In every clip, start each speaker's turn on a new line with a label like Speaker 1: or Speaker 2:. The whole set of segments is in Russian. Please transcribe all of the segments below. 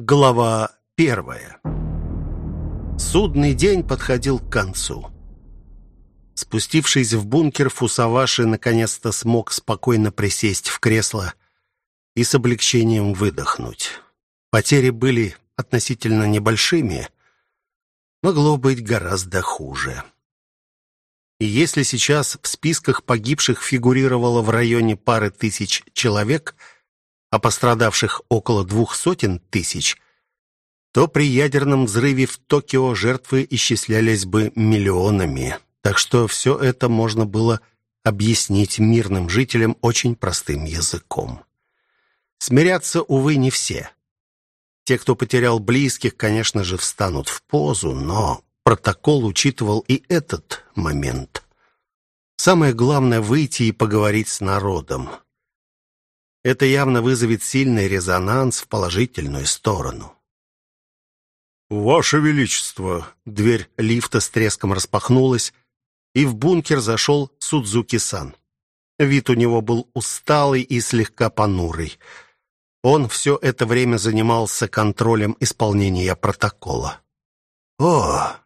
Speaker 1: Глава первая. Судный день подходил к концу. Спустившись в бункер, Фусаваши наконец-то смог спокойно присесть в кресло и с облегчением выдохнуть. Потери были относительно небольшими, могло быть гораздо хуже. И если сейчас в списках погибших фигурировало в районе пары тысяч человек – а пострадавших около двух сотен тысяч, то при ядерном взрыве в Токио жертвы исчислялись бы миллионами. Так что все это можно было объяснить мирным жителям очень простым языком. Смиряться, увы, не все. Те, кто потерял близких, конечно же, встанут в позу, но протокол учитывал и этот момент. Самое главное — выйти и поговорить с народом. Это явно вызовет сильный резонанс в положительную сторону.
Speaker 2: «Ваше Величество!» Дверь лифта с треском распахнулась, и в бункер зашел Судзуки-сан. Вид у него был усталый и слегка понурый. Он все это время занимался контролем исполнения протокола.
Speaker 1: «О,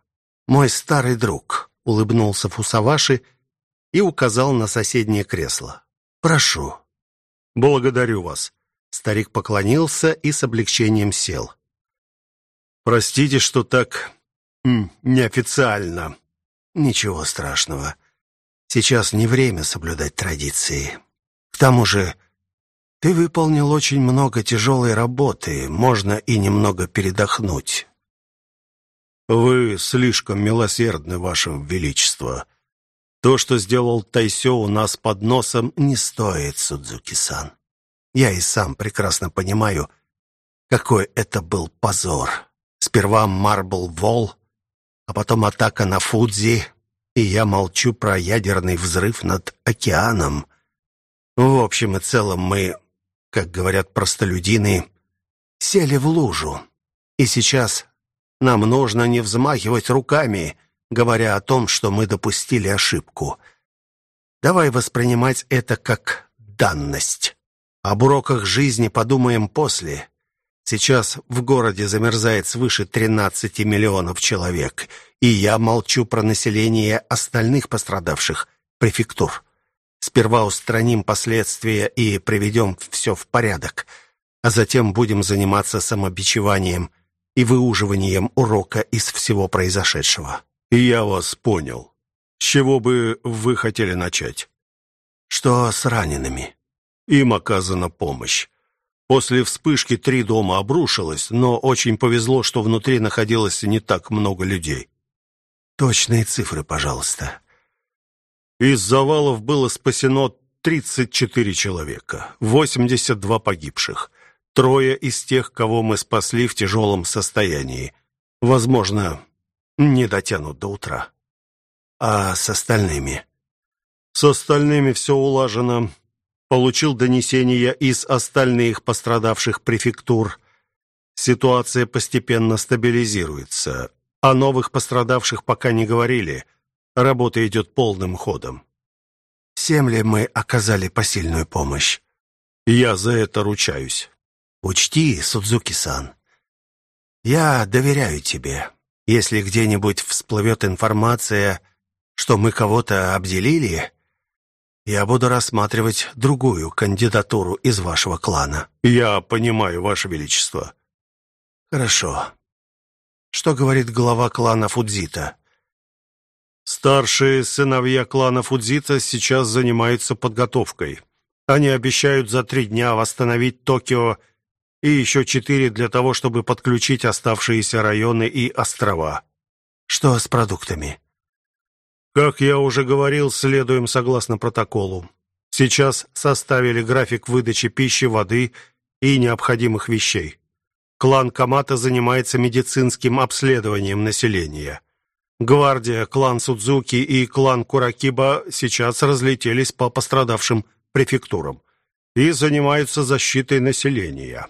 Speaker 1: мой старый друг!» — улыбнулся Фусаваши и указал на соседнее кресло. «Прошу».
Speaker 2: Благодарю вас.
Speaker 1: Старик поклонился и с облегчением сел.
Speaker 2: Простите, что так неофициально.
Speaker 1: Ничего страшного. Сейчас не время соблюдать традиции. К тому же, ты выполнил очень много тяжелой работы, можно и немного передохнуть.
Speaker 2: Вы слишком милосердны, ваше величество. То, что сделал Тайсё у нас под носом,
Speaker 1: не стоит, Судзуки-сан. Я и сам прекрасно понимаю, какой это был позор. Сперва Марбл Вол, а потом атака на Фудзи, и я молчу про ядерный взрыв над океаном. В общем и целом мы, как говорят простолюдины, сели в лужу. И сейчас нам нужно не взмахивать руками, говоря о том, что мы допустили ошибку. Давай воспринимать это как данность. Об уроках жизни подумаем после. Сейчас в городе замерзает свыше 13 миллионов человек, и я молчу про население остальных пострадавших префектур. Сперва устраним последствия и приведем все в порядок, а затем будем заниматься самобичеванием и выуживанием урока из всего произошедшего.
Speaker 2: «Я вас понял. С чего бы вы хотели начать?»
Speaker 1: «Что с ранеными?»
Speaker 2: «Им оказана помощь. После вспышки три дома обрушилось, но очень повезло, что внутри находилось не так много людей».
Speaker 1: «Точные цифры, пожалуйста».
Speaker 2: Из завалов было спасено 34 человека, 82 погибших. Трое из тех, кого мы спасли в тяжелом состоянии. Возможно, не дотянут до утра.
Speaker 1: А с остальными?
Speaker 2: С остальными все улажено. Получил донесения из остальных пострадавших префектур. Ситуация постепенно стабилизируется. О новых пострадавших пока не говорили. Работа идет полным ходом.
Speaker 1: Всем ли мы оказали посильную помощь?
Speaker 2: Я за это ручаюсь.
Speaker 1: Учти, Судзуки-сан, я доверяю тебе. Если где-нибудь всплывет информация, что мы кого-то обделили, я буду рассматривать другую кандидатуру из вашего клана.
Speaker 2: Я понимаю, ваше величество.
Speaker 1: Хорошо. Что говорит глава клана Фудзита?
Speaker 2: Старшие сыновья клана Фудзита сейчас занимаются подготовкой. Они обещают за три дня восстановить Токио и еще четыре для того, чтобы подключить оставшиеся районы и острова.
Speaker 1: Что с продуктами?
Speaker 2: Как я уже говорил, следуем согласно протоколу. Сейчас составили график выдачи пищи, воды и необходимых вещей. Клан Камата занимается медицинским обследованием населения. Гвардия, клан Судзуки и клан Куракиба сейчас разлетелись по пострадавшим префектурам и занимаются защитой населения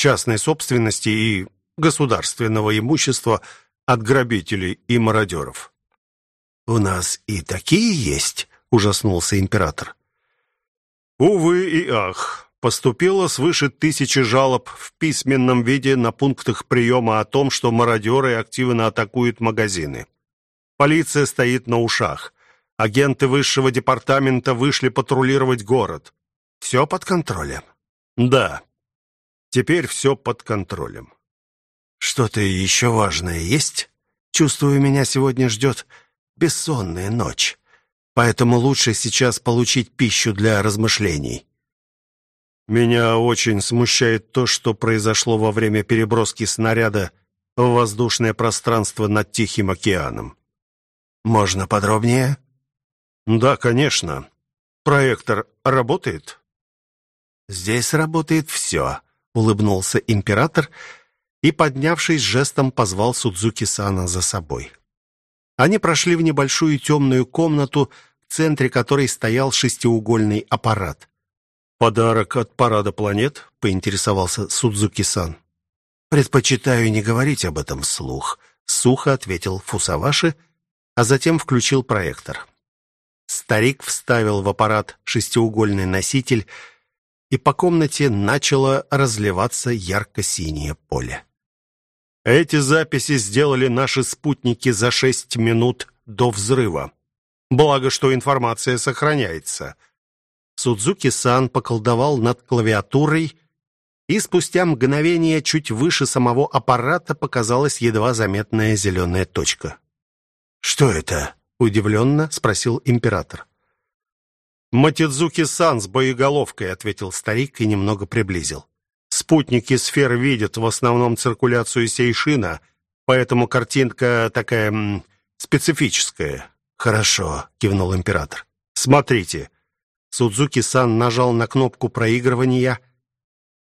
Speaker 2: частной собственности и государственного имущества от грабителей и мародеров.
Speaker 1: «У нас и такие есть», — ужаснулся император.
Speaker 2: «Увы и ах. Поступило свыше тысячи жалоб в письменном виде на пунктах приема о том, что мародеры активно атакуют магазины. Полиция стоит на ушах. Агенты высшего департамента вышли патрулировать город.
Speaker 1: Все под контролем?
Speaker 2: Да. Теперь все под контролем.
Speaker 1: Что-то еще важное есть? Чувствую, меня сегодня ждет бессонная ночь. Поэтому лучше сейчас получить пищу для размышлений.
Speaker 2: Меня очень смущает то, что произошло во время переброски снаряда в воздушное пространство над Тихим океаном.
Speaker 1: Можно подробнее?
Speaker 2: Да, конечно. Проектор работает?
Speaker 1: Здесь работает все, улыбнулся император и, поднявшись жестом, позвал Судзуки-сана за собой. Они прошли в небольшую темную комнату, в центре которой стоял шестиугольный аппарат.
Speaker 2: «Подарок от парада планет?» — поинтересовался Судзуки-сан.
Speaker 1: «Предпочитаю не говорить об этом вслух», — сухо ответил Фусаваши, а затем включил проектор. Старик вставил в аппарат шестиугольный носитель, и по комнате начало разливаться ярко-синее поле.
Speaker 2: Эти записи сделали наши спутники за шесть минут до взрыва. Благо, что информация сохраняется —
Speaker 1: Судзуки-сан поколдовал над клавиатурой, и спустя мгновение чуть выше самого аппарата показалась едва заметная зеленая точка. «Что это?» — удивленно спросил император.
Speaker 2: «Матидзуки-сан с боеголовкой», — ответил старик и немного приблизил. «Спутники сфер видят в основном циркуляцию Сейшина, поэтому картинка такая специфическая».
Speaker 1: «Хорошо», — кивнул император.
Speaker 2: «Смотрите».
Speaker 1: Судзуки-сан нажал на кнопку проигрывания,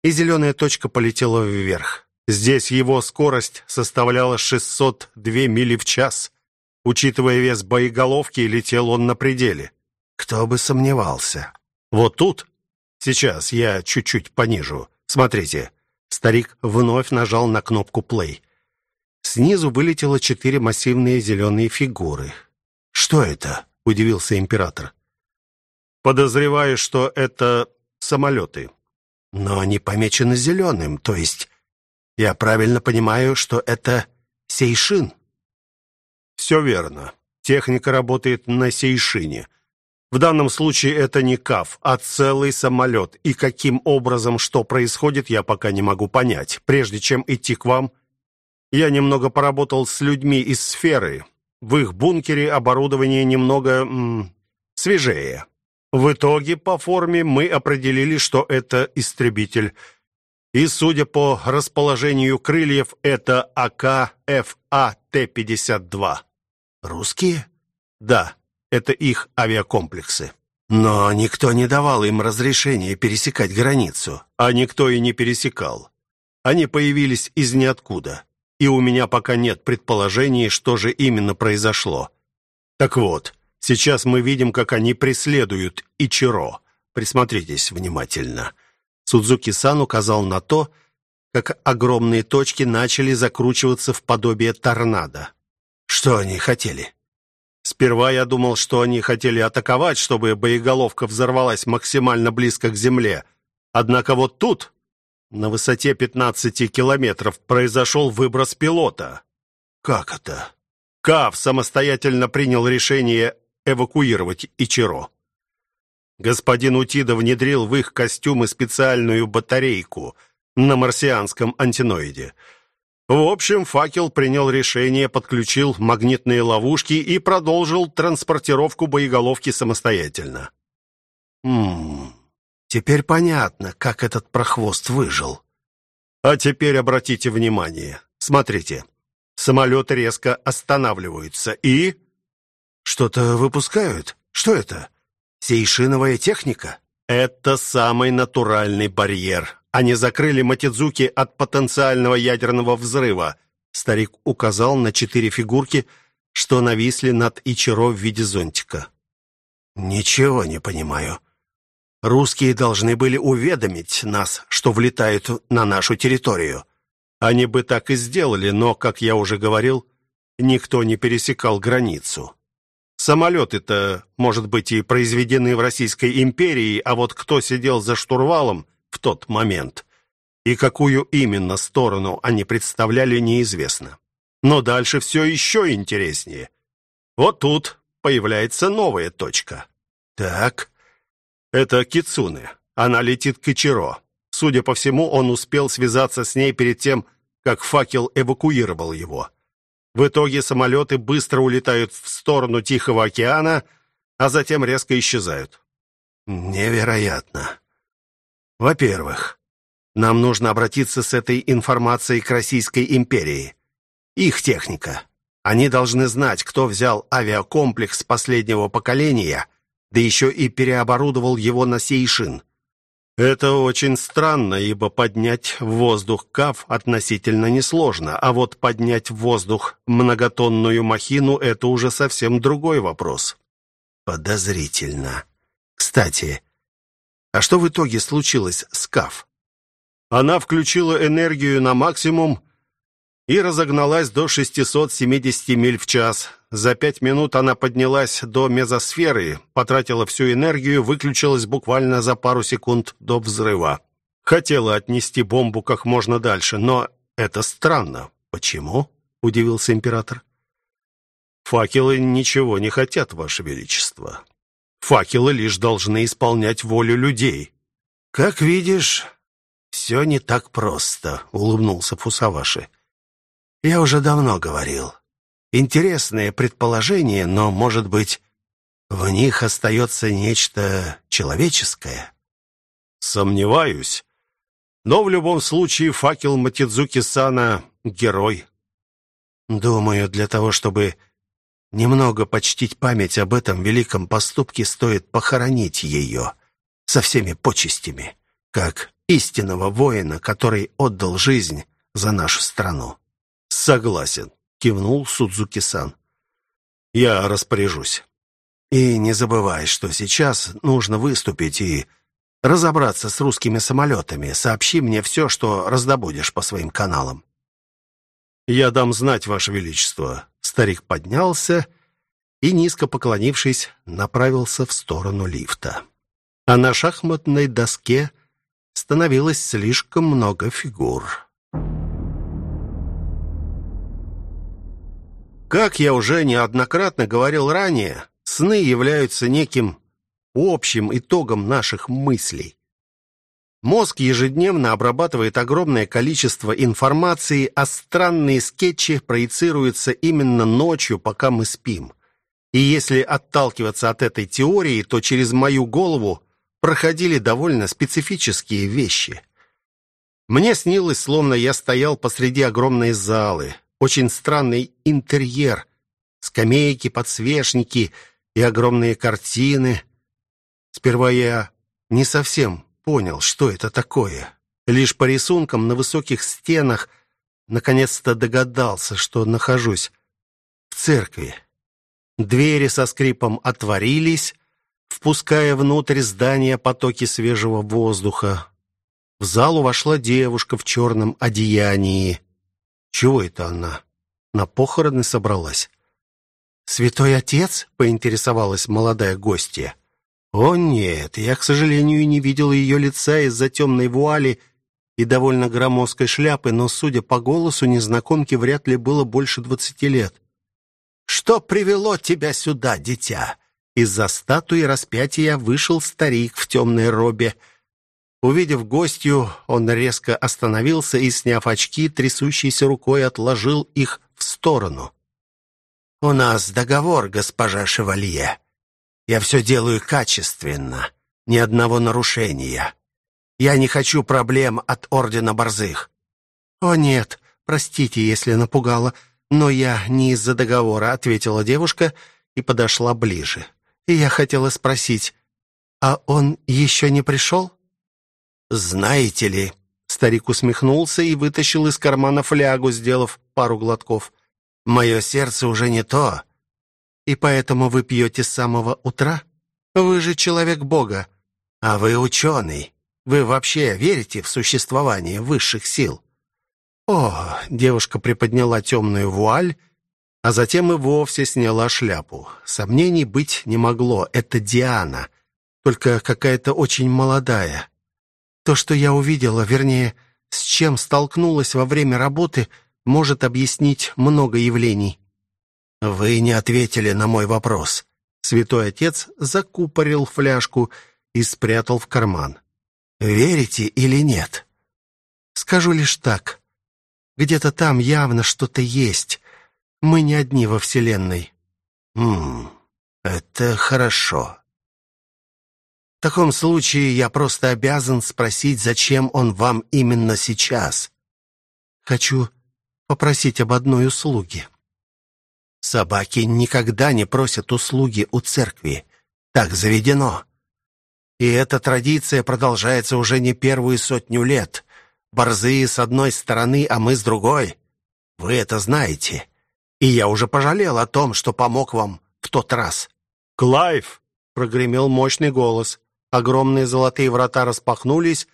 Speaker 1: и зеленая точка полетела вверх.
Speaker 2: Здесь его скорость составляла 602 мили в час. Учитывая вес боеголовки, летел он на пределе.
Speaker 1: Кто бы сомневался.
Speaker 2: Вот тут, сейчас я чуть-чуть понижу. Смотрите. Старик вновь нажал на кнопку play.
Speaker 1: Снизу вылетело четыре массивные зеленые фигуры.
Speaker 2: Что это? удивился император. Подозреваю, что это самолеты.
Speaker 1: Но они помечены зеленым, то есть я правильно понимаю, что это Сейшин?
Speaker 2: Все верно. Техника работает на Сейшине. В данном случае это не КАФ, а целый самолет. И каким образом что происходит, я пока не могу понять. Прежде чем идти к вам, я немного поработал с людьми из сферы. В их бункере оборудование немного м, свежее. В итоге по форме мы определили, что это истребитель. И судя по расположению крыльев, это АК-ФА-Т-52.
Speaker 1: Русские?
Speaker 2: Да, это их авиакомплексы.
Speaker 1: Но никто не давал им разрешения пересекать границу.
Speaker 2: А никто и не пересекал. Они появились из ниоткуда. И у меня пока нет предположений, что же именно произошло. Так вот, Сейчас мы видим, как они преследуют Ичиро. Присмотритесь внимательно. Судзуки-сан указал на то, как огромные точки начали закручиваться в подобие торнадо.
Speaker 1: Что они хотели?
Speaker 2: Сперва я думал, что они хотели атаковать, чтобы боеголовка взорвалась максимально близко к земле. Однако вот тут, на высоте 15 километров, произошел выброс пилота.
Speaker 1: Как это?
Speaker 2: Кав самостоятельно принял решение эвакуировать Ичиро. Господин Утида внедрил в их костюмы специальную батарейку на марсианском антиноиде. В общем, факел принял решение, подключил магнитные ловушки и продолжил транспортировку боеголовки самостоятельно.
Speaker 1: Хм. Теперь понятно, как этот прохвост выжил.
Speaker 2: А теперь обратите внимание. Смотрите. Самолеты резко останавливаются и
Speaker 1: что-то выпускают? Что это? Сейшиновая техника?
Speaker 2: Это самый натуральный барьер. Они закрыли Матидзуки от потенциального ядерного взрыва. Старик указал на четыре фигурки, что нависли над Ичиро в виде зонтика.
Speaker 1: Ничего не понимаю. Русские должны были уведомить нас, что влетают на нашу территорию.
Speaker 2: Они бы так и сделали, но, как я уже говорил, никто не пересекал границу. Самолеты-то, может быть, и произведены в Российской империи, а вот кто сидел за штурвалом,
Speaker 1: в тот момент. И какую именно сторону они представляли, неизвестно. Но дальше все еще интереснее. Вот тут появляется новая точка. Так, это Кицуне. Она летит к Ичиро. Судя по всему, он успел связаться с ней перед тем, как факел эвакуировал его. В итоге самолеты быстро улетают в сторону Тихого океана, а затем резко исчезают. Невероятно. Во-первых, нам нужно обратиться с этой информацией к Российской империи. Их техника. Они должны знать, кто взял авиакомплекс последнего поколения, да еще и переоборудовал его на Сейшин. Это очень странно, ибо поднять в воздух КАФ относительно несложно, а вот поднять в воздух многотонную махину – это уже совсем другой вопрос. Подозрительно. Кстати, а что в итоге случилось с КАФ? Она включила энергию на максимум и разогналась до 670 миль в час. За пять минут она поднялась до мезосферы, потратила всю энергию, выключилась буквально за пару секунд до взрыва. Хотела отнести бомбу как можно дальше, но это странно. Почему? удивился император. Факелы ничего не хотят, ваше величество. Факелы лишь должны исполнять волю людей. Как видишь, все не так просто, улыбнулся Фусаваши. Я уже давно говорил. Интересные предположения, но, может быть, в них остается нечто человеческое? Сомневаюсь. Но в любом случае факел Матидзуки-сана — герой. Думаю, для того, чтобы немного почтить память об этом великом поступке, стоит похоронить ее со всеми почестями, как истинного воина, который отдал жизнь за нашу страну. Согласен, кивнул Судзуки-сан. Я распоряжусь. И не забывай, что сейчас нужно выступить и разобраться с русскими самолетами. Сообщи мне все, что раздобудешь по своим каналам. Я дам знать, ваше величество. Старик поднялся и низко поклонившись, направился в сторону лифта. А на шахматной доске становилось слишком много фигур. Как я уже неоднократно говорил ранее, сны являются неким общим итогом наших мыслей. Мозг ежедневно обрабатывает огромное количество информации, а странные скетчи проецируются именно ночью, пока мы спим. И если отталкиваться от этой теории, то через мою голову проходили довольно специфические вещи. Мне снилось, словно я стоял посреди огромной залы, очень странный интерьер. Скамейки, подсвечники и огромные картины. Сперва я не совсем понял, что это такое. Лишь по рисункам на высоких стенах наконец-то догадался, что нахожусь в церкви. Двери со скрипом отворились, впуская внутрь здания потоки свежего воздуха. В залу вошла девушка в черном одеянии. Чего это она? На похороны собралась? Святой отец, поинтересовалась молодая гостья. О нет, я, к сожалению, не видел ее лица из-за темной вуали и довольно громоздкой шляпы, но, судя по голосу, незнакомке вряд ли было больше двадцати лет. Что привело тебя сюда, дитя? Из-за статуи распятия вышел старик в темной робе. Увидев гостью, он резко остановился и, сняв очки, трясущейся рукой отложил их в сторону. «У нас договор, госпожа Шевалье. Я все делаю качественно, ни одного нарушения. Я не хочу проблем от Ордена Борзых». «О нет, простите, если напугала, но я не из-за договора», — ответила девушка и подошла ближе. «И я хотела спросить, а он еще не пришел?» «Знаете ли...» Старик усмехнулся и вытащил из кармана флягу, сделав пару глотков. «Мое сердце уже не то. И поэтому вы пьете с самого утра? Вы же человек Бога. А вы ученый. Вы вообще верите в существование высших сил?» «О!» — девушка приподняла темную вуаль, а затем и вовсе сняла шляпу. Сомнений быть не могло. Это Диана, только какая-то очень молодая. То, что я увидела, вернее, с чем столкнулась во время работы, может объяснить много явлений. Вы не ответили на мой вопрос. Святой отец закупорил фляжку и спрятал в карман. Верите или нет? Скажу лишь так. Где-то там явно что-то есть. Мы не одни во Вселенной. Хм, это хорошо. В таком случае я просто обязан спросить, зачем он вам именно сейчас. Хочу попросить об одной услуге. Собаки никогда не просят услуги у церкви. Так заведено. И эта традиция продолжается уже не первую сотню лет. Борзые с одной стороны, а мы с другой. Вы это знаете. И я уже пожалел о том, что помог вам в тот раз.
Speaker 2: «Клайв!» — прогремел мощный голос. Огромные золотые врата распахнулись,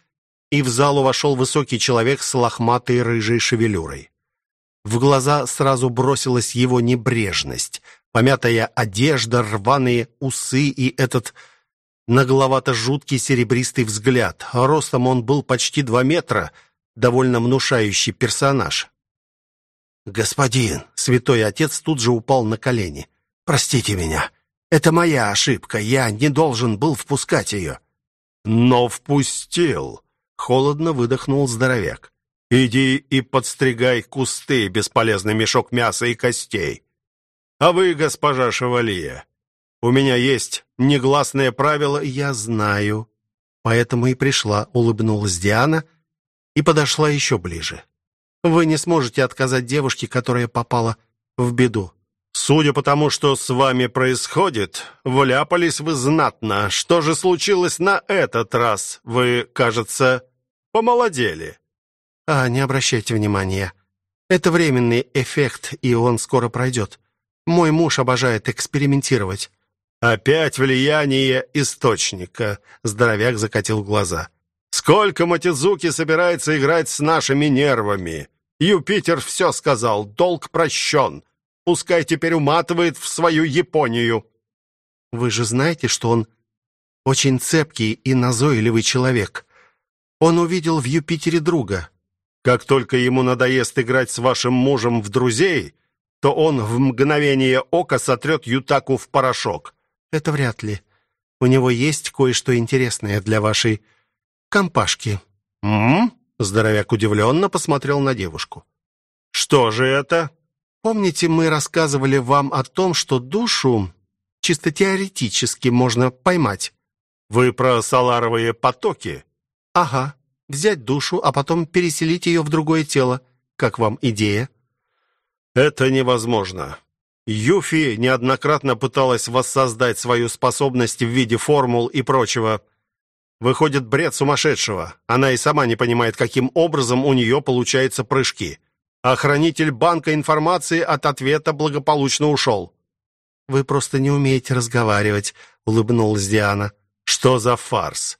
Speaker 2: и в залу вошел высокий человек с лохматой рыжей шевелюрой. В глаза сразу бросилась его небрежность, помятая одежда, рваные усы и этот нагловато-жуткий серебристый взгляд. Ростом он был почти два метра, довольно внушающий персонаж. «Господин!» — святой отец тут же упал на колени. «Простите меня. Это моя ошибка. Я не должен был впускать ее».
Speaker 1: «Но впустил!» — холодно выдохнул здоровяк. «Иди и подстригай кусты, бесполезный мешок мяса и костей. А вы, госпожа Шевалия, у меня есть негласное правило, я знаю. Поэтому и пришла, улыбнулась Диана и подошла еще ближе. Вы не сможете отказать девушке, которая попала в беду. Судя по тому, что с вами происходит, вляпались вы знатно. Что же случилось на этот раз? Вы, кажется, помолодели. А, не обращайте внимания. Это временный эффект, и он скоро пройдет. Мой муж обожает экспериментировать. Опять влияние источника. Здоровяк закатил глаза. Сколько Матидзуки собирается играть с нашими нервами? Юпитер все сказал, долг прощен. Пускай теперь уматывает в свою Японию. Вы же знаете, что он очень цепкий и назойливый человек. Он увидел в Юпитере друга. Как только ему надоест играть с вашим мужем в друзей, то он в мгновение ока сотрет Ютаку в порошок. Это вряд ли. У него есть кое-что интересное для вашей компашки. М? Здоровяк удивленно посмотрел на девушку. Что же это? Помните, мы рассказывали вам о том, что душу чисто теоретически можно поймать? Вы про соларовые потоки? Ага. Взять душу, а потом переселить ее в другое тело. Как вам идея? Это невозможно. Юфи неоднократно пыталась воссоздать свою способность в виде формул и прочего. Выходит бред сумасшедшего. Она и сама не понимает, каким образом у нее получаются прыжки. Охранитель банка информации от ответа благополучно ушел. «Вы просто не умеете разговаривать», — улыбнулась Диана. «Что за фарс?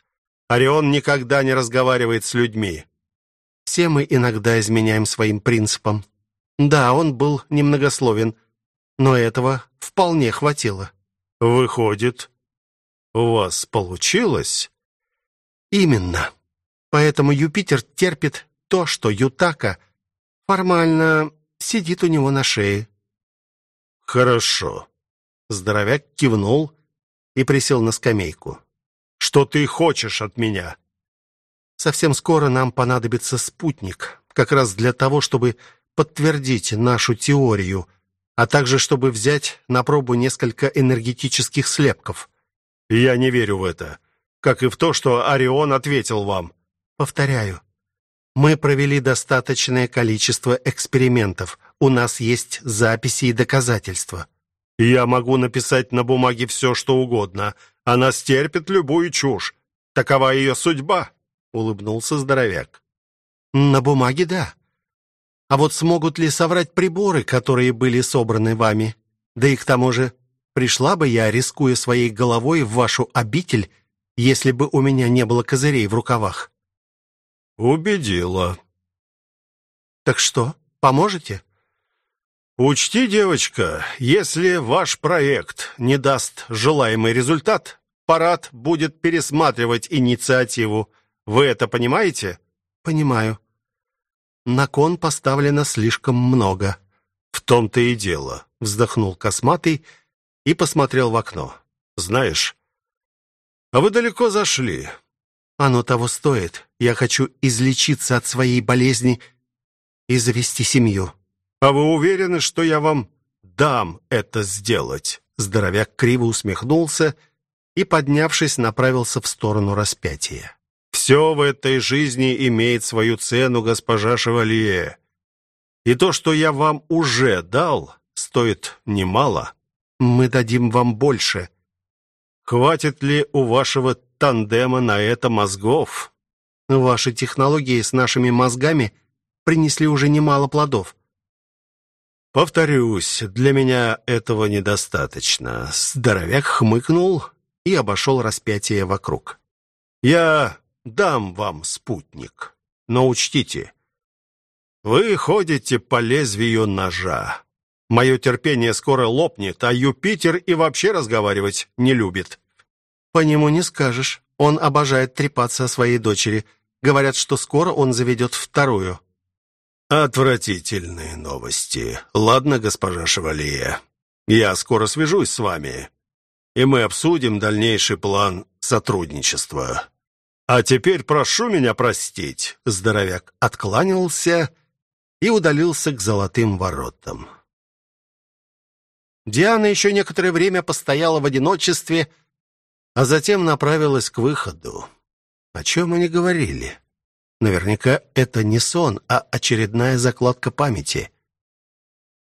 Speaker 1: Орион никогда не разговаривает с людьми». «Все мы иногда изменяем своим принципам». Да, он был немногословен, но этого вполне хватило. «Выходит, у вас получилось?» Именно. Поэтому Юпитер терпит то, что Ютака формально сидит у него на шее. Хорошо. Здоровяк кивнул и присел на скамейку. Что ты хочешь от меня? Совсем скоро нам понадобится спутник, как раз для того, чтобы подтвердить нашу теорию, а также чтобы взять на пробу несколько энергетических слепков. Я не верю в это как и в то, что Орион ответил вам. Повторяю, мы провели достаточное количество экспериментов. У нас есть записи и доказательства. Я могу написать на бумаге все, что угодно. Она стерпит любую чушь. Такова ее судьба, улыбнулся здоровяк. На бумаге да. А вот смогут ли соврать приборы, которые были собраны вами? Да и к тому же, пришла бы я, рискуя своей головой в вашу обитель, если бы у меня не было козырей в рукавах. Убедила. Так что, поможете? Учти, девочка, если ваш проект не даст желаемый результат, парад будет пересматривать инициативу.
Speaker 2: Вы это понимаете?
Speaker 1: Понимаю. На кон поставлено слишком много.
Speaker 2: В том-то и дело, вздохнул косматый и посмотрел в окно. Знаешь, а вы далеко зашли.
Speaker 1: Оно того стоит. Я хочу излечиться от своей болезни и завести семью.
Speaker 2: А вы уверены, что я вам дам это сделать? Здоровяк криво усмехнулся и, поднявшись, направился в сторону распятия. Все в этой жизни имеет свою цену, госпожа Шевалье. И то, что я вам уже дал, стоит немало.
Speaker 1: Мы дадим вам больше.
Speaker 2: Хватит ли у вашего тандема на это мозгов?
Speaker 1: Ваши технологии с нашими мозгами принесли уже немало плодов.
Speaker 2: Повторюсь, для меня этого недостаточно. Здоровяк хмыкнул и обошел распятие вокруг. Я дам вам спутник. Но учтите, вы ходите по лезвию ножа. Мое терпение скоро лопнет, а Юпитер и вообще разговаривать не любит.
Speaker 1: По нему не скажешь. Он обожает трепаться о своей дочери. Говорят, что скоро он заведет вторую.
Speaker 2: Отвратительные новости. Ладно, госпожа Шевалье. Я скоро свяжусь с вами, и мы обсудим дальнейший план сотрудничества. А теперь прошу меня простить. Здоровяк откланялся и удалился к золотым воротам.
Speaker 1: Диана еще некоторое время постояла в одиночестве, а затем направилась к выходу. О чем они говорили? Наверняка это не сон, а очередная закладка памяти.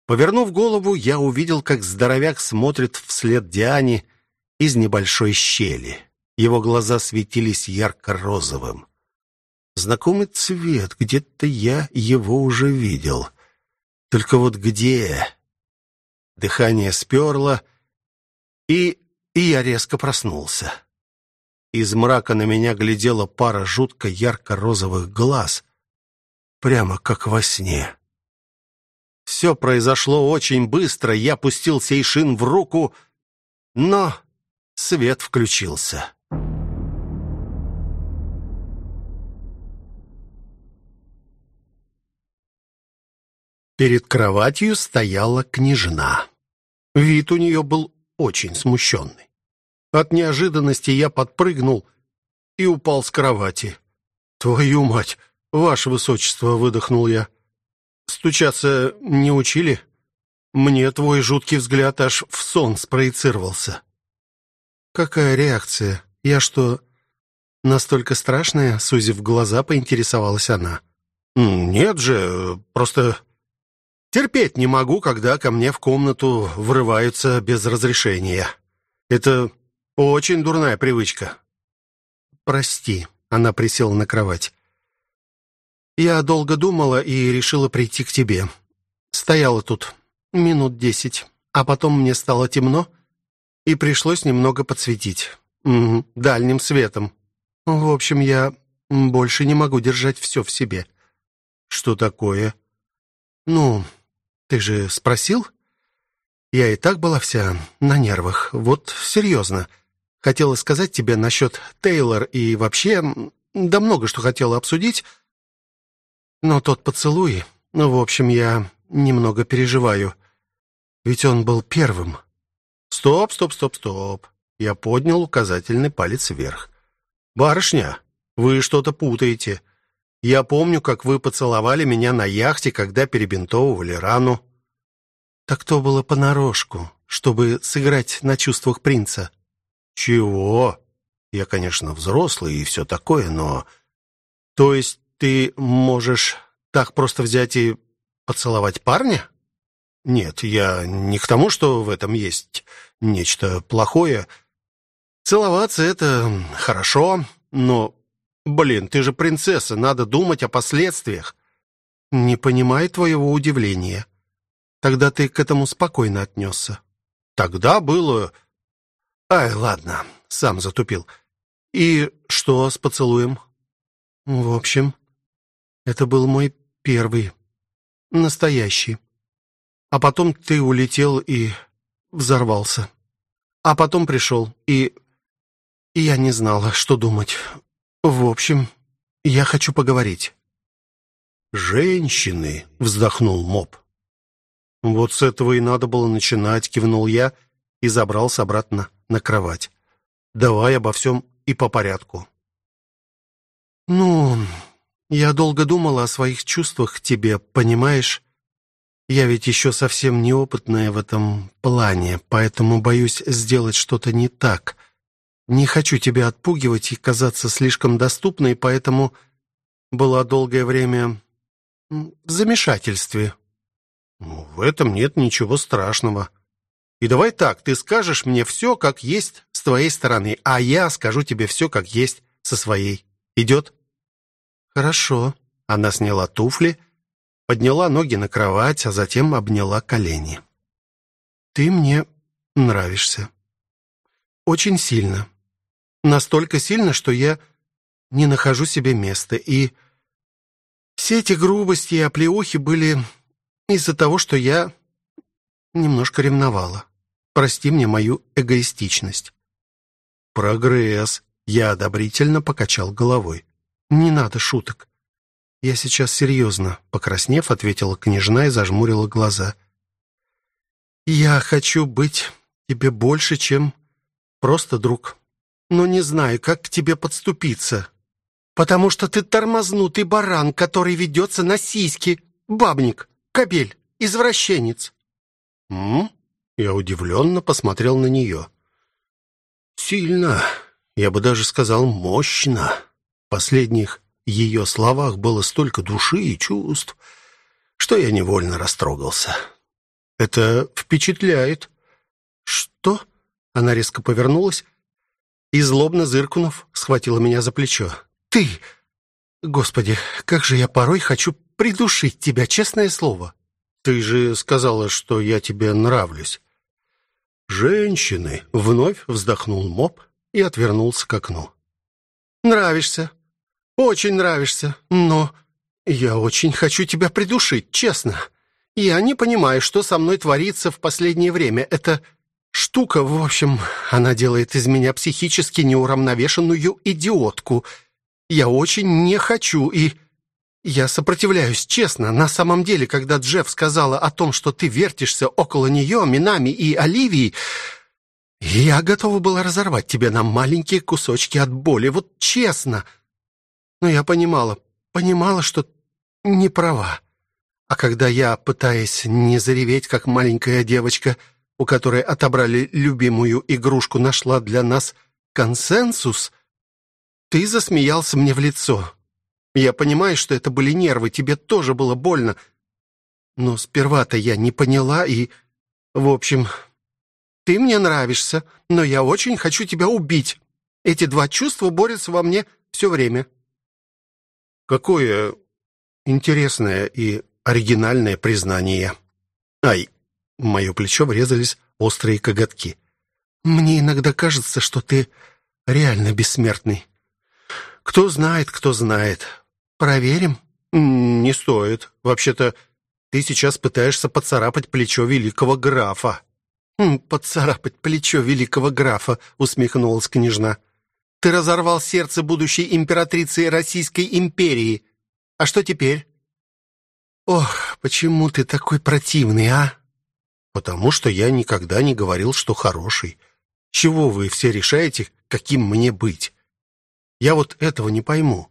Speaker 1: Повернув голову, я увидел, как здоровяк смотрит вслед Диане из небольшой щели. Его глаза светились ярко-розовым. Знакомый цвет, где-то я его уже видел. Только вот где? Дыхание сперло, и, и я резко проснулся. Из мрака на меня глядела пара жутко ярко-розовых глаз, прямо как во сне. Все произошло очень быстро, я пустил сейшин в руку, но свет включился. Перед кроватью стояла княжна. Вид у нее был очень смущенный. От неожиданности я подпрыгнул и упал с кровати. «Твою мать! Ваше высочество!» — выдохнул я. «Стучаться не учили? Мне твой жуткий взгляд аж в сон спроецировался». «Какая реакция? Я что, настолько страшная?» — сузив глаза, поинтересовалась она.
Speaker 2: «Нет же, просто Терпеть не могу, когда ко мне в комнату врываются без разрешения. Это очень дурная привычка.
Speaker 1: Прости, она присела на кровать. Я долго думала и решила прийти к тебе. Стояла тут минут десять, а потом мне стало темно, и пришлось немного подсветить. Угу, дальним светом. В общем, я больше не могу держать все в себе.
Speaker 2: Что такое?
Speaker 1: Ну, ты же спросил? Я и так была вся на нервах. Вот серьезно. Хотела сказать тебе насчет Тейлор и вообще... Да много что хотела обсудить. Но тот поцелуй... Ну, в общем, я немного переживаю. Ведь он был первым.
Speaker 2: Стоп, стоп, стоп, стоп. Я поднял указательный палец вверх. Барышня, вы что-то путаете. Я помню, как вы поцеловали меня на яхте, когда перебинтовывали рану.
Speaker 1: Так то было понарошку, чтобы сыграть на чувствах принца.
Speaker 2: Чего? Я, конечно, взрослый и все такое, но... То есть ты можешь так просто взять и поцеловать парня? Нет, я не к тому, что в этом есть нечто плохое. Целоваться — это хорошо, но Блин, ты же принцесса, надо думать о последствиях.
Speaker 1: Не понимаю твоего удивления. Тогда ты к этому спокойно отнесся.
Speaker 2: Тогда было... Ай, ладно, сам затупил. И что с поцелуем?
Speaker 1: В общем, это был мой первый, настоящий. А потом ты улетел и взорвался. А потом пришел, и... и я не знала, что думать. В общем, Я хочу поговорить».
Speaker 2: «Женщины!» — вздохнул Моб. «Вот с этого и надо было начинать», — кивнул я и забрался обратно на кровать. «Давай обо всем и по порядку».
Speaker 1: «Ну, я долго думала о своих чувствах к тебе, понимаешь? Я ведь еще совсем неопытная в этом плане, поэтому боюсь сделать что-то не так. Не хочу тебя отпугивать и казаться слишком доступной, поэтому была долгое время в замешательстве».
Speaker 2: Ну, «В этом нет ничего страшного. И давай так, ты скажешь мне все, как есть с твоей стороны, а я скажу тебе все, как есть со своей. Идет?»
Speaker 1: «Хорошо».
Speaker 2: Она сняла туфли, подняла ноги на кровать, а затем обняла колени.
Speaker 1: «Ты мне нравишься. Очень сильно. Настолько сильно, что я не нахожу себе места. И все эти грубости и оплеухи были из-за того, что я немножко ревновала. Прости мне мою эгоистичность».
Speaker 2: «Прогресс», — я одобрительно покачал головой.
Speaker 1: «Не надо шуток. Я сейчас серьезно», — покраснев, ответила княжна и зажмурила глаза. «Я хочу быть тебе больше, чем просто друг. Но не знаю, как к тебе подступиться, потому что ты тормознутый баран, который ведется на сиськи, бабник, кобель, извращенец».
Speaker 2: «М?» Я удивленно посмотрел на нее. «Сильно, я бы даже сказал, мощно. В последних ее словах было столько души и чувств, что я невольно растрогался. Это впечатляет».
Speaker 1: «Что?» Она резко повернулась и, злобно зыркнув, схватила меня за плечо. «Ты! Господи, как же я порой хочу придушить тебя, честное слово!»
Speaker 2: «Ты же сказала, что я тебе нравлюсь». «Женщины!» — вновь вздохнул Моб и отвернулся к окну.
Speaker 1: «Нравишься. Очень нравишься. Но я очень хочу тебя придушить, честно. Я не понимаю, что со мной творится в последнее время. Это штука, в общем, она делает из меня психически неуравновешенную идиотку. Я очень не хочу и... Я сопротивляюсь, честно. На самом деле, когда Джефф сказала о том, что ты вертишься около нее, Минами и Оливии, я готова была разорвать тебя на маленькие кусочки от боли, вот честно. Но я понимала, понимала, что не права. А когда я, пытаясь не зареветь, как маленькая девочка, у которой отобрали любимую игрушку, нашла для нас консенсус, ты засмеялся мне в лицо. Я понимаю, что это были нервы, тебе тоже было больно. Но сперва-то я не поняла и... В общем, ты мне нравишься, но я очень хочу тебя убить. Эти два чувства борются во мне все время.
Speaker 2: Какое интересное и оригинальное признание. Ай, в мое плечо врезались острые коготки.
Speaker 1: Мне иногда кажется, что ты реально бессмертный. Кто знает, кто знает. Проверим?
Speaker 2: Не стоит. Вообще-то ты сейчас пытаешься поцарапать плечо великого графа.
Speaker 1: Поцарапать плечо великого графа, усмехнулась княжна. Ты разорвал сердце будущей императрицы Российской империи. А что теперь? Ох, почему ты такой противный, а?
Speaker 2: Потому что я никогда не говорил, что хороший. Чего вы все решаете, каким мне быть? Я вот этого не пойму.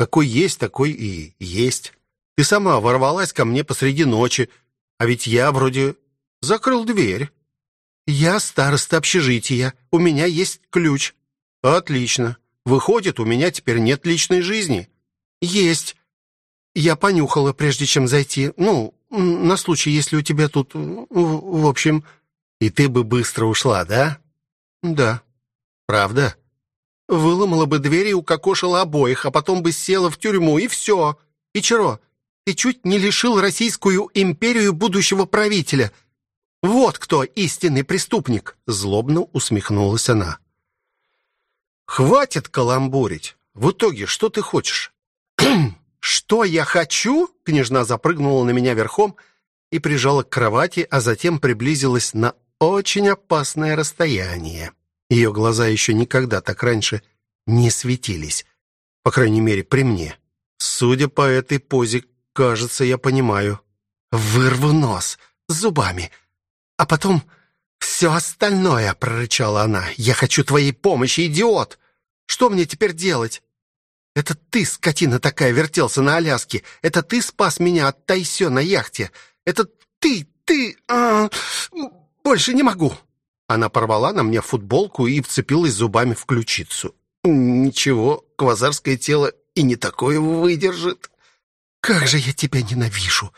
Speaker 2: Какой есть, такой и есть. Ты сама ворвалась ко мне посреди ночи, а ведь я вроде закрыл дверь.
Speaker 1: Я староста общежития, у меня есть ключ.
Speaker 2: Отлично. Выходит, у меня теперь нет личной жизни.
Speaker 1: Есть. Я понюхала, прежде чем зайти. Ну, на случай, если у тебя тут... В общем...
Speaker 2: И ты бы быстро ушла, да?
Speaker 1: Да.
Speaker 2: Правда?
Speaker 1: Выломала бы дверь и укокошила обоих, а потом бы села в тюрьму, и все. И чего? Ты чуть не лишил Российскую империю будущего правителя. Вот кто истинный преступник!» Злобно усмехнулась она.
Speaker 2: «Хватит каламбурить! В итоге что ты хочешь?»
Speaker 1: «Что я хочу?» Княжна запрыгнула на меня верхом и прижала к кровати, а затем приблизилась на очень опасное расстояние. Ее глаза еще никогда так раньше не светились. По крайней мере, при мне. Судя по этой позе, кажется, я понимаю. Вырву нос зубами, а потом все остальное, прорычала она. Я хочу твоей помощи, идиот. Что мне теперь делать? Это ты, скотина такая, вертелся на Аляске. Это ты спас меня от Тайсё на яхте. Это ты, ты... А, больше не могу. Она порвала на мне футболку и вцепилась зубами в ключицу. Ничего, квазарское тело и не такое выдержит. Как же я тебя ненавижу.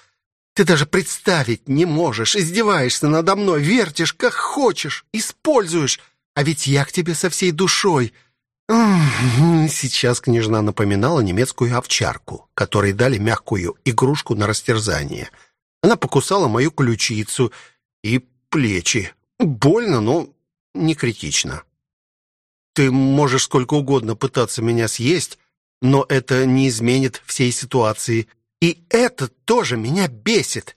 Speaker 1: Ты даже представить не можешь, издеваешься надо мной, вертишь как хочешь, используешь. А ведь я к тебе со всей душой. Сейчас княжна напоминала немецкую овчарку, которой дали мягкую игрушку на растерзание. Она покусала мою ключицу и плечи. Больно, но не критично. Ты можешь сколько угодно пытаться меня съесть, но это не изменит всей ситуации. И это тоже меня бесит.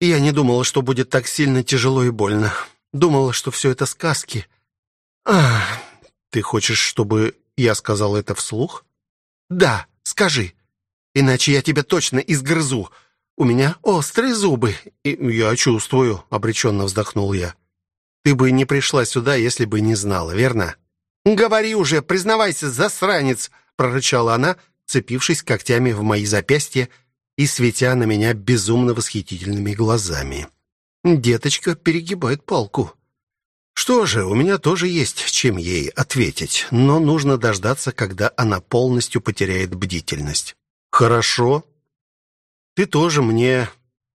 Speaker 1: Я не думала, что будет так сильно тяжело и больно. Думала, что все это сказки. А, ты хочешь, чтобы я сказал это вслух? Да, скажи. Иначе я тебя точно изгрызу. У меня острые зубы. И я чувствую, обреченно вздохнул я. Ты бы не пришла сюда, если бы не знала, верно? Говори уже, признавайся, засранец, прорычала она, цепившись когтями в мои запястья и светя на меня безумно восхитительными глазами. Деточка перегибает палку. Что же, у меня тоже есть чем ей ответить, но нужно дождаться, когда она полностью потеряет бдительность. Хорошо, ты тоже мне...»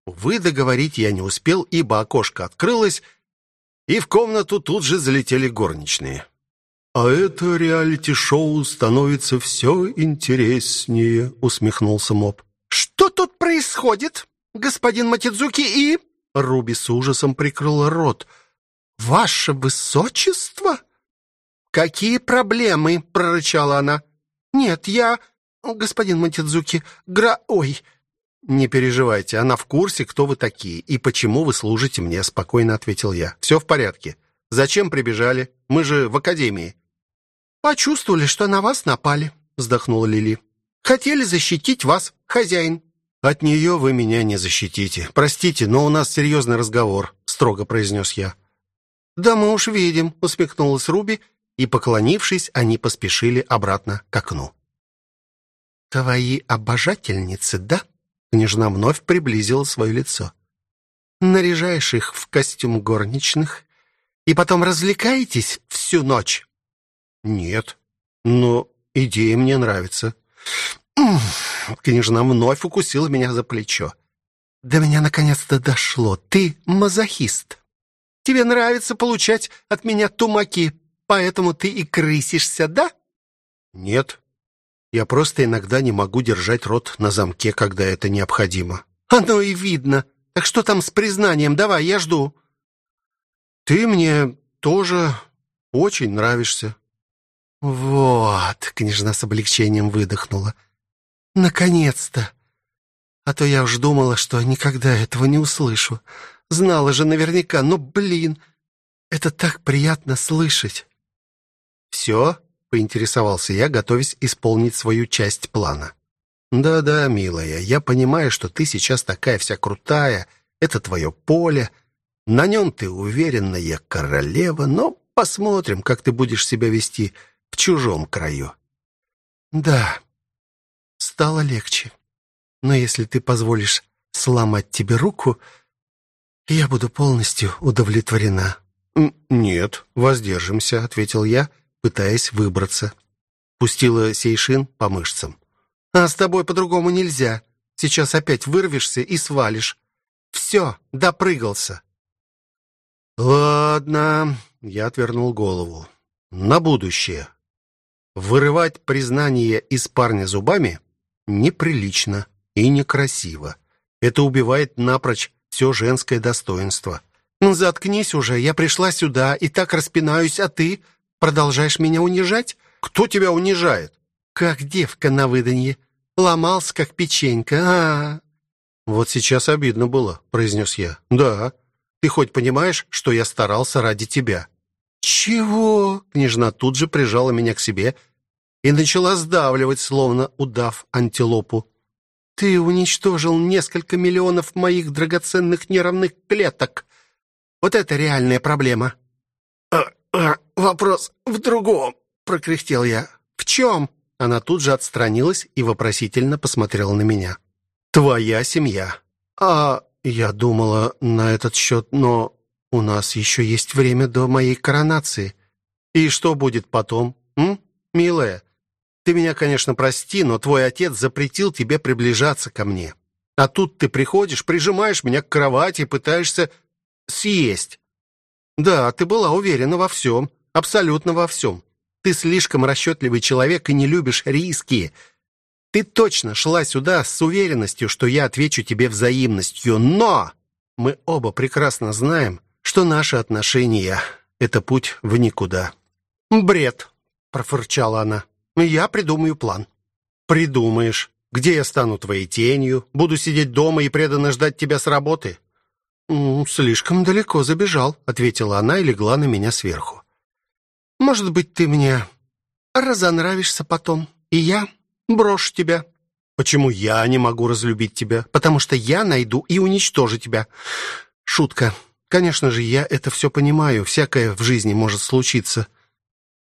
Speaker 1: Вы договорить я не успел, ибо окошко открылось, и в комнату тут же залетели горничные. «А это реалити-шоу становится все интереснее», — усмехнулся Моб. «Что тут происходит, господин Матидзуки и...» Руби с ужасом прикрыла рот. «Ваше высочество?» «Какие проблемы?» — прорычала она. «Нет, я... Господин Матидзуки, гра... Ой, «Не переживайте, она в курсе, кто вы такие и почему вы служите мне», — спокойно ответил я. «Все в порядке. Зачем прибежали? Мы же в академии». «Почувствовали, что на вас напали», — вздохнула Лили. «Хотели защитить вас, хозяин». «От нее вы меня не защитите. Простите, но у нас серьезный разговор», — строго произнес я. «Да мы уж видим», — усмехнулась Руби, и, поклонившись, они поспешили обратно к окну. «Твои обожательницы, да?» Княжна вновь приблизила свое лицо. «Наряжаешь их в костюм горничных и потом развлекаетесь всю ночь?» «Нет, но идея мне нравится». Княжна вновь укусила меня за плечо. «До меня наконец-то дошло. Ты мазохист. Тебе нравится получать от меня тумаки, поэтому ты и крысишься, да?» «Нет, я просто иногда не могу держать рот на замке, когда это необходимо. Оно и видно. Так что там с признанием? Давай, я жду. Ты мне тоже очень нравишься. Вот, княжна с облегчением выдохнула. Наконец-то. А то я уж думала, что никогда этого не услышу. Знала же наверняка, но, блин, это так приятно слышать. Все? Поинтересовался я, готовясь исполнить свою часть плана. Да-да, милая, я понимаю, что ты сейчас такая вся крутая, это твое поле, на нем ты уверенная королева, но посмотрим, как ты будешь себя вести в чужом краю. Да. Стало легче. Но если ты позволишь сломать тебе руку, я буду полностью удовлетворена. Нет, воздержимся, ответил я пытаясь выбраться. Пустила Сейшин по мышцам. «А с тобой по-другому нельзя. Сейчас опять вырвешься и свалишь. Все, допрыгался». «Ладно», — я отвернул голову. «На будущее. Вырывать признание из парня зубами неприлично и некрасиво. Это убивает напрочь все женское достоинство». «Заткнись уже, я пришла сюда и так распинаюсь, а ты Продолжаешь меня унижать? Кто тебя унижает? Как девка на выданье. Ломался, как печенька. А, -а, -а. Вот сейчас обидно было, произнес я. Да. Ты хоть понимаешь, что я старался ради тебя? Чего? Княжна тут же прижала меня к себе и начала сдавливать, словно удав антилопу. Ты уничтожил несколько миллионов моих драгоценных нервных клеток. Вот это реальная проблема. Вопрос в другом, прокряхтел я. В чем? Она тут же отстранилась и вопросительно посмотрела на меня. Твоя семья. А я думала на этот счет, но у нас еще есть время до моей коронации. И что будет потом? М? Милая, ты меня, конечно, прости, но твой отец запретил тебе приближаться ко мне. А тут ты приходишь, прижимаешь меня к кровати и пытаешься съесть. Да, ты была уверена во всем, абсолютно во всем. Ты слишком расчетливый человек и не любишь риски. Ты точно шла сюда с уверенностью, что я отвечу тебе взаимностью, но мы оба прекрасно знаем, что наши отношения это путь в никуда. Бред, профырчала она. Я придумаю план. Придумаешь. Где я стану твоей тенью? Буду сидеть дома и преданно ждать тебя с работы? слишком далеко забежал, ответила она и легла на меня сверху. Может быть, ты мне разонравишься потом, и я брошу тебя. Почему я не могу разлюбить тебя? Потому что я найду и уничтожу тебя. Шутка. Конечно же, я это все понимаю. Всякое в жизни может случиться.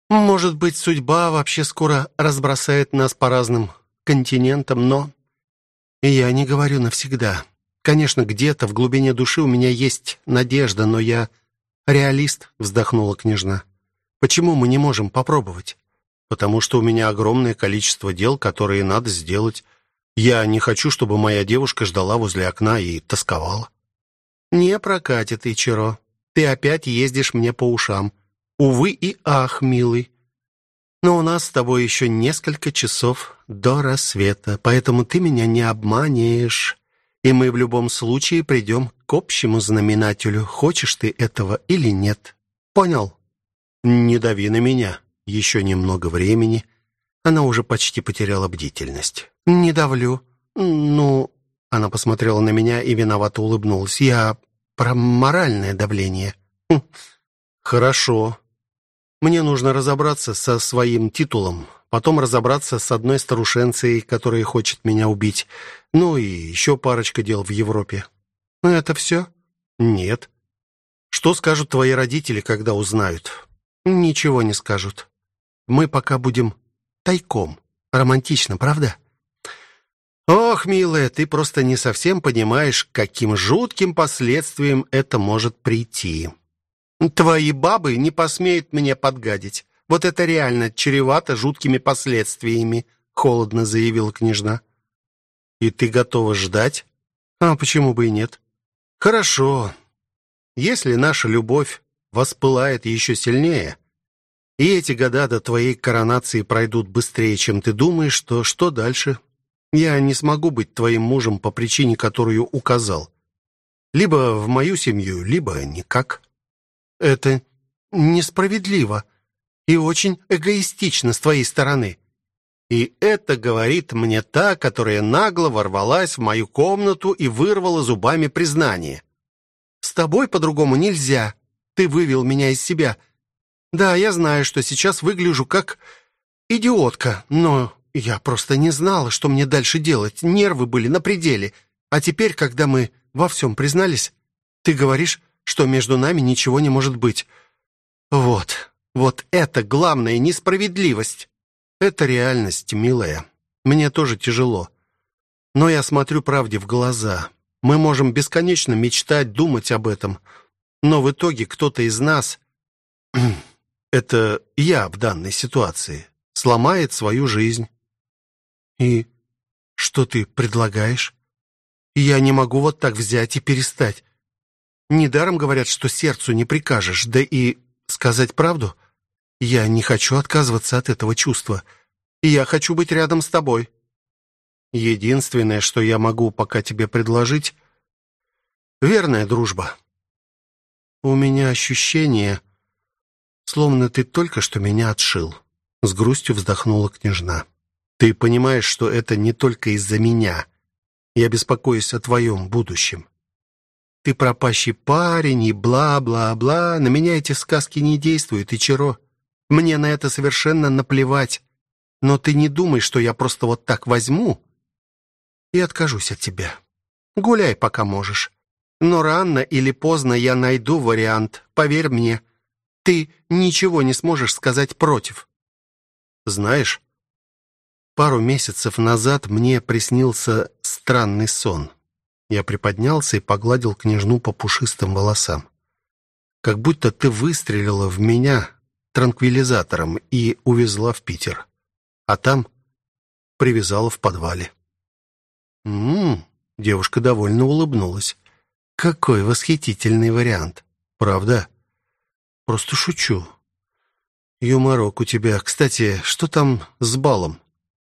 Speaker 1: Может быть, судьба вообще скоро разбросает нас по разным континентам, но я не говорю навсегда. Конечно, где-то в глубине души у меня есть надежда, но я реалист, вздохнула княжна. Почему мы не можем попробовать? Потому что у меня огромное количество дел, которые надо сделать. Я не хочу, чтобы моя девушка ждала возле окна и тосковала. Не прокатит, Ичиро. Ты опять ездишь мне по ушам. Увы и ах, милый. Но у нас с тобой еще несколько часов до рассвета, поэтому ты меня не обманешь. И мы в любом случае придем к общему знаменателю, хочешь ты этого или нет. Понял? Не дави на меня. Еще немного времени. Она уже почти потеряла бдительность. Не давлю. Ну, она посмотрела на меня и виновато улыбнулась. Я про моральное давление. Хм. Хорошо. Мне нужно разобраться со своим титулом, потом разобраться с одной старушенцей, которая хочет меня убить. Ну и еще парочка дел в Европе. Это все? Нет. Что скажут твои родители, когда узнают? Ничего не скажут. Мы пока будем тайком. Романтично, правда? Ох, милая, ты просто не совсем понимаешь, каким жутким последствиям это может прийти. Твои бабы не посмеют мне подгадить. Вот это реально чревато жуткими последствиями, холодно заявила княжна. И ты готова ждать? А почему бы и нет? Хорошо. Если наша любовь воспылает еще сильнее, и эти года до твоей коронации пройдут быстрее, чем ты думаешь, то что дальше? Я не смогу быть твоим мужем по причине, которую указал. Либо в мою семью, либо никак. Это несправедливо и очень эгоистично с твоей стороны. И это говорит мне та, которая нагло ворвалась в мою комнату и вырвала зубами признание. С тобой по-другому нельзя. Ты вывел меня из себя. Да, я знаю, что сейчас выгляжу как идиотка, но я просто не знала, что мне дальше делать. Нервы были на пределе. А теперь, когда мы во всем признались, ты говоришь, что между нами ничего не может быть. Вот, вот это главная несправедливость. Это реальность, милая. Мне тоже тяжело. Но я смотрю правде в глаза. Мы можем бесконечно мечтать, думать об этом, но в итоге кто-то из нас это я в данной ситуации сломает свою жизнь. И что ты предлагаешь? Я не могу вот так взять и перестать. Недаром говорят, что сердцу не прикажешь, да и сказать правду, я не хочу отказываться от этого чувства. Я хочу быть рядом с тобой. Единственное, что я могу пока тебе предложить верная дружба. У меня ощущение, словно ты только что меня отшил, с грустью вздохнула княжна. Ты понимаешь, что это не только из-за меня. Я беспокоюсь о твоем будущем ты пропащий парень и бла-бла-бла. На меня эти сказки не действуют, и чего? Мне на это совершенно наплевать. Но ты не думай, что я просто вот так возьму и откажусь от тебя. Гуляй, пока можешь. Но рано или поздно я найду вариант, поверь мне. Ты ничего не сможешь сказать против. Знаешь, пару месяцев назад мне приснился странный сон. Я приподнялся и погладил княжну по пушистым волосам. Как будто ты выстрелила в меня транквилизатором и увезла в Питер. А там привязала в подвале. «М-м-м», девушка довольно улыбнулась. «Какой восхитительный вариант. Правда?» «Просто шучу. Юморок у тебя. Кстати, что там с балом?»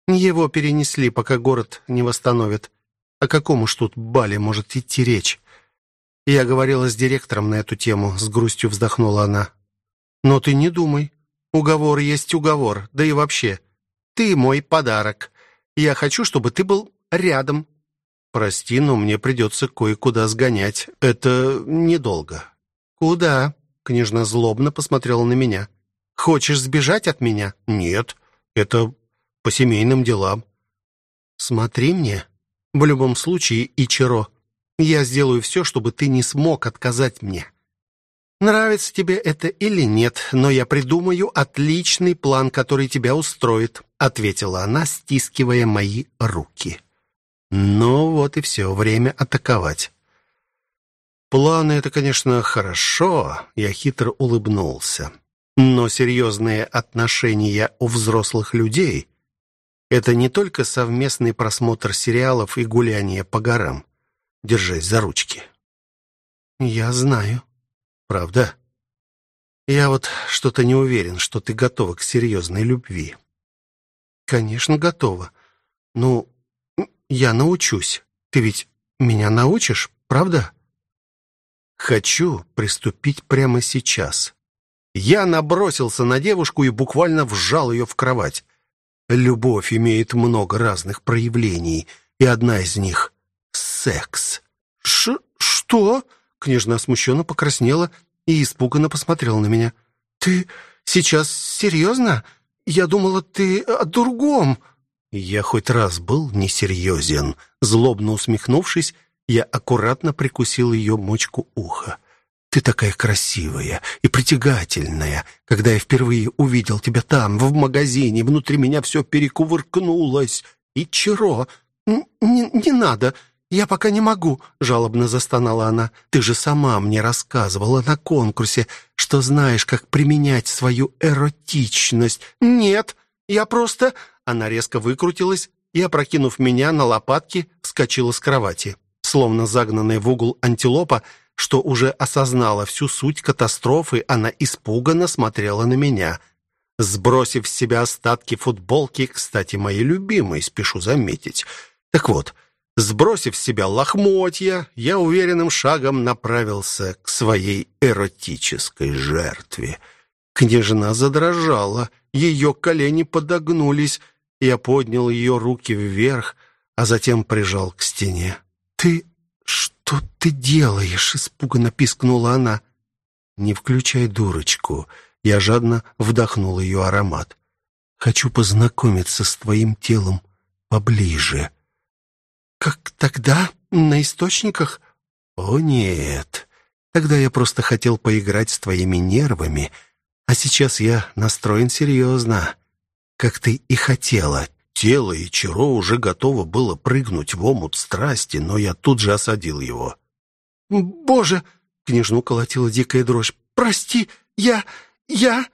Speaker 1: «Его перенесли, пока город не восстановит. О каком уж тут бале может идти речь?» «Я говорила с директором на эту тему», — с грустью вздохнула она. «Но ты не думай. Уговор есть уговор. Да и вообще, ты мой подарок. Я хочу, чтобы ты был рядом. Прости, но мне придется кое-куда сгонять. Это недолго. Куда? Княжна злобно посмотрела на меня. Хочешь сбежать от меня? Нет, это по семейным делам. Смотри мне. В любом случае, Ичиро, я сделаю все, чтобы ты не смог отказать мне. Нравится тебе это или нет, но я придумаю отличный план, который тебя устроит, ответила она, стискивая мои руки. Ну вот и все, время атаковать. Планы — это, конечно, хорошо, я хитро улыбнулся. Но серьезные отношения у взрослых людей — это не только совместный просмотр сериалов и гуляние по горам. Держась за ручки. Я знаю. Правда? Я вот что-то не уверен, что ты готова к серьезной любви. Конечно, готова. Ну, я научусь. Ты ведь меня научишь, правда? Хочу приступить прямо сейчас. Я набросился на девушку и буквально вжал ее в кровать. Любовь имеет много разных проявлений, и одна из них — секс. Ш что? Княжна смущенно покраснела и испуганно посмотрела на меня. Ты сейчас серьезно? Я думала, ты о другом. Я хоть раз был несерьезен. Злобно усмехнувшись, я аккуратно прикусил ее мочку уха. Ты такая красивая и притягательная. Когда я впервые увидел тебя там, в магазине, внутри меня все перекувыркнулось. И Чиро, не, не надо, я пока не могу, жалобно застонала она. Ты же сама мне рассказывала на конкурсе, что знаешь, как применять свою эротичность. Нет, я просто она резко выкрутилась и, опрокинув меня на лопатки, вскочила с кровати. Словно загнанная в угол антилопа, что уже осознала всю суть катастрофы, она испуганно смотрела на меня. Сбросив с себя остатки футболки, кстати, моей любимой, спешу заметить. Так вот, сбросив с себя лохмотья, я уверенным шагом направился к своей эротической жертве. Княжна задрожала, ее колени подогнулись, я поднял ее руки вверх, а затем прижал к стене. «Ты... что ты делаешь?» — испуганно пискнула она. «Не включай дурочку». Я жадно вдохнул ее аромат. «Хочу познакомиться с твоим телом поближе». «Как тогда? На источниках?» «О, нет. Тогда я просто хотел поиграть с твоими нервами, а сейчас я настроен серьезно как ты и хотела. Тело и Ичиро уже готово было прыгнуть в омут страсти, но я тут же осадил его. «Боже!» — княжну колотила дикая дрожь. «Прости, я... я...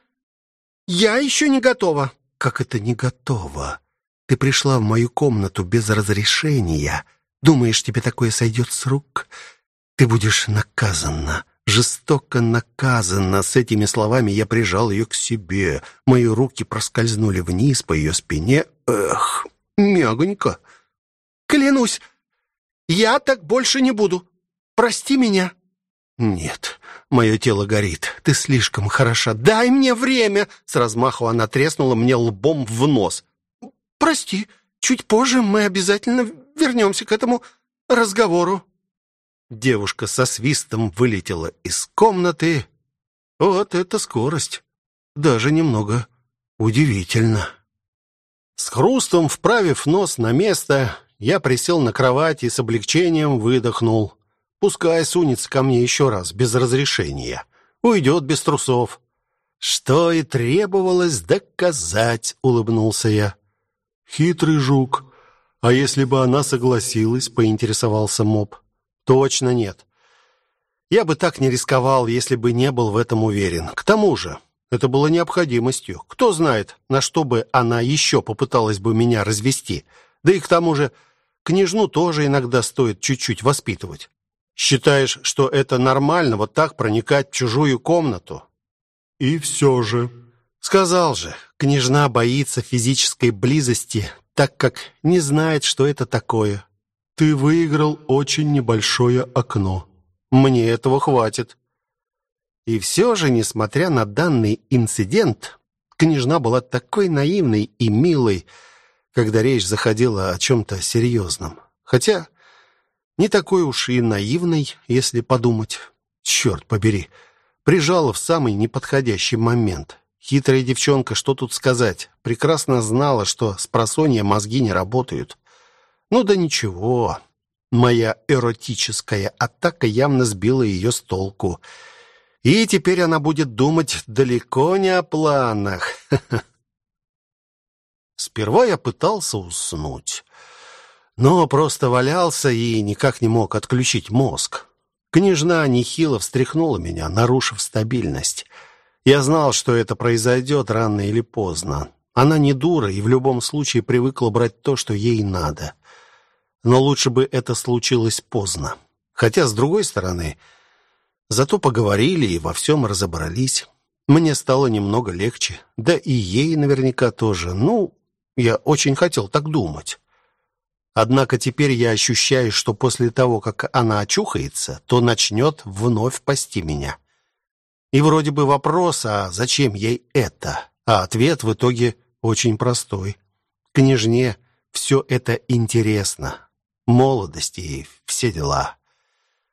Speaker 1: я еще не готова». «Как это не готова? Ты пришла в мою комнату без разрешения. Думаешь, тебе такое сойдет с рук? Ты будешь наказана жестоко наказана. С этими словами я прижал ее к себе. Мои руки проскользнули вниз по ее спине. Эх, мягонько. Клянусь, я так больше не буду. Прости меня. Нет, мое тело горит. Ты слишком хороша. Дай мне время. С размаху она треснула мне лбом в нос. Прости, чуть позже мы обязательно вернемся к этому разговору. Девушка со свистом вылетела из комнаты. Вот это скорость! Даже немного удивительно. С хрустом вправив нос на место, я присел на кровать и с облегчением выдохнул. Пускай сунется ко мне еще раз, без разрешения. Уйдет без трусов. Что и требовалось доказать, улыбнулся я.
Speaker 2: Хитрый жук. А если бы она согласилась, поинтересовался Моб.
Speaker 1: Точно нет. Я бы так не рисковал, если бы не был в этом уверен. К тому же, это было необходимостью. Кто знает, на что бы она еще попыталась бы меня развести. Да и к тому же, княжну тоже иногда стоит чуть-чуть воспитывать. Считаешь, что это нормально вот так проникать в чужую комнату?
Speaker 2: И все же...
Speaker 1: Сказал же, княжна боится физической близости, так как не знает, что это такое.
Speaker 2: Ты выиграл очень небольшое окно.
Speaker 1: Мне этого хватит. И все же, несмотря на данный инцидент, княжна была такой наивной и милой, когда речь заходила о чем-то серьезном. Хотя не такой уж и наивной, если подумать. Черт побери, прижала в самый неподходящий момент. Хитрая девчонка, что тут сказать, прекрасно знала, что с просонья мозги не работают. Ну да ничего, моя эротическая атака явно сбила ее с толку. И теперь она будет думать далеко не о планах. Сперва я пытался уснуть но просто валялся и никак не мог отключить мозг. Княжна нехило встряхнула меня, нарушив стабильность. Я знал, что это произойдет рано или поздно. Она не дура и в любом случае привыкла брать то, что ей надо. Но лучше бы это случилось поздно. Хотя, с другой стороны, зато поговорили и во всем разобрались. Мне стало немного легче. Да и ей наверняка тоже. Ну, я очень хотел так думать. Однако теперь я ощущаю, что после того, как она очухается, то начнет вновь пасти меня. И вроде бы вопрос, а зачем ей это? А ответ в итоге очень простой. Княжне все это интересно. Молодость и все дела.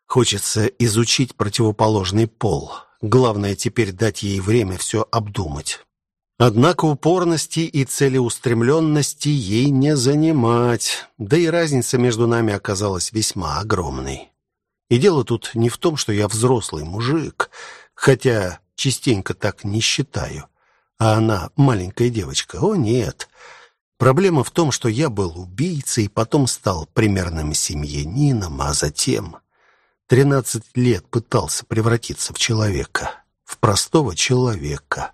Speaker 1: Хочется изучить противоположный пол. Главное теперь дать ей время все обдумать. Однако упорности и целеустремленности ей не занимать, да и разница между нами оказалась весьма огромной. И дело тут не в том, что я взрослый мужик, хотя частенько так не считаю, а она маленькая девочка. О, нет. Проблема в том, что я был убийцей, потом стал примерным семьянином, а затем 13 лет пытался превратиться в человека, в простого человека.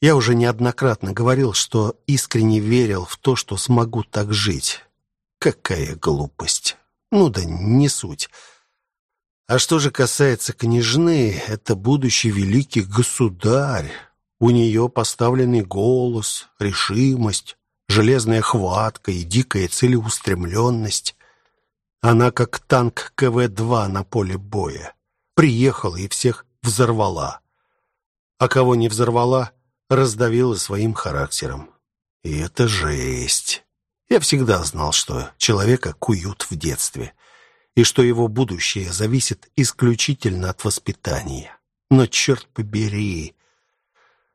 Speaker 1: Я уже неоднократно говорил, что искренне верил в то, что смогу так жить. Какая глупость. Ну да не суть. А что же касается княжны, это будущий великий государь. У нее поставленный голос, решимость, железная хватка и дикая целеустремленность. Она как танк КВ-2 на поле боя. Приехала и всех взорвала. А кого не взорвала, раздавила своим характером. И это жесть. Я всегда знал, что человека куют в детстве, и что его будущее зависит исключительно от воспитания. Но черт побери,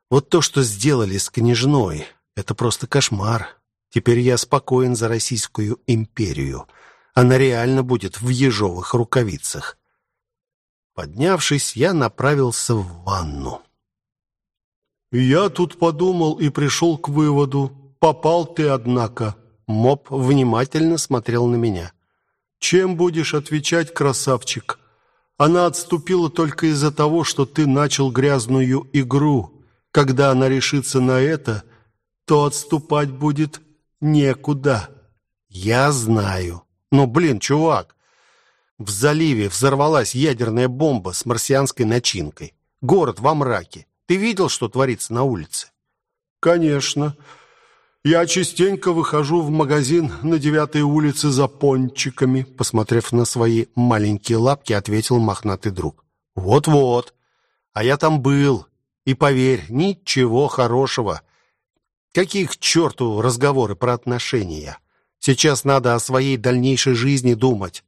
Speaker 1: вот то, что сделали с княжной, это просто кошмар. Теперь я спокоен за Российскую империю. Она реально будет в ежовых рукавицах. Поднявшись, я направился в ванну.
Speaker 2: «Я тут подумал и пришел к выводу. Попал ты, однако».
Speaker 1: Моб внимательно смотрел на меня.
Speaker 2: «Чем будешь отвечать, красавчик? Она отступила только из-за того, что ты начал грязную игру. Когда она решится на это, то отступать будет некуда».
Speaker 1: «Я знаю. Но, блин, чувак, в заливе взорвалась ядерная бомба с марсианской начинкой. Город во мраке. Ты видел, что творится на улице?
Speaker 2: Конечно. Я частенько выхожу в магазин на девятой улице за пончиками, посмотрев на свои маленькие лапки, ответил мохнатый друг.
Speaker 1: Вот-вот. А я там был. И поверь, ничего хорошего. Какие к черту разговоры про отношения? Сейчас надо о своей дальнейшей жизни думать.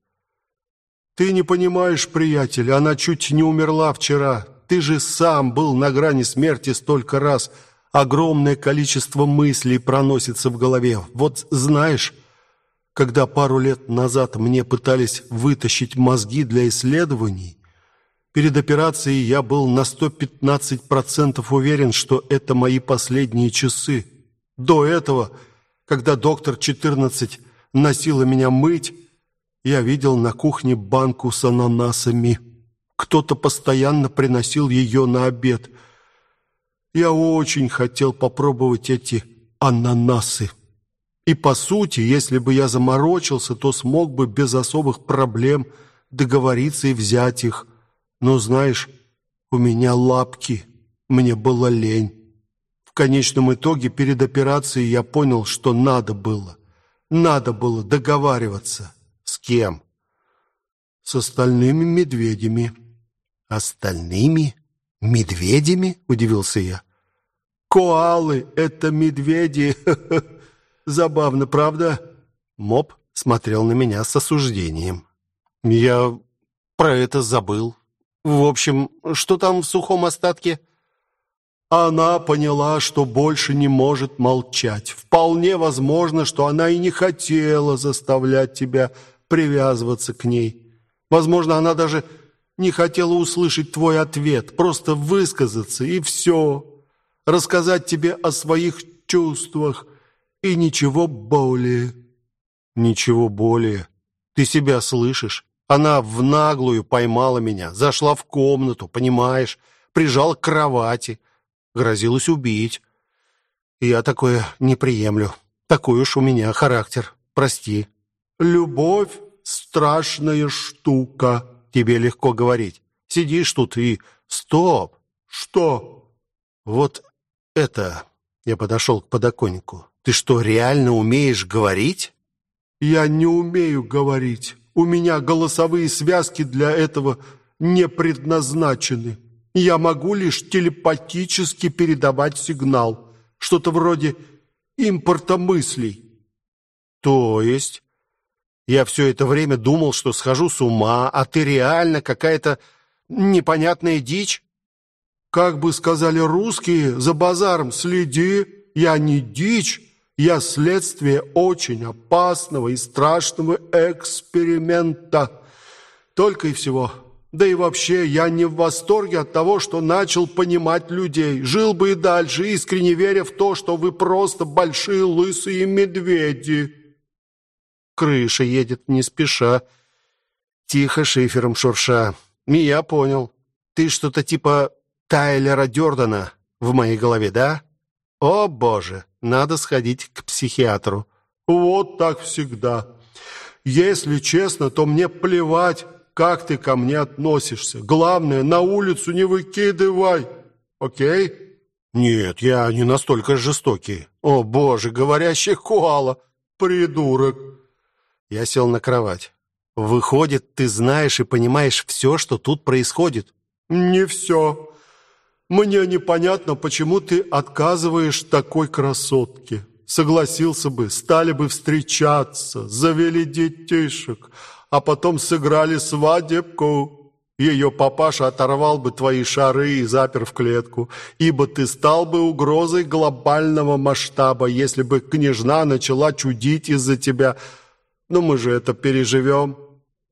Speaker 2: Ты не понимаешь, приятель, она чуть не умерла вчера ты же сам был на грани смерти столько раз,
Speaker 1: Огромное количество мыслей проносится в голове. Вот знаешь, когда пару лет назад мне пытались вытащить мозги для исследований, перед операцией я был на 115% уверен, что это мои последние часы. До этого, когда доктор 14 носила меня мыть, я видел на кухне банку с ананасами. Кто-то постоянно приносил ее на обед. Я очень хотел попробовать эти ананасы. И по сути, если бы я заморочился, то смог бы без особых проблем договориться и взять их. Но знаешь, у меня лапки, мне было лень. Конечном итоге перед операцией я понял, что надо было. Надо было договариваться. С кем? С остальными медведями. Остальными медведями? Удивился я. Коалы — это медведи. Забавно, правда? Моб смотрел на меня с осуждением. Я про это забыл. В общем, что там в сухом остатке? Она поняла, что больше не может молчать. Вполне возможно, что она и не хотела заставлять тебя привязываться к ней. Возможно, она даже не хотела услышать твой ответ, просто высказаться и все. Рассказать тебе о своих чувствах, и ничего более». «Ничего более? Ты себя слышишь? Она в наглую поймала меня, зашла в комнату, понимаешь, прижала к кровати, грозилась убить. Я такое не приемлю. Такой уж у меня характер. Прости». «Любовь — страшная штука», — тебе легко говорить. Сидишь тут и... Стоп! Что? Вот это... Я подошел к подоконнику. Ты что, реально умеешь говорить? Я не умею говорить. У меня голосовые связки для этого не предназначены. Я могу лишь телепатически передавать сигнал. Что-то вроде импорта мыслей. То есть? Я все это время думал, что схожу с ума, а ты реально какая-то непонятная дичь? Как бы сказали русские, за базаром следи, я не дичь, я следствие очень опасного и страшного эксперимента. Только и всего. Да и вообще, я не в восторге от того, что начал понимать людей. Жил бы и дальше, искренне веря в то, что вы просто большие лысые медведи. Крыша едет не спеша, тихо шифером шурша. И я понял. Ты что-то типа Тайлера Дёрдана в моей голове, да? О, боже! Надо сходить к психиатру. Вот так всегда. Если честно, то мне плевать, как ты ко мне относишься. Главное, на улицу не выкидывай. Окей? Нет, я не настолько жестокий. О, боже, говорящий коала. Придурок. Я сел на кровать. Выходит, ты знаешь и понимаешь все, что тут происходит? Не все. Мне непонятно, почему ты отказываешь такой красотке. Согласился бы, стали бы встречаться, завели детишек, а потом сыграли свадебку. Ее папаша оторвал бы твои шары и запер в клетку, ибо ты стал бы угрозой глобального масштаба, если бы княжна начала чудить из-за тебя. Но мы же это переживем.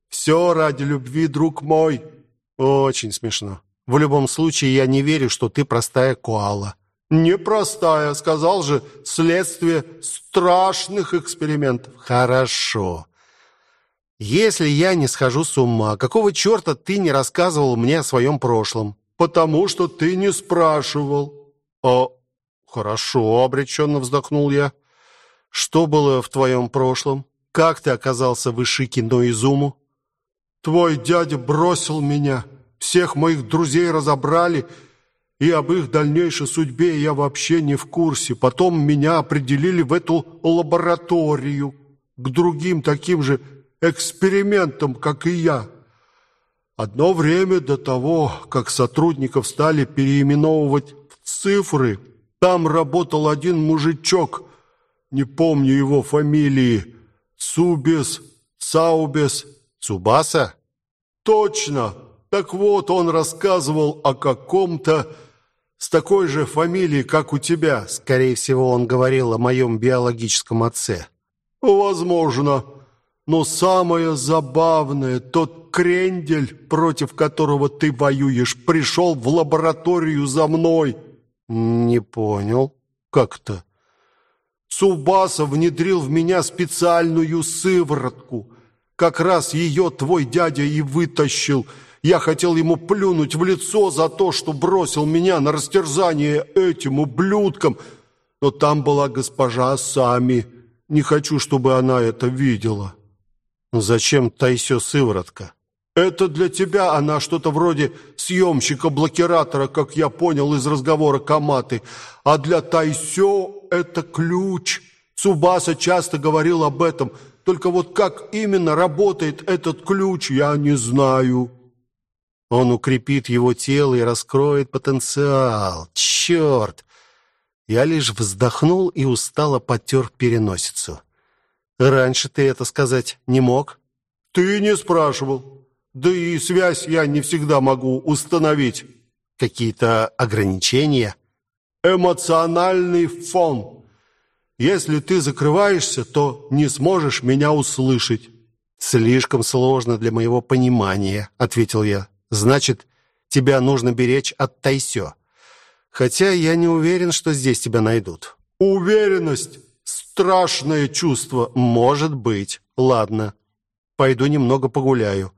Speaker 1: Все ради любви, друг мой. Очень смешно. В любом случае, я не верю, что ты простая коала». «Непростая, сказал же, следствие страшных экспериментов». «Хорошо. Если я не схожу с ума, какого черта ты не рассказывал мне о своем прошлом?» «Потому что ты не спрашивал». «О, хорошо», — обреченно вздохнул я. «Что было в твоем прошлом? Как ты оказался в Ишике Ноизуму?» «Твой дядя бросил меня». Всех моих друзей разобрали, и об их дальнейшей судьбе я вообще не в курсе. Потом меня определили в эту лабораторию к другим таким же экспериментам, как и я. Одно время до того, как сотрудников стали переименовывать в цифры, там работал один мужичок, не помню его фамилии, Цубес, Цаубес, Цубаса? Точно! Так вот, он рассказывал о каком-то с такой же фамилией, как у тебя. Скорее всего, он говорил о моем биологическом отце. Возможно. Но самое забавное, тот крендель, против которого ты воюешь, пришел в лабораторию за мной. Не понял. Как-то? Субаса внедрил в меня специальную сыворотку. Как раз ее твой дядя и вытащил. Я хотел ему плюнуть в лицо за то, что бросил меня на растерзание этим ублюдкам, но там была госпожа Сами. Не хочу, чтобы она это видела. Зачем Тайсё сыворотка? Это для тебя она что-то вроде съемщика-блокиратора, как я понял из разговора Каматы. А для Тайсё это ключ. Цубаса часто говорил об этом. Только вот как именно работает этот ключ, я не знаю. Он укрепит его тело и раскроет потенциал. Черт! Я лишь вздохнул и устало потер переносицу. Раньше ты это сказать не мог? Ты не спрашивал. Да и связь я не всегда могу установить. Какие-то ограничения? Эмоциональный фон. Если ты закрываешься, то не сможешь меня услышать. Слишком сложно для моего понимания, ответил я. Значит, тебя нужно беречь от Тайсё. Хотя я не уверен, что здесь тебя найдут. Уверенность страшное чувство. Может быть. Ладно. Пойду немного погуляю.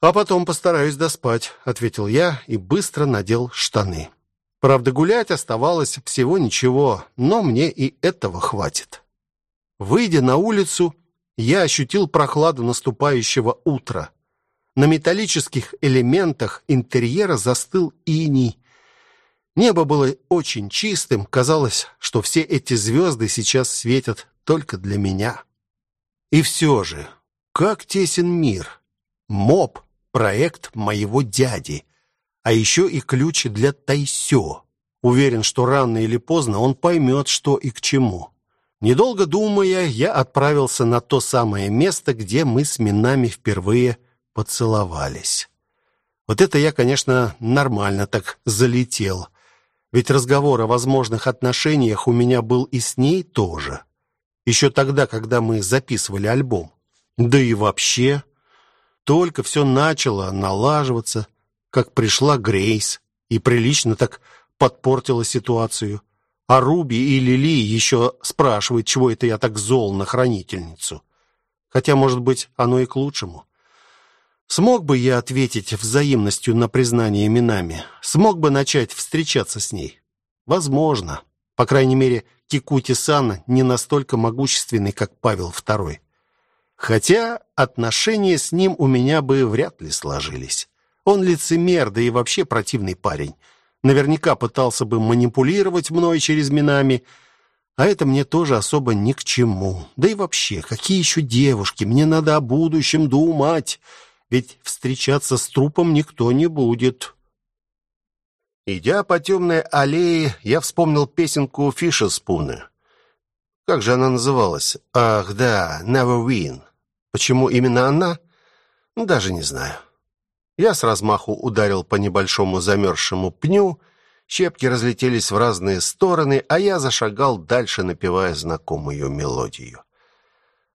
Speaker 1: А потом постараюсь доспать, ответил я и быстро надел штаны. Правда, гулять оставалось всего ничего, но мне и этого хватит. Выйдя на улицу, я ощутил прохладу наступающего утра. На металлических элементах интерьера застыл иней. Небо было очень чистым, казалось, что все эти звезды сейчас светят только для меня. И все же, как тесен мир. МОП проект моего дяди, а еще и ключ для Тайсё. Уверен, что рано или поздно он поймет, что и к чему. Недолго думая, я отправился на то самое место, где мы с Минами впервые поцеловались. Вот это я, конечно, нормально так залетел. Ведь разговор о возможных отношениях у меня был и с ней тоже. Еще тогда, когда мы записывали альбом. Да и вообще, только все начало налаживаться, как пришла Грейс и прилично так подпортила ситуацию. А Руби и Лили еще спрашивают, чего это я так зол на хранительницу. Хотя, может быть, оно и к лучшему. Смог бы я ответить взаимностью на признание именами? Смог бы начать встречаться с ней? Возможно. По крайней мере, Кикути-сан не настолько могущественный, как Павел II. Хотя отношения с ним у меня бы вряд ли сложились. Он лицемер, да и вообще противный парень. Наверняка пытался бы манипулировать мной через Минами, а это мне тоже особо ни к чему. Да и вообще, какие еще девушки? Мне надо о будущем думать ведь встречаться с трупом никто не будет. Идя по темной аллее, я вспомнил песенку Фиша Спуна. Как же она называлась? Ах, да, Never Win. Почему именно она? Даже не знаю. Я с размаху ударил по небольшому замерзшему пню, щепки разлетелись в разные стороны, а я зашагал дальше, напевая знакомую мелодию.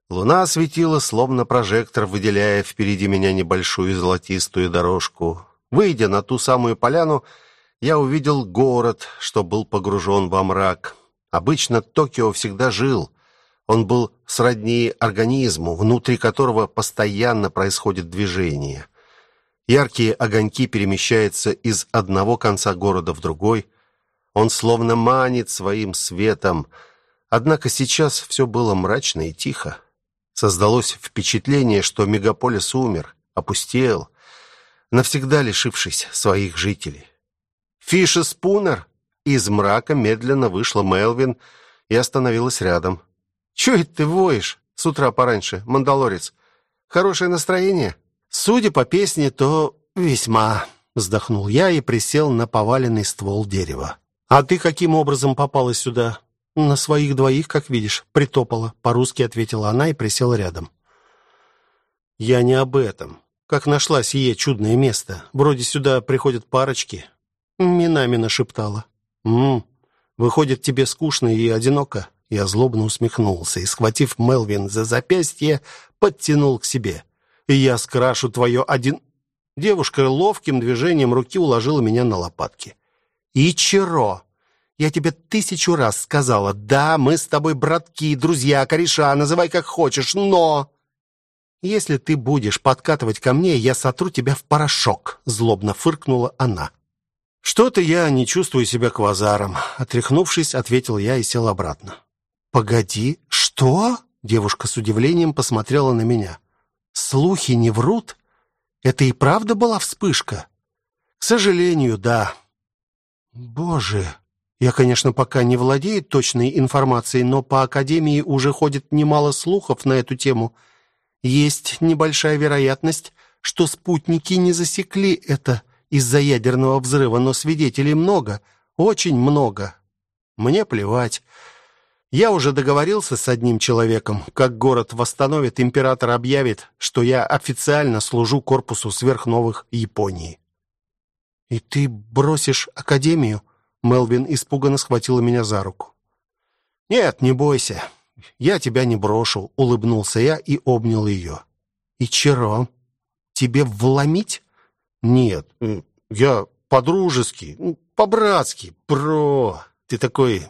Speaker 1: Луна светила словно прожектор, выделяя впереди меня небольшую золотистую дорожку. Выйдя на ту самую поляну, я увидел город, что был погружен во мрак. Обычно Токио всегда жил. Он был сродни организму, внутри которого постоянно происходит движение. Яркие огоньки перемещаются из одного конца города в другой. Он словно манит своим светом. Однако сейчас все было мрачно и тихо. Создалось впечатление, что мегаполис умер, опустел, навсегда лишившись своих жителей. Фиша Спунер из мрака медленно вышла Мелвин и остановилась рядом. «Чё это ты воешь с утра пораньше, мандалорец? Хорошее настроение?» «Судя по песне, то весьма», — вздохнул я и присел на поваленный ствол дерева. «А ты каким образом попала сюда?» «На своих двоих, как видишь, притопала», — по-русски ответила она и присела рядом. «Я не об этом. Как нашла сие чудное место? Вроде сюда приходят парочки». Минами нашептала. «М, выходит, тебе скучно и одиноко?» Я злобно усмехнулся и, схватив Мелвин за запястье, подтянул к себе. «Я скрашу твое один...» Девушка ловким движением руки уложила меня на лопатки. «Ичиро, я тебе тысячу раз сказала, да, мы с тобой братки, друзья, кореша, называй как хочешь, но... Если ты будешь подкатывать ко мне, я сотру тебя в порошок, злобно фыркнула она. Что-то я не чувствую себя квазаром, отряхнувшись, ответил я и сел обратно. Погоди, что? Девушка с удивлением посмотрела на меня. Слухи не врут? Это и правда была вспышка? К сожалению, да. Боже, я, конечно, пока не владею точной информацией, но по академии уже ходит немало слухов на эту тему. Есть небольшая вероятность, что спутники не засекли это из-за ядерного взрыва, но свидетелей много, очень много. Мне плевать. Я уже договорился с одним человеком. Как город восстановит, император объявит, что я официально служу корпусу сверхновых Японии. И ты бросишь академию? Мелвин испуганно схватила меня за руку. «Нет, не бойся. Я тебя не брошу», — улыбнулся я и обнял ее. «И Черо, тебе вломить?» «Нет, я по-дружески, по-братски. Бро, ты такой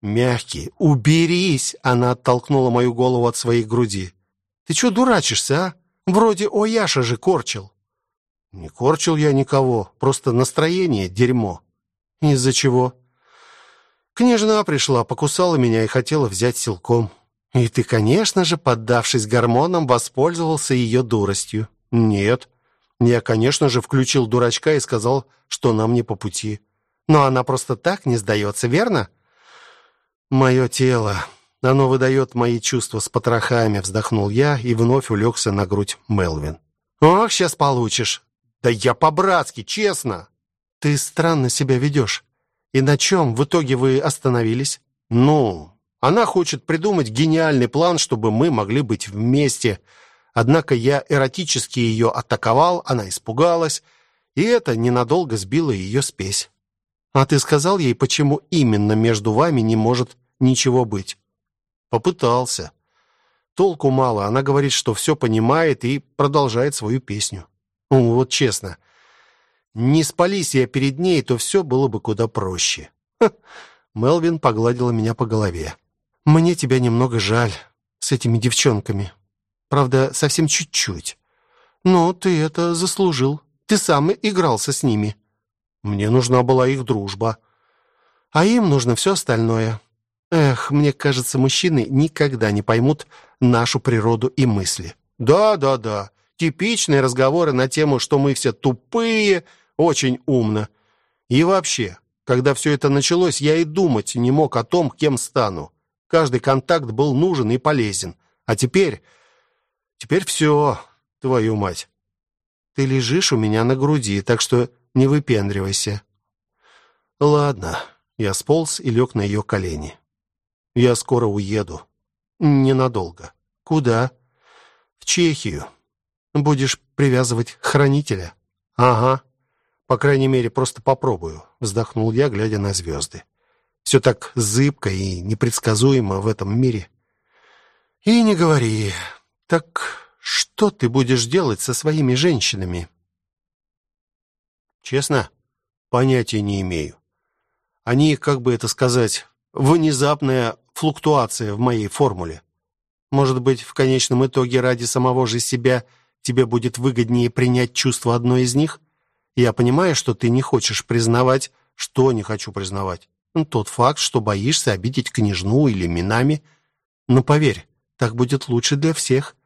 Speaker 1: мягкий. Уберись!» Она оттолкнула мою голову от своей груди. «Ты что дурачишься, а? Вроде Ояша же корчил». «Не корчил я никого, просто настроение дерьмо». Из-за чего? Княжна пришла, покусала меня и хотела взять силком. И ты, конечно же, поддавшись гормонам, воспользовался ее дуростью. Нет. Я, конечно же, включил дурачка и сказал, что нам не по пути. Но она просто так не сдается, верно? Мое тело, оно выдает мои чувства с потрохами, вздохнул я и вновь улегся на грудь Мелвин. Ох, сейчас получишь. Да я по-братски, честно. Ты странно себя ведешь. И на чем в итоге вы остановились? Ну, она хочет придумать гениальный план, чтобы мы могли быть вместе. Однако я эротически ее атаковал, она испугалась, и это ненадолго сбило ее спесь. А ты сказал ей, почему именно между вами не может ничего быть? Попытался. Толку мало. Она говорит, что все понимает и продолжает свою песню. Ну, вот честно, не спались я перед ней, то все было бы куда проще. Ха. Мелвин погладила меня по голове. Мне тебя немного жаль с этими девчонками. Правда, совсем чуть-чуть. Но ты это заслужил. Ты сам игрался с ними. Мне нужна была их дружба. А им нужно все остальное. Эх, мне кажется, мужчины никогда не поймут нашу природу и мысли. Да, да, да. Типичные разговоры на тему, что мы все тупые, очень умно. И вообще, когда все это началось, я и думать не мог о том, кем стану. Каждый контакт был нужен и полезен. А теперь... Теперь все, твою мать. Ты лежишь у меня на груди, так что не выпендривайся. Ладно, я сполз и лег на ее колени. Я скоро уеду. Ненадолго. Куда? В Чехию. Будешь привязывать хранителя? Ага. По крайней мере, просто попробую, вздохнул я, глядя на звезды. Все так зыбко и непредсказуемо в этом мире. И не говори. Так что ты будешь делать со своими женщинами? Честно, понятия не имею. Они, как бы это сказать, внезапная флуктуация в моей формуле. Может быть, в конечном итоге ради самого же себя тебе будет выгоднее принять чувство одной из них? Я понимаю, что ты не хочешь признавать, что не хочу признавать. Ну, тот факт, что боишься обидеть княжну или Минами. Но поверь, так будет лучше для всех.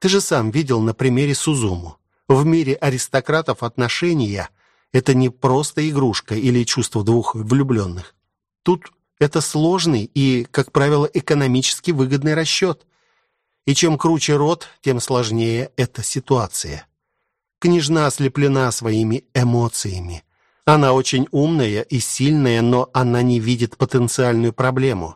Speaker 1: Ты же сам видел на примере Сузуму. В мире аристократов отношения — это не просто игрушка или чувство двух влюбленных. Тут это сложный и, как правило, экономически выгодный расчет. И чем круче род, тем сложнее эта ситуация. Княжна ослеплена своими эмоциями. Она очень умная и сильная, но она не видит потенциальную проблему.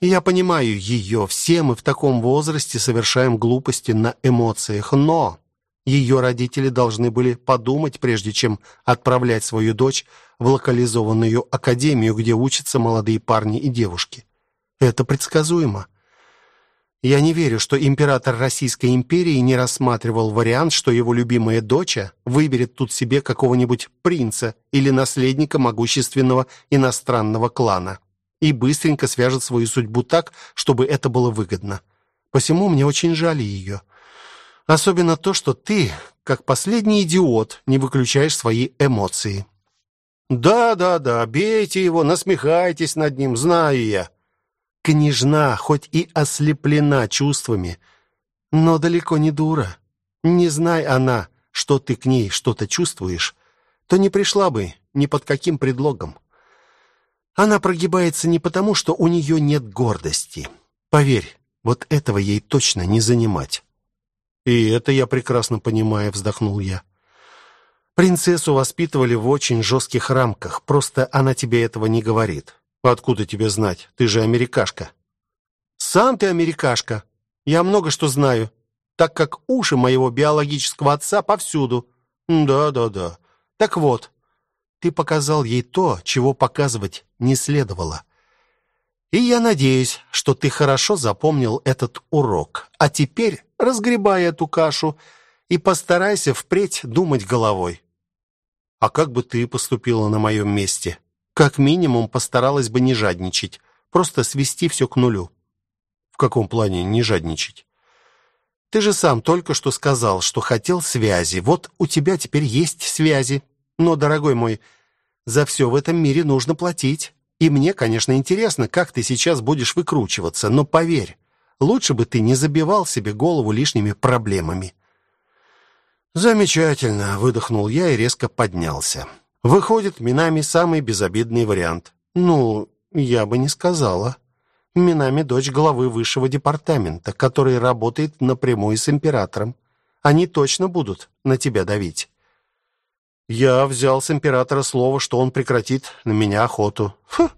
Speaker 1: Я понимаю ее, все мы в таком возрасте совершаем глупости на эмоциях, но Ее родители должны были подумать, прежде чем отправлять свою дочь в локализованную академию, где учатся молодые парни и девушки. Это предсказуемо. Я не верю, что император Российской империи не рассматривал вариант, что его любимая дочь выберет тут себе какого-нибудь принца или наследника могущественного иностранного клана и быстренько свяжет свою судьбу так, чтобы это было выгодно. Посему мне очень жаль ее. Особенно то, что ты, как последний идиот, не выключаешь свои эмоции. Да, да, да, бейте его, насмехайтесь над ним, знаю я. Княжна хоть и ослеплена чувствами, но далеко не дура. Не знай она, что ты к ней что-то чувствуешь, то не пришла бы ни под каким предлогом. Она прогибается не потому, что у нее нет гордости. Поверь, вот этого ей точно не занимать. «И это я прекрасно понимаю», — вздохнул я. «Принцессу воспитывали в очень жестких рамках, просто она тебе этого не говорит». «Откуда тебе знать? Ты же америкашка». «Сам ты америкашка. Я много что знаю, так как уши моего биологического отца повсюду». «Да-да-да. Так вот, ты показал ей то, чего показывать не следовало. И я надеюсь, что ты хорошо запомнил этот урок. А теперь разгребай эту кашу и постарайся впредь думать головой. А как бы ты поступила на моем месте? Как минимум постаралась бы не жадничать, просто свести все к нулю. В каком плане не жадничать? Ты же сам только что сказал, что хотел связи. Вот у тебя теперь есть связи. Но, дорогой мой, за все в этом мире нужно платить. И мне, конечно, интересно, как ты сейчас будешь выкручиваться, но поверь, лучше бы ты не забивал себе голову лишними проблемами. Замечательно, выдохнул я и резко поднялся. Выходит, Минами самый безобидный вариант. Ну, я бы не сказала. Минами дочь главы высшего департамента, который работает напрямую с императором. Они точно будут на тебя давить. Я взял с императора слово, что он прекратит на меня охоту. Фу.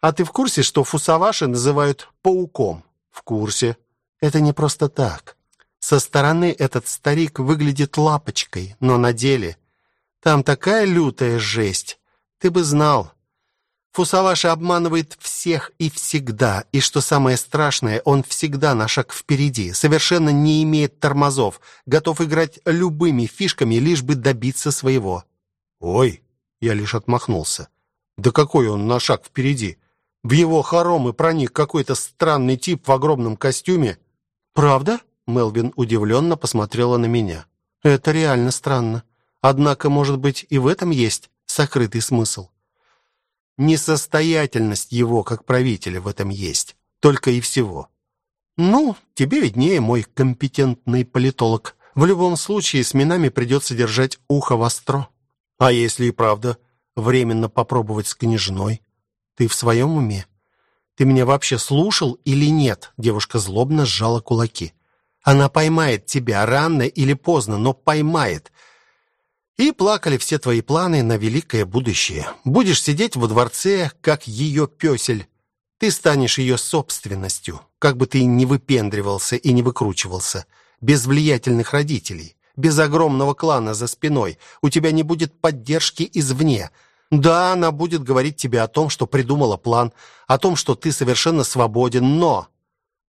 Speaker 1: А ты в курсе, что фусаваши называют пауком? В курсе. Это не просто так. Со стороны этот старик выглядит лапочкой, но на деле там такая лютая жесть. Ты бы знал. Фусаваши обманывает всех и всегда, и что самое страшное, он всегда на шаг впереди, совершенно не имеет тормозов, готов играть любыми фишками, лишь бы добиться своего. Ой, я лишь отмахнулся. Да какой он на шаг впереди? В его хоромы проник какой-то странный тип в огромном костюме. Правда? Мелвин удивленно посмотрела на меня. Это реально странно. Однако, может быть, и в этом есть сокрытый смысл. Несостоятельность его как правителя в этом есть. Только и всего. Ну, тебе виднее, мой компетентный политолог. В любом случае, с минами придется держать ухо востро. А если и правда временно попробовать с княжной? Ты в своем уме? Ты меня вообще слушал или нет? Девушка злобно сжала кулаки. Она поймает тебя рано или поздно, но поймает. И плакали все твои планы на великое будущее. Будешь сидеть во дворце, как ее пёсель. Ты станешь ее собственностью, как бы ты ни выпендривался и не выкручивался, без влиятельных родителей, без огромного клана за спиной. У тебя не будет поддержки извне. Да, она будет говорить тебе о том, что придумала план, о том, что ты совершенно свободен, но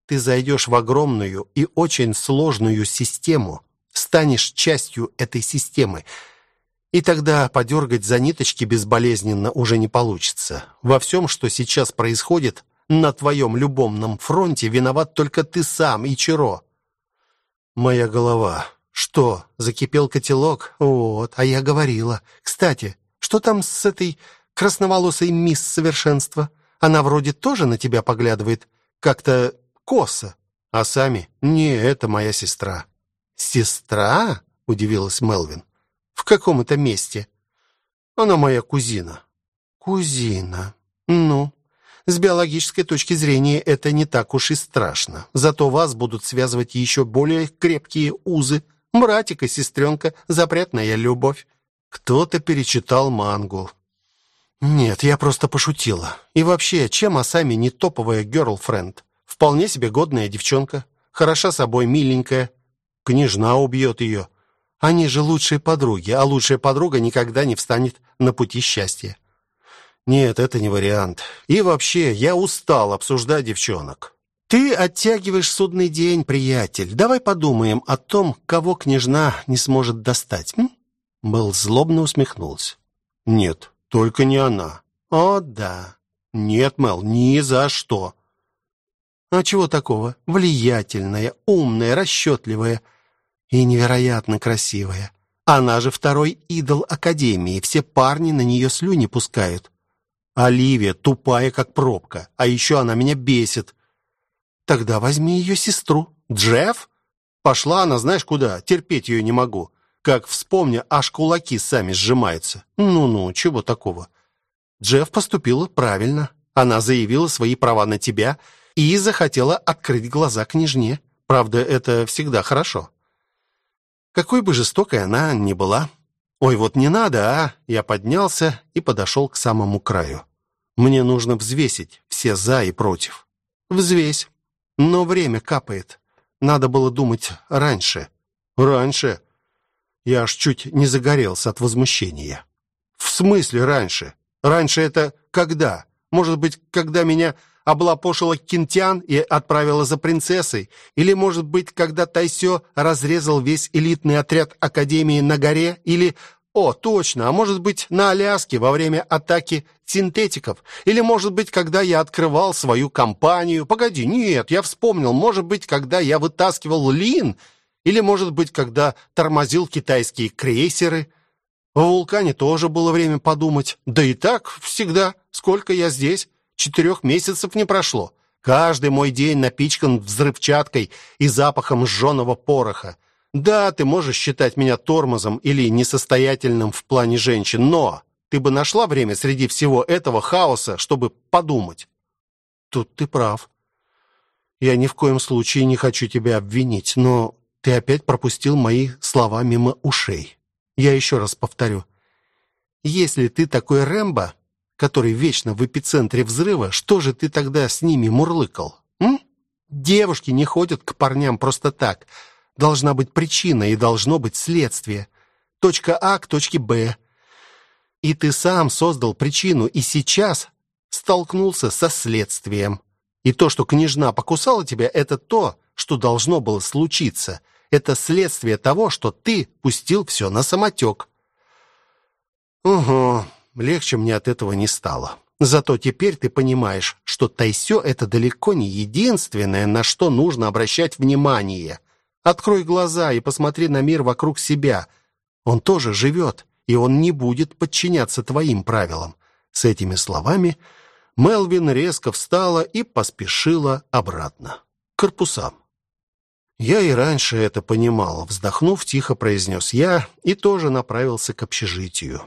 Speaker 1: ты зайдешь в огромную и очень сложную систему, станешь частью этой системы. И тогда подергать за ниточки безболезненно уже не получится. Во всем, что сейчас происходит на твоем любовном фронте, виноват только ты сам и Чиро. Моя голова. Что, закипел котелок? Вот, а я говорила. Кстати, что там с этой красноволосой мисс совершенства? Она вроде тоже на тебя поглядывает, как-то косо. А сами? Не, это моя сестра. Сестра? удивилась Мелвин. В каком это месте? Она моя кузина. Кузина. Ну, с биологической точки зрения это не так уж и страшно. Зато вас будут связывать еще более крепкие узы. Братик и сестренка, запретная любовь. Кто-то перечитал мангу. Нет, я просто пошутила. И вообще, чем Асами не топовая герлфренд? Вполне себе годная девчонка, хороша собой, миленькая. Княжна убьет ее. Они же лучшие подруги, а лучшая подруга никогда не встанет на пути счастья. Нет, это не вариант. И вообще, я устал обсуждать девчонок. Ты оттягиваешь судный день, приятель. Давай подумаем о том, кого княжна не сможет достать. М? Был злобно усмехнулся. Нет, только не она. О, да. Нет, Мел, ни за что. А чего такого? Влиятельная, умная, расчетливая и невероятно красивая. Она же второй идол Академии, все парни на нее слюни пускают. Оливия тупая, как пробка, а еще она меня бесит. Тогда возьми ее сестру. Джефф? Пошла она знаешь куда, терпеть ее не могу. Как вспомню, аж кулаки сами сжимаются. Ну-ну, чего такого? Джефф поступила правильно. Она заявила свои права на тебя и захотела открыть глаза княжне. Правда, это всегда хорошо. Какой бы жестокой она ни была. Ой, вот не надо, а? Я поднялся и подошел к самому краю. Мне нужно взвесить все за и против. Взвесь. Но время капает. Надо было думать раньше. Раньше? Я аж чуть не загорелся от возмущения. В смысле раньше? Раньше это когда? Может быть, когда меня облапошила Кинтян и отправила за принцессой? Или, может быть, когда Тайсё разрезал весь элитный отряд Академии на горе? Или, о, точно, а может быть, на Аляске во время атаки синтетиков? Или, может быть, когда я открывал свою компанию? Погоди, нет, я вспомнил, может быть, когда я вытаскивал Лин? Или, может быть, когда тормозил китайские крейсеры? В вулкане тоже было время подумать. Да и так всегда, сколько я здесь. Четырех месяцев не прошло. Каждый мой день напичкан взрывчаткой и запахом сжженного пороха. Да, ты можешь считать меня тормозом или несостоятельным в плане женщин, но ты бы нашла время среди всего этого хаоса, чтобы подумать. Тут ты прав. Я ни в коем случае не хочу тебя обвинить, но ты опять пропустил мои слова мимо ушей. Я еще раз повторю. Если ты такой Рэмбо, который вечно в эпицентре взрыва, что же ты тогда с ними мурлыкал? М? Девушки не ходят к парням просто так. Должна быть причина и должно быть следствие. Точка А к точке Б. И ты сам создал причину, и сейчас столкнулся со следствием. И то, что княжна покусала тебя, это то, что должно было случиться. Это следствие того, что ты пустил все на самотек. Угу. Легче мне от этого не стало. Зато теперь ты понимаешь, что Тайсё это далеко не единственное, на что нужно обращать внимание. Открой глаза и посмотри на мир вокруг себя. Он тоже живет, и он не будет подчиняться твоим правилам. С этими словами Мелвин резко встала и поспешила обратно к корпусам. Я и раньше это понимал, вздохнув, тихо произнес я и тоже направился к общежитию.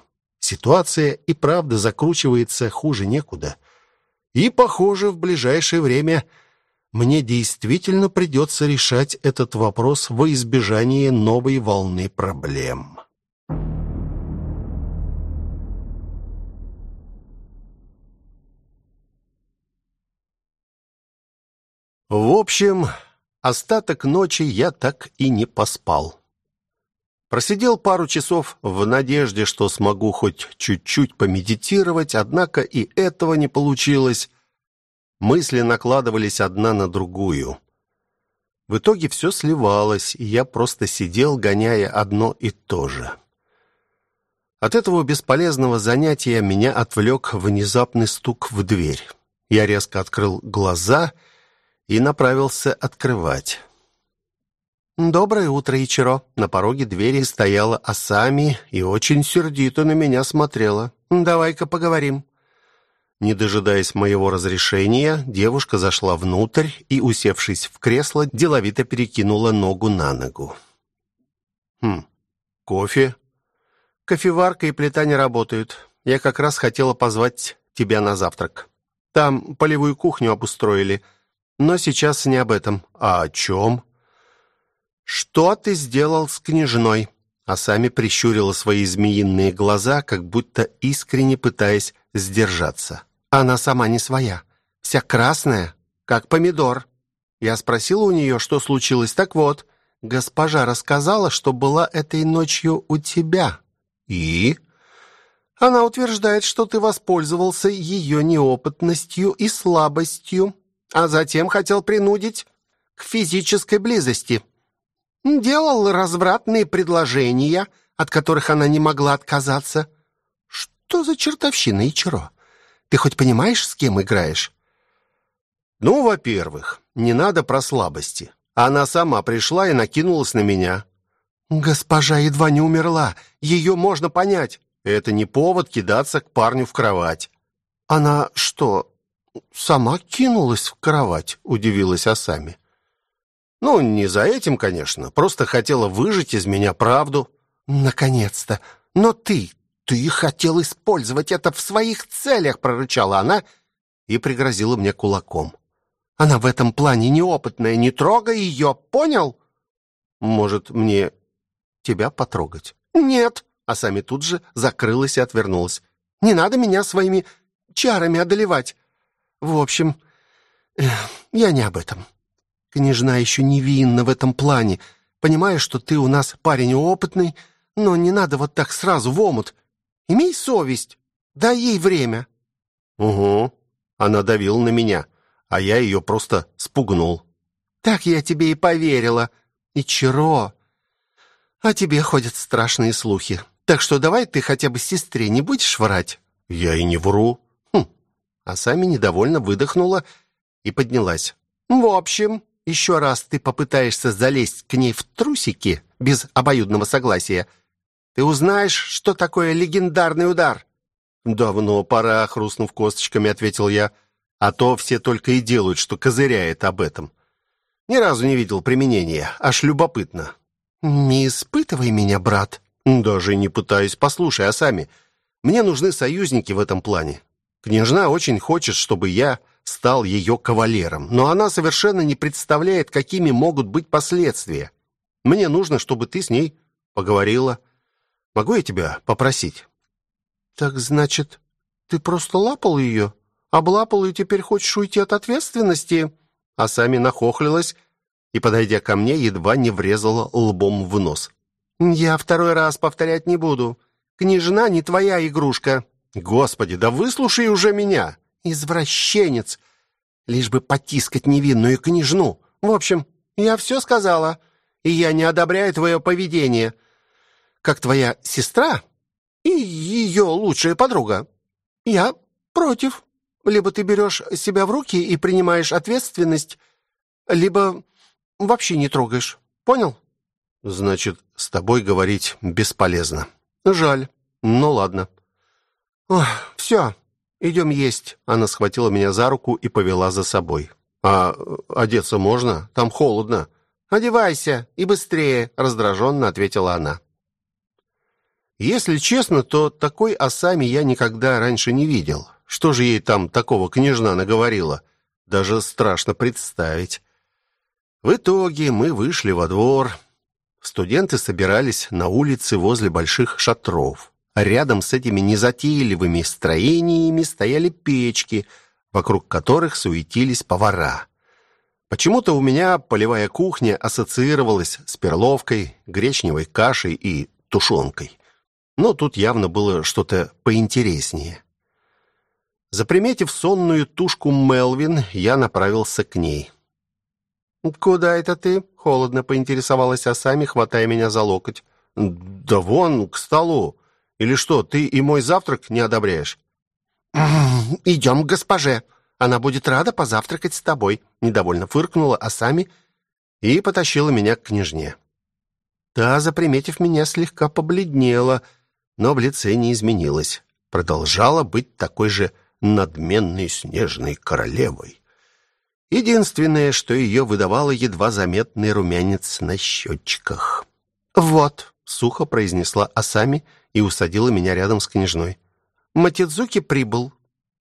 Speaker 1: Ситуация и правда закручивается хуже некуда. И, похоже, в ближайшее время мне действительно придется решать этот вопрос во избежание новой волны проблем. В общем, остаток ночи я так и не поспал. Просидел пару часов в надежде, что смогу хоть чуть-чуть помедитировать, однако и этого не получилось. Мысли накладывались одна на другую. В итоге все сливалось, и я просто сидел, гоняя одно и то же. От этого бесполезного занятия меня отвлек внезапный стук в дверь. Я резко открыл глаза и направился открывать. «Доброе утро, Ичиро!» На пороге двери стояла Асами и очень сердито на меня смотрела. «Давай-ка поговорим». Не дожидаясь моего разрешения, девушка зашла внутрь и, усевшись в кресло, деловито перекинула ногу на ногу. «Хм, кофе?» «Кофеварка и плита не работают. Я как раз хотела позвать тебя на завтрак. Там полевую кухню обустроили, но сейчас не об этом. А о чем?» «Что ты сделал с княжной?» А сами прищурила свои змеиные глаза, как будто искренне пытаясь сдержаться. «Она сама не своя. Вся красная, как помидор». Я спросила у нее, что случилось. Так вот, Госпожа рассказала, что была этой ночью у тебя. И она утверждает, что ты воспользовался ее неопытностью и слабостью, а затем хотел принудить к физической близости. Делал развратные предложения, от которых она не могла отказаться. Что за чертовщина, Ичиро? Ты хоть понимаешь, с кем играешь?
Speaker 2: Ну, во-первых, не надо про слабости. Она сама пришла и накинулась на меня.
Speaker 1: Госпожа едва не умерла. Ее можно понять.
Speaker 2: Это не повод кидаться к парню в кровать.
Speaker 1: Она что, сама кинулась в кровать? удивилась Асами.
Speaker 2: Ну, не за этим, конечно, просто хотела выжить из меня правду.
Speaker 1: Наконец-то. Но ты, ты хотел использовать это в своих целях, прорычала она и пригрозила мне кулаком. Она в этом плане неопытная, не трогай ее, понял?
Speaker 2: Может, мне тебя потрогать?
Speaker 1: Нет, а сами тут же закрылась и отвернулась. Не надо меня своими чарами одолевать. В общем, я не об этом. Княжна еще невинна в этом плане. Понимаю, что ты у нас парень опытный, но не надо вот так сразу в омут. Имей совесть. Дай ей время.
Speaker 2: Угу. Она давила на меня, а я ее просто спугнул.
Speaker 1: Так я тебе и поверила. И чего? А тебе ходят страшные слухи. Так что давай ты хотя бы сестре не будешь врать.
Speaker 2: Я и не вру.
Speaker 1: Хм. А сами недовольно выдохнула и поднялась. В общем, еще раз ты попытаешься залезть к ней в трусики без обоюдного согласия, ты узнаешь, что такое легендарный удар.
Speaker 2: Давно пора, хрустнув косточками, ответил я. А то все только и делают, что козыряет об этом. Ни разу не видел применения, аж любопытно.
Speaker 1: Не испытывай меня, брат.
Speaker 2: Даже не пытаюсь. Послушай, а сами мне нужны союзники в этом плане. Княжна очень хочет, чтобы я стал ее кавалером, но она совершенно не представляет, какими могут быть последствия. Мне нужно, чтобы ты с ней поговорила. Могу я тебя попросить?
Speaker 1: Так значит, ты просто лапал ее? Облапал и теперь хочешь уйти от ответственности?
Speaker 2: А сами нахохлилась и, подойдя ко мне, едва не врезала лбом в нос.
Speaker 1: Я второй раз повторять не буду. Княжна не твоя игрушка.
Speaker 2: Господи, да выслушай уже меня.
Speaker 1: Извращенец. Лишь бы потискать невинную княжну. В общем, я все сказала, и я не одобряю твое поведение. Как твоя сестра и ее лучшая подруга. Я против. Либо ты берешь себя в руки и принимаешь ответственность, либо вообще не трогаешь. Понял?
Speaker 2: Значит, с тобой говорить бесполезно.
Speaker 1: Жаль.
Speaker 2: Ну ладно.
Speaker 1: Ох, все, идем есть.
Speaker 2: Она схватила меня за руку и повела за собой. А одеться можно? Там холодно.
Speaker 1: Одевайся и быстрее, раздраженно ответила она.
Speaker 2: Если честно, то такой осами я никогда раньше не видел. Что же ей там такого княжна наговорила? Даже страшно представить. В итоге мы вышли во двор. Студенты собирались на улице возле больших шатров. Рядом с этими незатейливыми строениями стояли печки, вокруг которых суетились повара. Почему-то у меня полевая кухня ассоциировалась с перловкой, гречневой кашей и тушенкой. Но тут явно было что-то поинтереснее. Заприметив сонную тушку Мелвин, я направился к ней.
Speaker 1: «Куда это ты?» — холодно поинтересовалась Асами, хватая меня за локоть.
Speaker 2: «Да вон, к столу. Или что, ты и мой завтрак не одобряешь?»
Speaker 1: «Идем к госпоже. Она будет рада позавтракать с тобой», — недовольно фыркнула Асами и потащила меня к княжне. Та, заприметив меня, слегка побледнела, но в лице не изменилась. Продолжала быть такой же надменной снежной королевой. Единственное, что ее выдавало едва заметный румянец на щечках. «Вот», — сухо произнесла Асами и усадила меня рядом с княжной. «Матидзуки прибыл».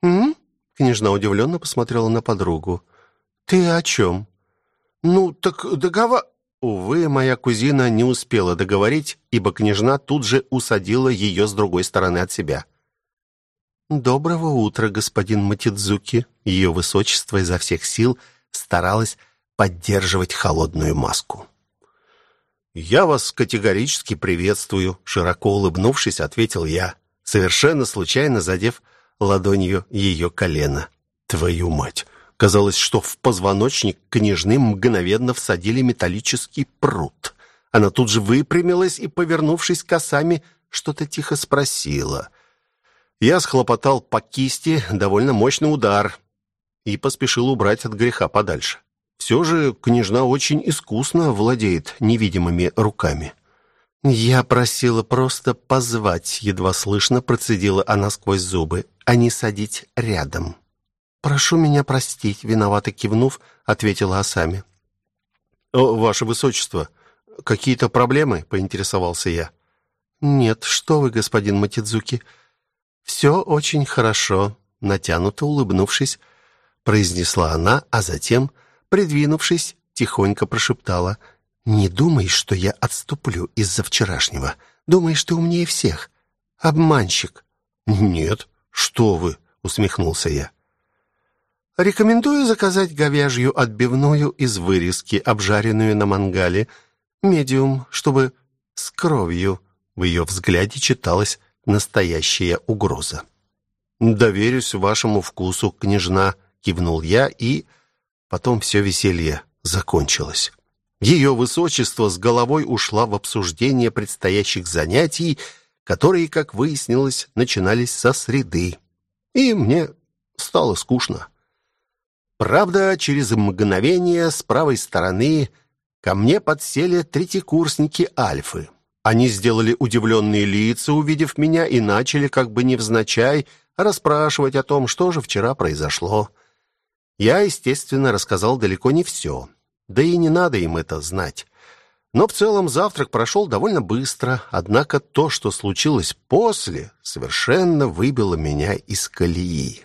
Speaker 1: «М?», Княжна удивленно посмотрела на подругу. «Ты о чем?» «Ну, так договор...» Увы, моя кузина не успела договорить, ибо княжна тут же усадила ее с другой стороны от себя. «Доброго утра, господин Матидзуки!» Ее высочество изо всех сил старалась поддерживать холодную маску. «Я вас категорически приветствую», — широко улыбнувшись, ответил я, совершенно случайно задев ладонью ее колено. «Твою мать!» Казалось, что в позвоночник княжны мгновенно всадили металлический прут. Она тут же выпрямилась и, повернувшись косами, что-то тихо спросила. Я схлопотал по кисти довольно мощный удар и поспешил убрать от греха подальше. Все же княжна очень искусно владеет невидимыми руками. «Я просила просто позвать», — едва слышно процедила она сквозь зубы, «а не садить рядом». «Прошу меня простить», — виновато кивнув, ответила Асами.
Speaker 2: «О, «Ваше Высочество, какие-то проблемы?» — поинтересовался я.
Speaker 1: «Нет, что вы, господин Матидзуки, все очень хорошо», — натянуто улыбнувшись, произнесла она, а затем придвинувшись, тихонько прошептала: "Не думай, что я отступлю из-за вчерашнего. Думаешь, ты умнее всех. Обманщик".
Speaker 2: "Нет, что вы?" усмехнулся я.
Speaker 1: Рекомендую заказать говяжью отбивную из вырезки, обжаренную на мангале, медиум, чтобы с кровью. В ее взгляде читалась настоящая угроза.
Speaker 2: «Доверюсь вашему вкусу, княжна», — кивнул я и Потом все веселье закончилось. Ее высочество с головой ушла в обсуждение предстоящих занятий, которые, как выяснилось, начинались со среды. И мне стало скучно. Правда, через мгновение с правой стороны ко мне подсели третьекурсники Альфы. Они сделали удивленные лица, увидев меня, и начали, как бы невзначай, расспрашивать о том, что же вчера произошло. Я, естественно, рассказал далеко не все. Да и не надо им это знать. Но в целом завтрак прошел довольно быстро, однако то, что случилось после, совершенно выбило меня из колеи.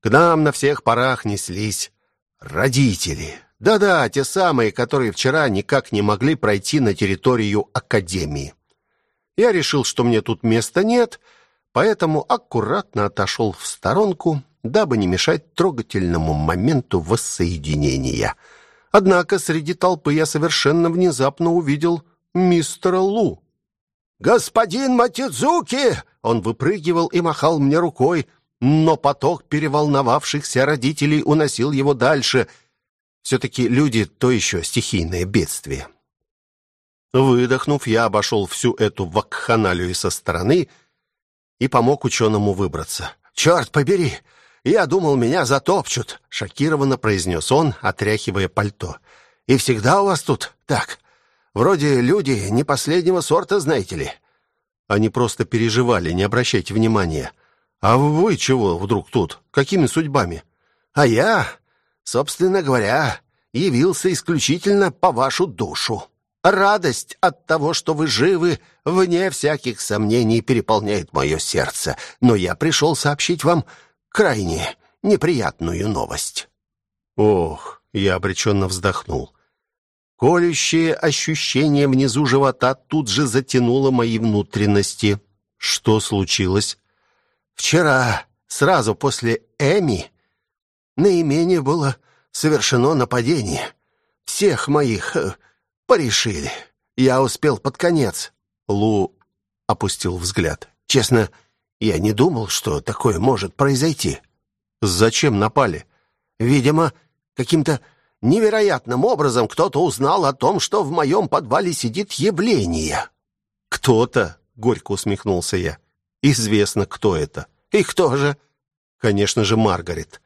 Speaker 2: К нам на всех парах неслись родители. Да-да, те самые, которые вчера никак не могли пройти на территорию академии. Я решил, что мне тут места нет, поэтому аккуратно отошел в сторонку дабы не мешать трогательному моменту воссоединения. Однако среди толпы я совершенно внезапно увидел мистера Лу. «Господин Матидзуки!» Он выпрыгивал и махал мне рукой, но поток переволновавшихся родителей уносил его дальше. Все-таки люди — то еще стихийное бедствие. Выдохнув, я обошел всю эту вакханалию со стороны и помог ученому выбраться. «Черт побери! «Я думал, меня затопчут», — шокированно произнес он, отряхивая пальто. «И всегда у вас тут так? Вроде люди не последнего сорта, знаете ли». Они просто переживали, не обращайте внимания. «А вы чего вдруг тут? Какими судьбами?» «А я, собственно говоря, явился исключительно по вашу душу. Радость от того, что вы живы, вне всяких сомнений переполняет мое сердце. Но я пришел сообщить вам крайне неприятную новость. Ох, я обреченно вздохнул. Колющее ощущение внизу живота тут же затянуло мои внутренности. Что случилось? Вчера, сразу после Эми, на имение было совершено нападение. Всех моих э, порешили. Я успел под конец. Лу опустил взгляд. Честно, я не думал, что такое может произойти. Зачем напали? Видимо, каким-то невероятным образом кто-то узнал о том, что в моем подвале сидит явление. Кто-то, горько усмехнулся я. Известно, кто это. И кто же? Конечно же, Маргарет.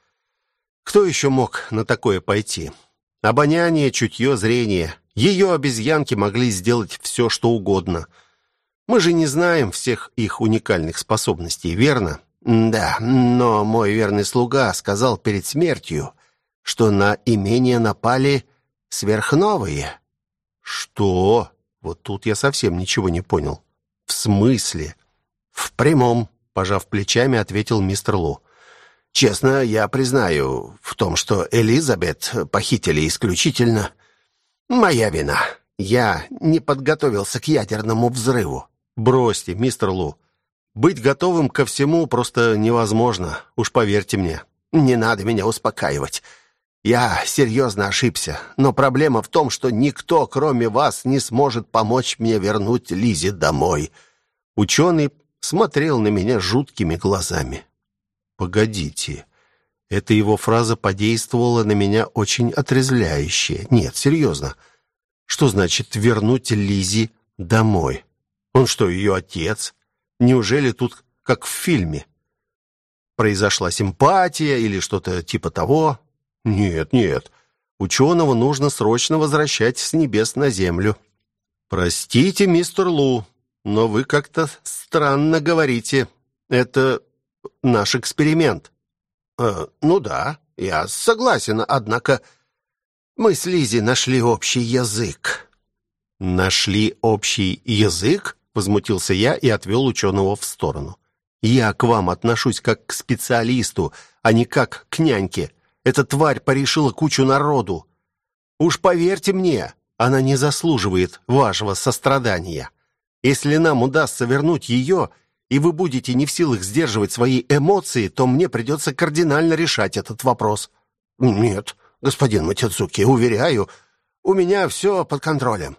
Speaker 2: Кто еще мог на такое пойти? Обоняние, чутье, зрение. Ее обезьянки могли сделать все, что угодно — мы же не знаем всех их уникальных способностей, верно? Да, но мой верный слуга сказал перед смертью, что на имение напали сверхновые. Что? Вот тут я совсем ничего не понял. В смысле? В прямом, пожав плечами, ответил мистер Лу. Честно, я признаю в том, что Элизабет похитили исключительно моя вина. Я не подготовился к ядерному взрыву. Бросьте, мистер Лу. Быть готовым ко всему просто невозможно, уж поверьте мне. Не надо меня успокаивать.
Speaker 1: Я серьезно ошибся, но проблема в том, что никто, кроме вас, не сможет помочь мне вернуть Лизе домой. Ученый смотрел на меня жуткими глазами. Погодите. Эта его фраза подействовала на меня очень отрезвляюще. Нет, серьезно. Что значит вернуть Лизе домой? Он что, ее отец? Неужели тут как в фильме? Произошла симпатия или что-то типа того? Нет, нет. Ученого нужно срочно возвращать с небес на землю. Простите, мистер Лу, но вы как-то странно говорите. Это наш эксперимент. Э, ну да, я согласен, однако мы с Лизи нашли общий язык. Нашли общий язык? Возмутился я и отвел ученого в сторону. Я к вам отношусь как к специалисту, а не как к няньке. Эта тварь порешила кучу народу. Уж поверьте мне, она не заслуживает вашего сострадания. Если нам удастся вернуть ее, и вы будете не в силах сдерживать свои эмоции, то мне придется кардинально решать этот вопрос. Нет, господин Матицуки, уверяю, у меня все под контролем.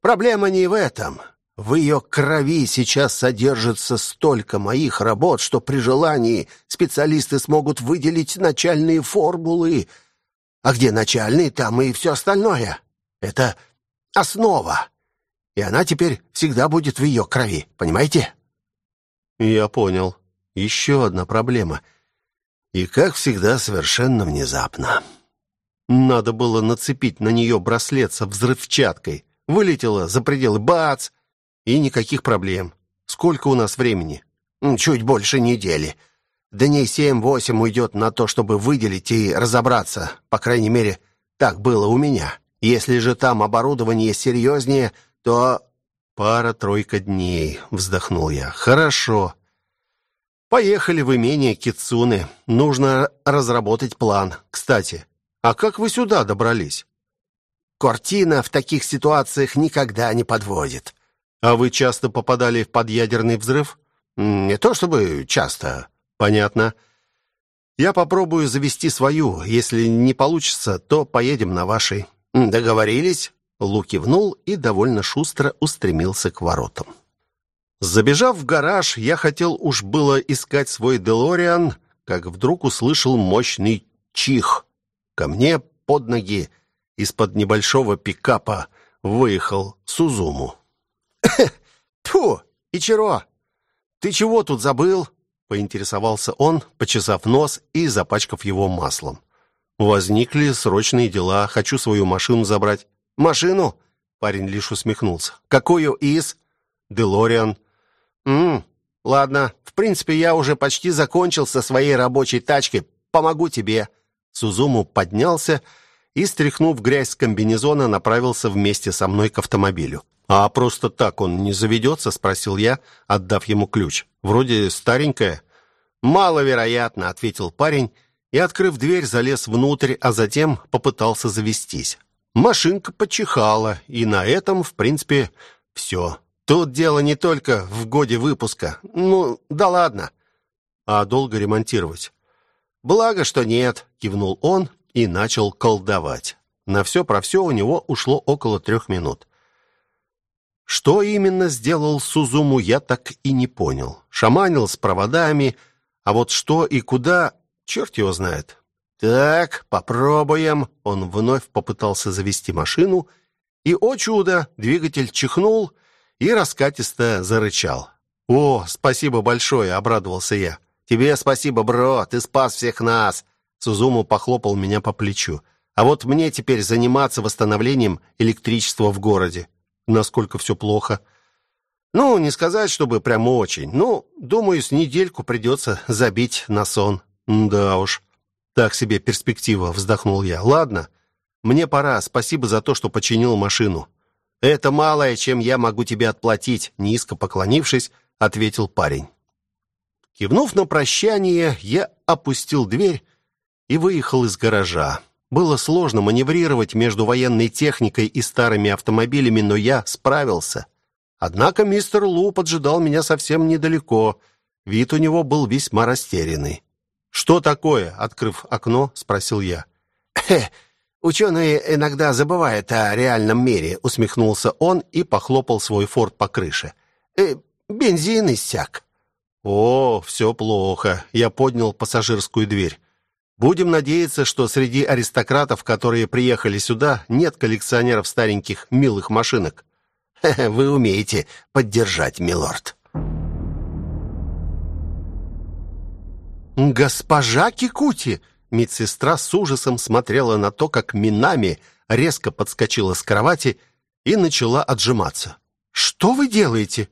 Speaker 1: Проблема не в этом. В ее крови сейчас содержится столько моих работ, что при желании специалисты смогут выделить начальные формулы. А где начальные, там и все остальное. Это основа. И она теперь всегда будет в ее крови, понимаете? Я понял. Еще одна проблема. И, как всегда, совершенно внезапно. Надо было нацепить на нее браслет со взрывчаткой. Вылетела за пределы, бац! И никаких проблем. Сколько у нас времени? Чуть больше недели. Дней семь-восемь уйдет на то, чтобы выделить и разобраться. По крайней мере, так было у меня. Если же там оборудование серьезнее, то пара-тройка дней, вздохнул я. Хорошо. Поехали в имение Кицуны. Нужно разработать план. Кстати, а как вы сюда добрались? Кортина в таких ситуациях никогда не подводит. А вы часто попадали в подъядерный взрыв? Не то чтобы часто. Понятно. Я попробую завести свою. Если не получится, то поедем на вашей. Договорились? Лу кивнул и довольно шустро устремился к воротам. Забежав в гараж, я хотел уж было искать свой Делориан, как вдруг услышал мощный чих. Ко мне под ноги из-под небольшого пикапа выехал Сузуму. Тьфу, Ичиро, ты чего тут забыл? поинтересовался он, почесав нос и запачкав его маслом. Возникли срочные дела, хочу свою машину забрать. Машину? Парень лишь усмехнулся. Какую из? Делориан. М, ладно, в принципе, я уже почти закончил со своей рабочей тачкой. Помогу тебе. Сузуму поднялся и, стряхнув грязь с комбинезона, направился вместе со мной к автомобилю. «А просто так он не заведется?» — спросил я, отдав ему ключ. «Вроде старенькая». «Маловероятно», — ответил парень и, открыв дверь, залез внутрь, а затем попытался завестись. Машинка почихала, и на этом, в принципе, все. Тут дело не только в годе выпуска. Ну, да ладно. А долго ремонтировать? Благо, что нет, кивнул он и начал колдовать. На все про все у него ушло около трех минут. Что именно сделал Сузуму, я так и не понял. Шаманил с проводами, а вот что и куда, черт его знает. Так, попробуем. Он вновь попытался завести машину, и о чудо, двигатель чихнул и раскатисто зарычал. О, спасибо большое, обрадовался я. Тебе спасибо, бро, ты спас всех нас. Сузуму похлопал меня по плечу. А вот мне теперь заниматься восстановлением электричества в городе насколько все плохо. Ну, не сказать, чтобы прям очень. Ну, думаю, с недельку придется забить на сон. Да уж. Так себе перспектива, вздохнул я. Ладно, мне пора. Спасибо за то, что починил машину. Это малое, чем я могу тебе отплатить, низко поклонившись, ответил парень. Кивнув на прощание, я опустил дверь и выехал из гаража. Было сложно маневрировать между военной техникой и старыми автомобилями, но я справился. Однако мистер Лу поджидал меня совсем недалеко. Вид у него был весьма растерянный. "Что такое?" открыв окно, спросил я. Хе, ученые иногда забывают о реальном мире, усмехнулся он и похлопал свой форт по крыше. Э, бензин иссяк.
Speaker 2: О, все плохо. Я поднял пассажирскую дверь. Будем надеяться, что среди аристократов, которые приехали сюда, нет коллекционеров стареньких милых машинок.
Speaker 1: Вы умеете поддержать, милорд. Госпожа Кикути, медсестра с ужасом смотрела на то, как Минами резко подскочила с кровати и начала отжиматься. Что вы делаете?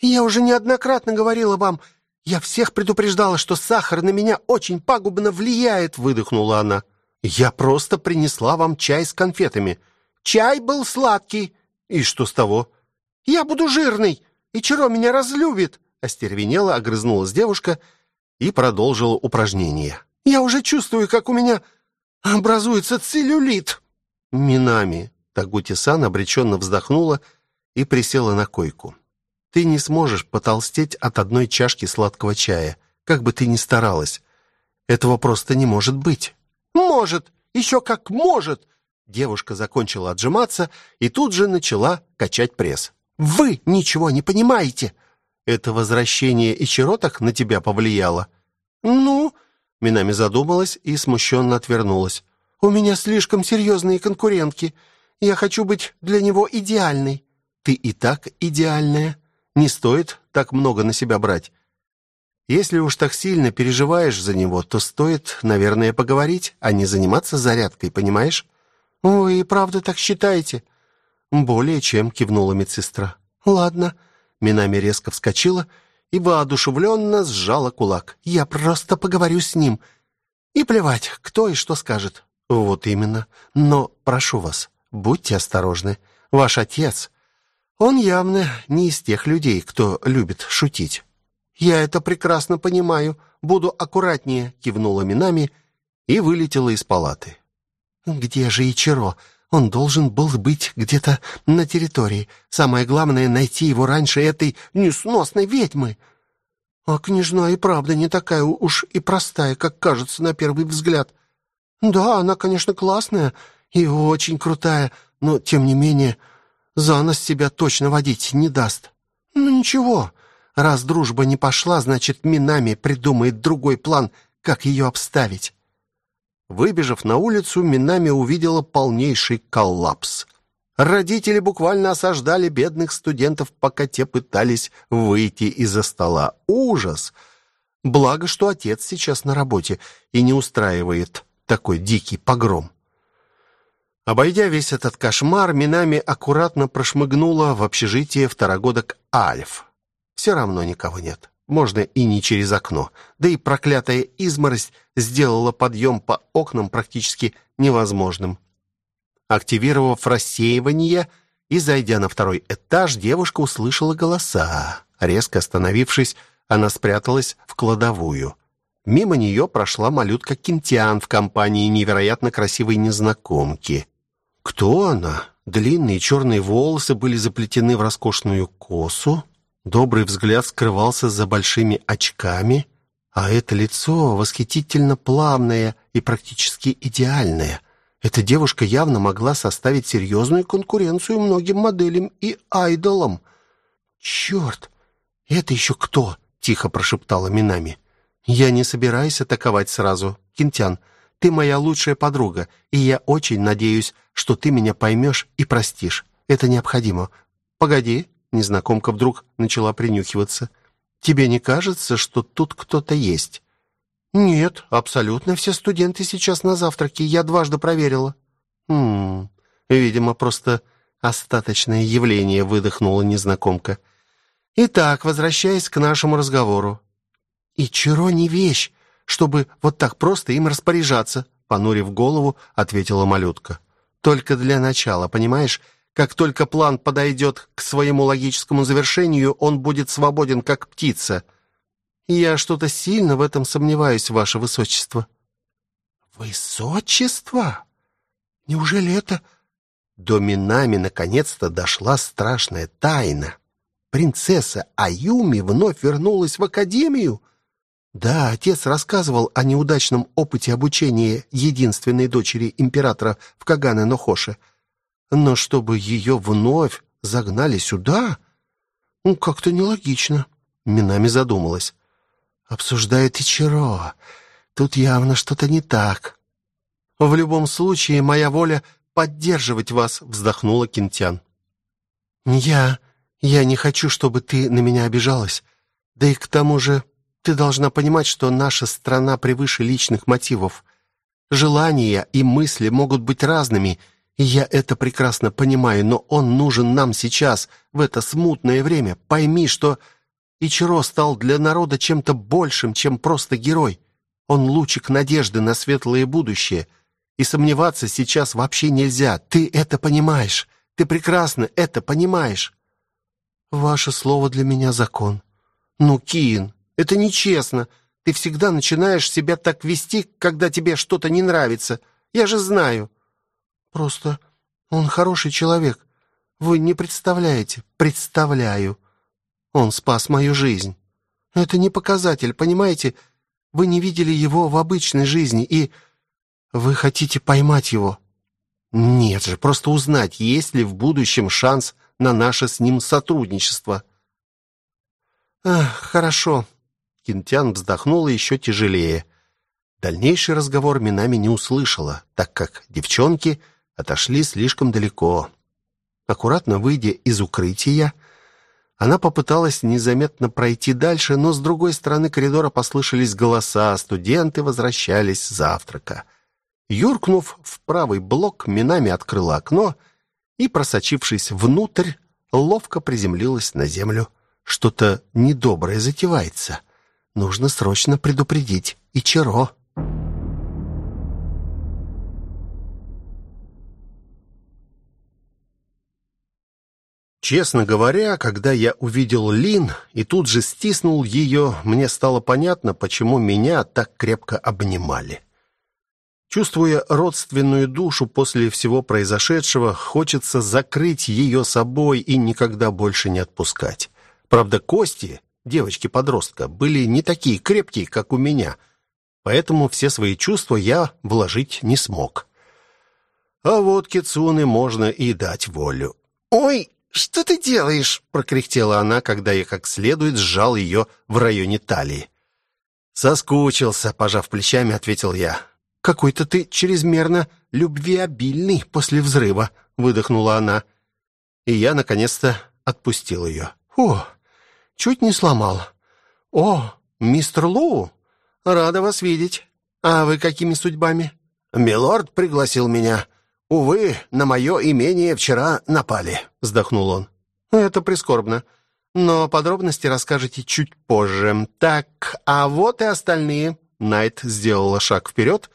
Speaker 1: Я уже неоднократно говорила вам, я всех предупреждала, что сахар на меня очень пагубно влияет, выдохнула она. Я просто принесла вам чай с конфетами. Чай был сладкий. И что с того? Я буду жирный, и Чиро меня разлюбит, остервенела, огрызнулась девушка и продолжила упражнение. Я уже чувствую, как у меня образуется целлюлит. Минами Тагути-сан обреченно вздохнула и присела на койку. Ты не сможешь потолстеть от одной чашки сладкого чая, как бы ты ни старалась. Этого просто не может быть. Может, еще как может. Девушка закончила отжиматься и тут же начала качать пресс. Вы ничего не понимаете. Это возвращение Ичиротах на тебя повлияло. Ну, Минами задумалась и смущенно отвернулась. У меня слишком серьезные конкурентки. Я хочу быть для него идеальной. Ты и так идеальная. Не стоит так много на себя брать. Если уж так сильно переживаешь за него, то стоит, наверное, поговорить, а не заниматься зарядкой, понимаешь? Вы и правда так считаете? Более чем кивнула медсестра. Ладно, Минами резко вскочила и воодушевленно сжала кулак. Я просто поговорю с ним. И плевать, кто и что скажет. Вот именно. Но прошу вас, будьте осторожны. Ваш отец он явно не из тех людей, кто любит шутить. Я это прекрасно понимаю. Буду аккуратнее, кивнула Минами и вылетела из палаты. Где же Ичиро? Он должен был быть где-то на территории. Самое главное найти его раньше этой несносной ведьмы. А княжна и правда не такая уж и простая, как кажется на первый взгляд. Да, она, конечно, классная и очень крутая, но тем не менее за нос себя точно водить не даст. Ну ничего, раз дружба не пошла, значит, Минами придумает другой план, как ее обставить. Выбежав на улицу, Минами увидела полнейший коллапс. Родители буквально осаждали бедных студентов, пока те пытались выйти из-за стола. Ужас! Благо, что отец сейчас на работе и не устраивает такой дикий погром. Обойдя весь этот кошмар, Минами аккуратно прошмыгнула в общежитие второгодок Альф. Все равно никого нет. Можно и не через окно. Да и проклятая изморозь сделала подъем по окнам практически невозможным. Активировав рассеивание и зайдя на второй этаж, девушка услышала голоса. Резко остановившись, она спряталась в кладовую. Мимо нее прошла малютка Кинтиан в компании невероятно красивой незнакомки. Кто она? Длинные черные волосы были заплетены в роскошную косу, добрый взгляд скрывался за большими очками, а это лицо восхитительно плавное и практически идеальное. Эта девушка явно могла составить серьезную конкуренцию многим моделям и айдолам. «Черт! Это еще кто?» — тихо прошептала Минами. «Я не собираюсь атаковать сразу, Кинтян. Ты моя лучшая подруга, и я очень надеюсь, что ты меня поймешь и простишь. Это необходимо. Погоди, незнакомка вдруг начала принюхиваться. Тебе не кажется, что тут кто-то есть? Нет, абсолютно все студенты сейчас на завтраке, я дважды проверила. Хм. Видимо, просто остаточное явление, выдохнула незнакомка. Итак, возвращаясь к нашему разговору. И чаро не вещь, чтобы вот так просто им распоряжаться, понурив голову, ответила малютка. Только для начала, понимаешь? Как только план подойдет к своему логическому завершению, он будет свободен, как птица. Я что-то сильно в этом сомневаюсь, ваше высочество. Высочество? Неужели это до Минами наконец-то дошла страшная тайна? Принцесса Аюми вновь вернулась в академию? Да, отец рассказывал о неудачном опыте обучения единственной дочери императора в Кагане-Нохоше. Но чтобы ее вновь загнали сюда, ну, как-то нелогично. Минами задумалась. Обсуждает Ичиро. Тут явно что-то не так. В любом случае, моя воля поддерживать вас, вздохнула Кинтян. Я... я не хочу, чтобы ты на меня обижалась. Да и к тому же ты должна понимать, что наша страна превыше личных мотивов. Желания и мысли могут быть разными, и я это прекрасно понимаю, но он нужен нам сейчас, в это смутное время. Пойми, что Ичиро стал для народа чем-то большим, чем просто герой. Он лучик надежды на светлое будущее. И сомневаться сейчас вообще нельзя. Ты это понимаешь. Ты прекрасно это понимаешь. Ваше слово для меня закон. Ну, Кин, это нечестно. Ты всегда начинаешь себя так вести, когда тебе что-то не нравится. Я же знаю. Просто он хороший человек. Вы не представляете. Представляю. Он спас мою жизнь. Это не показатель, понимаете? Вы не видели его в обычной жизни, и вы хотите поймать его. Нет же, просто узнать, есть ли в будущем шанс на наше с ним сотрудничество. Ах, хорошо. Кинтян вздохнула еще тяжелее. Дальнейший разговор Минами не услышала, так как девчонки отошли слишком далеко. Аккуратно выйдя из укрытия, она попыталась незаметно пройти дальше, но с другой стороны коридора послышались голоса, студенты возвращались с завтрака. Юркнув в правый блок, Минами открыла окно и, просочившись внутрь, ловко приземлилась на землю. Что-то недоброе затевается. Нужно срочно предупредить Ичиро. Честно говоря, когда я увидел Лин и тут же стиснул ее, мне стало понятно, почему меня так крепко обнимали. Чувствуя родственную душу после всего произошедшего, хочется закрыть ее собой и никогда больше не отпускать. Правда, кости девочки-подростка были не такие крепкие, как у меня, поэтому все свои чувства я вложить не смог. А вот Кицуне можно и дать волю. «Ой!» «Что ты делаешь?» — прокряхтела она, когда я как следует сжал ее в районе талии. «Соскучился», — пожав плечами, ответил я. «Какой-то ты чрезмерно любвеобильный после взрыва», — выдохнула она. И я, наконец-то, отпустил ее. «О, чуть не сломал. О, мистер Лоу, рада вас видеть. А вы какими судьбами?» «Милорд пригласил меня. «Увы, на мое имение вчера напали», — вздохнул он. «Это прискорбно. Но подробности расскажете чуть позже. Так, а вот и остальные». Найт сделала шаг вперед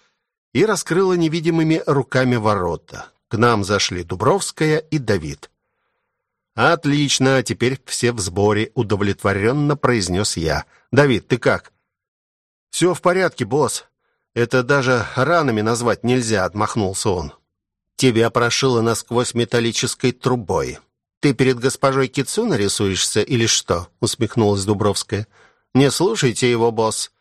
Speaker 1: и раскрыла невидимыми руками ворота. К нам зашли Дубровская и Давид. «Отлично, теперь все в сборе», — удовлетворенно произнес я. «Давид, ты как?» «Все в порядке, босс. Это даже ранами назвать нельзя», — отмахнулся он. Тебя прошило насквозь металлической трубой. Ты перед госпожой Кицуна рисуешься или что? усмехнулась Дубровская. Не слушайте его, босс.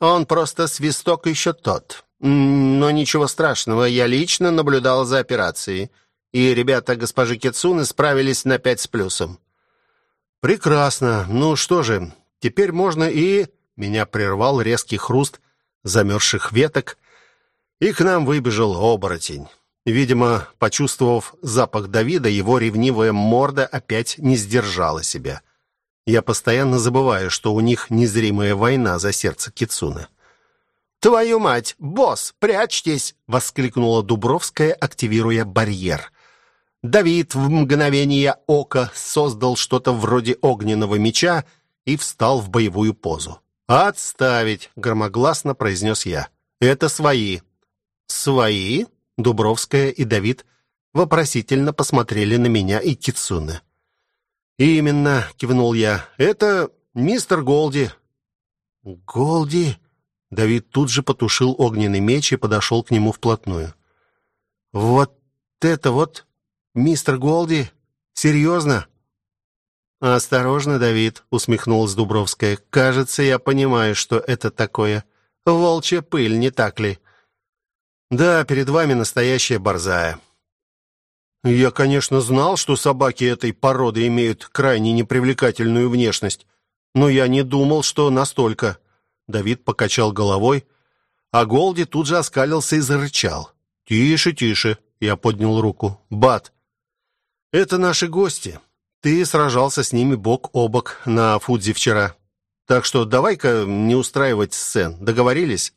Speaker 1: Он просто свисток еще тот. Но ничего страшного, я лично наблюдал за операцией, и ребята госпожи Кицуны справились на пять с плюсом. Прекрасно. Ну что же, теперь можно и меня прервал резкий хруст замерзших веток, и к нам выбежал оборотень. Видимо, почувствовав запах Давида, его ревнивая морда опять не сдержала себя. Я постоянно забываю, что у них незримая война за сердце Кицуна. «Твою мать! Босс, прячьтесь!» — воскликнула Дубровская, активируя барьер. Давид в мгновение ока создал что-то вроде огненного меча и встал в боевую позу. «Отставить!» — громогласно произнес я. «Это свои». «Свои?» Дубровская и Давид вопросительно посмотрели на меня и Кицуне. «Именно», — кивнул я, — «это мистер Голди». «Голди?» Давид тут же потушил огненный меч и подошел к нему вплотную. «Вот это вот мистер Голди? Серьезно?» «Осторожно, Давид», — усмехнулась Дубровская. «Кажется, я понимаю, что это такое. Волчья пыль, не так ли?» «Да, перед вами настоящая борзая». «Я, конечно, знал, что собаки этой породы имеют крайне непривлекательную внешность, но я не думал, что настолько». Давид покачал головой, а Голди тут же оскалился и зарычал. «Тише, тише», — я поднял руку. «Бат, это наши гости. Ты сражался с ними бок о бок на Фудзи вчера. Так что давай-ка не устраивать сцен. Договорились?»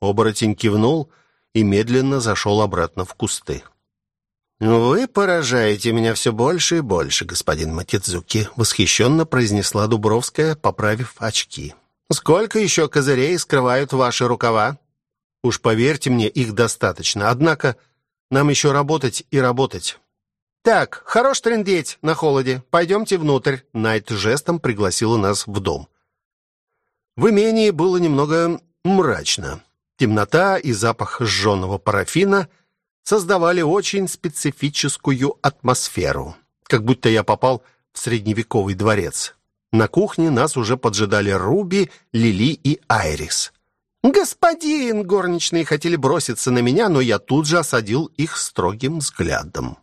Speaker 1: Оборотень кивнул и медленно зашел обратно в кусты. «Вы поражаете меня все больше и больше, господин Матидзуки», — восхищенно произнесла Дубровская, поправив очки. «Сколько еще козырей скрывают ваши рукава?» «Уж поверьте мне, их достаточно. Однако нам еще работать и работать. «Так, хорош трындеть на холоде. Пойдемте внутрь». Найт жестом пригласила нас в дом. В имении было немного мрачно. Темнота и запах сжженного парафина создавали очень специфическую атмосферу, как будто я попал в средневековый дворец. На кухне нас уже поджидали Руби, Лили и Айрис. «Господин!» — горничные хотели броситься на меня, но я тут же осадил их строгим взглядом.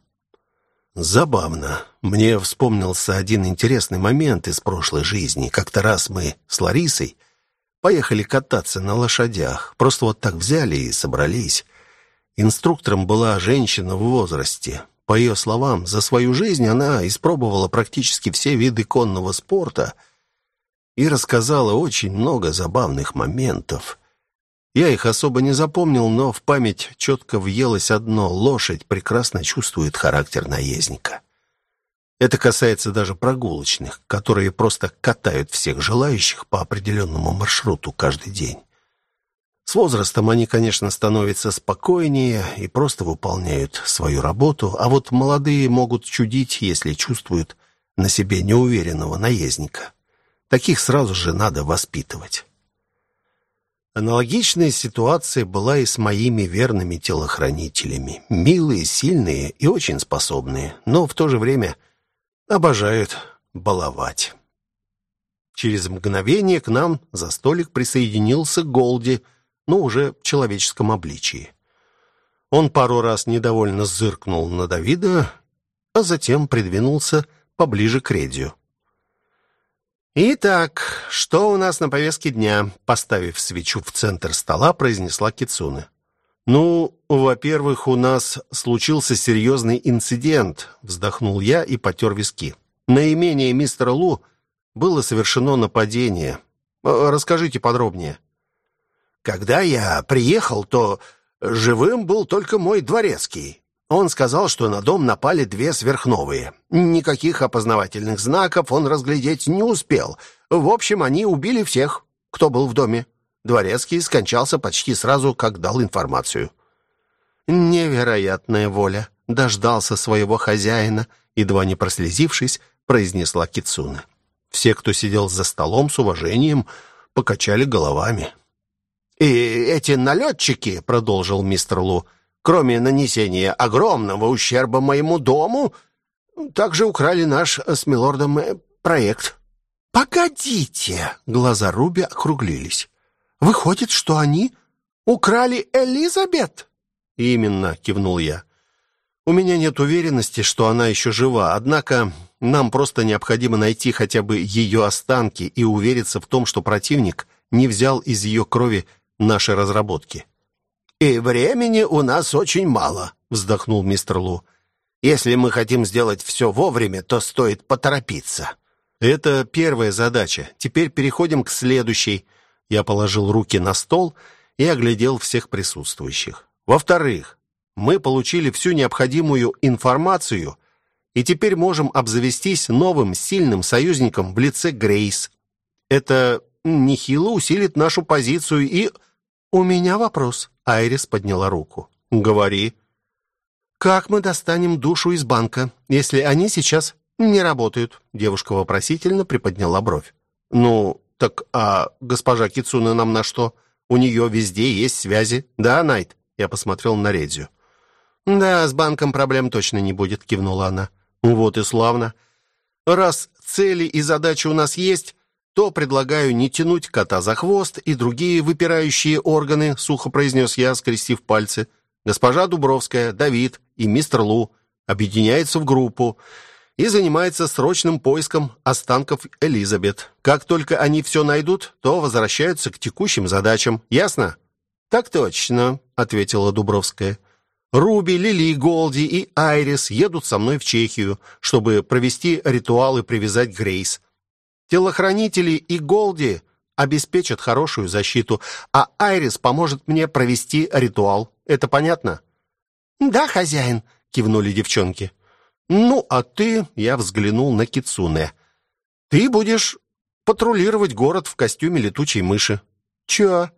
Speaker 2: Забавно. Мне вспомнился один интересный момент из прошлой жизни. Как-то раз мы с Ларисой поехали кататься на лошадях. Просто вот так взяли и собрались. Инструктором была женщина в возрасте. По ее словам, за свою жизнь она испробовала практически все виды конного спорта и рассказала очень много забавных моментов. Я их особо не запомнил, но в память четко въелось одно: лошадь прекрасно чувствует характер наездника. Это касается даже прогулочных, которые просто катают всех желающих по определенному маршруту каждый день. С возрастом они, конечно, становятся спокойнее и просто выполняют свою работу, а вот молодые могут чудить, если чувствуют на себе неуверенного наездника. Таких сразу же надо воспитывать. Аналогичная ситуация была и с моими верными телохранителями. Милые, сильные и очень способные, но в то же время обожают баловать. Через мгновение к нам за столик присоединился Голди, но уже в человеческом обличии. Он пару раз недовольно зыркнул на Давида, а затем придвинулся поближе к Редию.
Speaker 1: «Итак, что у нас на повестке дня?» Поставив свечу в центр стола, произнесла Кицуне.
Speaker 2: «Ну, во-первых, у нас случился серьезный инцидент», вздохнул я и потер виски. «На имение мистера Лу было совершено нападение. Э, расскажите подробнее».
Speaker 3: «Когда я приехал, то живым был только мой дворецкий. Он сказал, что на дом напали две сверхновые. Никаких опознавательных знаков он разглядеть не успел. В общем, они убили всех, кто был в доме. Дворецкий скончался почти сразу, как дал информацию.
Speaker 1: Невероятная воля. Дождался своего хозяина, едва не прослезившись, произнесла Кицуна. Все, кто сидел за столом с уважением, покачали головами.
Speaker 3: «И эти налетчики», — продолжил мистер Лу, — Кроме нанесения огромного ущерба моему дому, также украли наш с милордом э, проект.
Speaker 1: Погодите, глаза Руби округлились. Выходит, что они украли Элизабет? Именно, кивнул я. У меня нет уверенности, что она еще жива, однако нам просто необходимо найти хотя бы ее останки и увериться в том, что противник не взял из ее крови наши разработки.
Speaker 3: «И времени у нас очень мало», — вздохнул мистер Лу. «Если мы хотим сделать все вовремя, то стоит поторопиться».
Speaker 1: «Это первая задача. Теперь переходим к следующей». Я положил руки на стол и оглядел всех присутствующих. «Во-вторых, мы получили всю необходимую информацию и теперь можем обзавестись новым сильным союзником в лице Грейс. Это нехило усилит нашу позицию и...» «У меня вопрос», Айрис подняла руку. «Говори». «Как мы достанем душу из банка, если они сейчас не работают?» Девушка вопросительно приподняла бровь. «Ну, так а госпожа Кицуна нам на что? У нее везде есть связи. Да, Найт?» Я посмотрел на Редзю. «Да, с банком проблем точно не будет», — кивнула она. «Вот и славно.
Speaker 3: Раз цели и задачи у нас есть, то предлагаю не тянуть кота за хвост и другие выпирающие органы, сухо произнес я, скрестив пальцы. Госпожа Дубровская, Давид и мистер Лу объединяются в группу и занимается срочным поиском останков Элизабет. Как только они все найдут, то возвращаются к текущим задачам. Ясно? Так точно, ответила Дубровская. Руби, Лили, Голди и Айрис едут со мной в Чехию, чтобы провести ритуал и привязать Грейс. Телохранители и Голди обеспечат хорошую защиту, а Айрис поможет мне провести ритуал. Это понятно?
Speaker 4: Да, хозяин, кивнули девчонки.
Speaker 3: Ну, а ты, я взглянул на Кицуне. Ты будешь патрулировать город в костюме летучей мыши. Чё?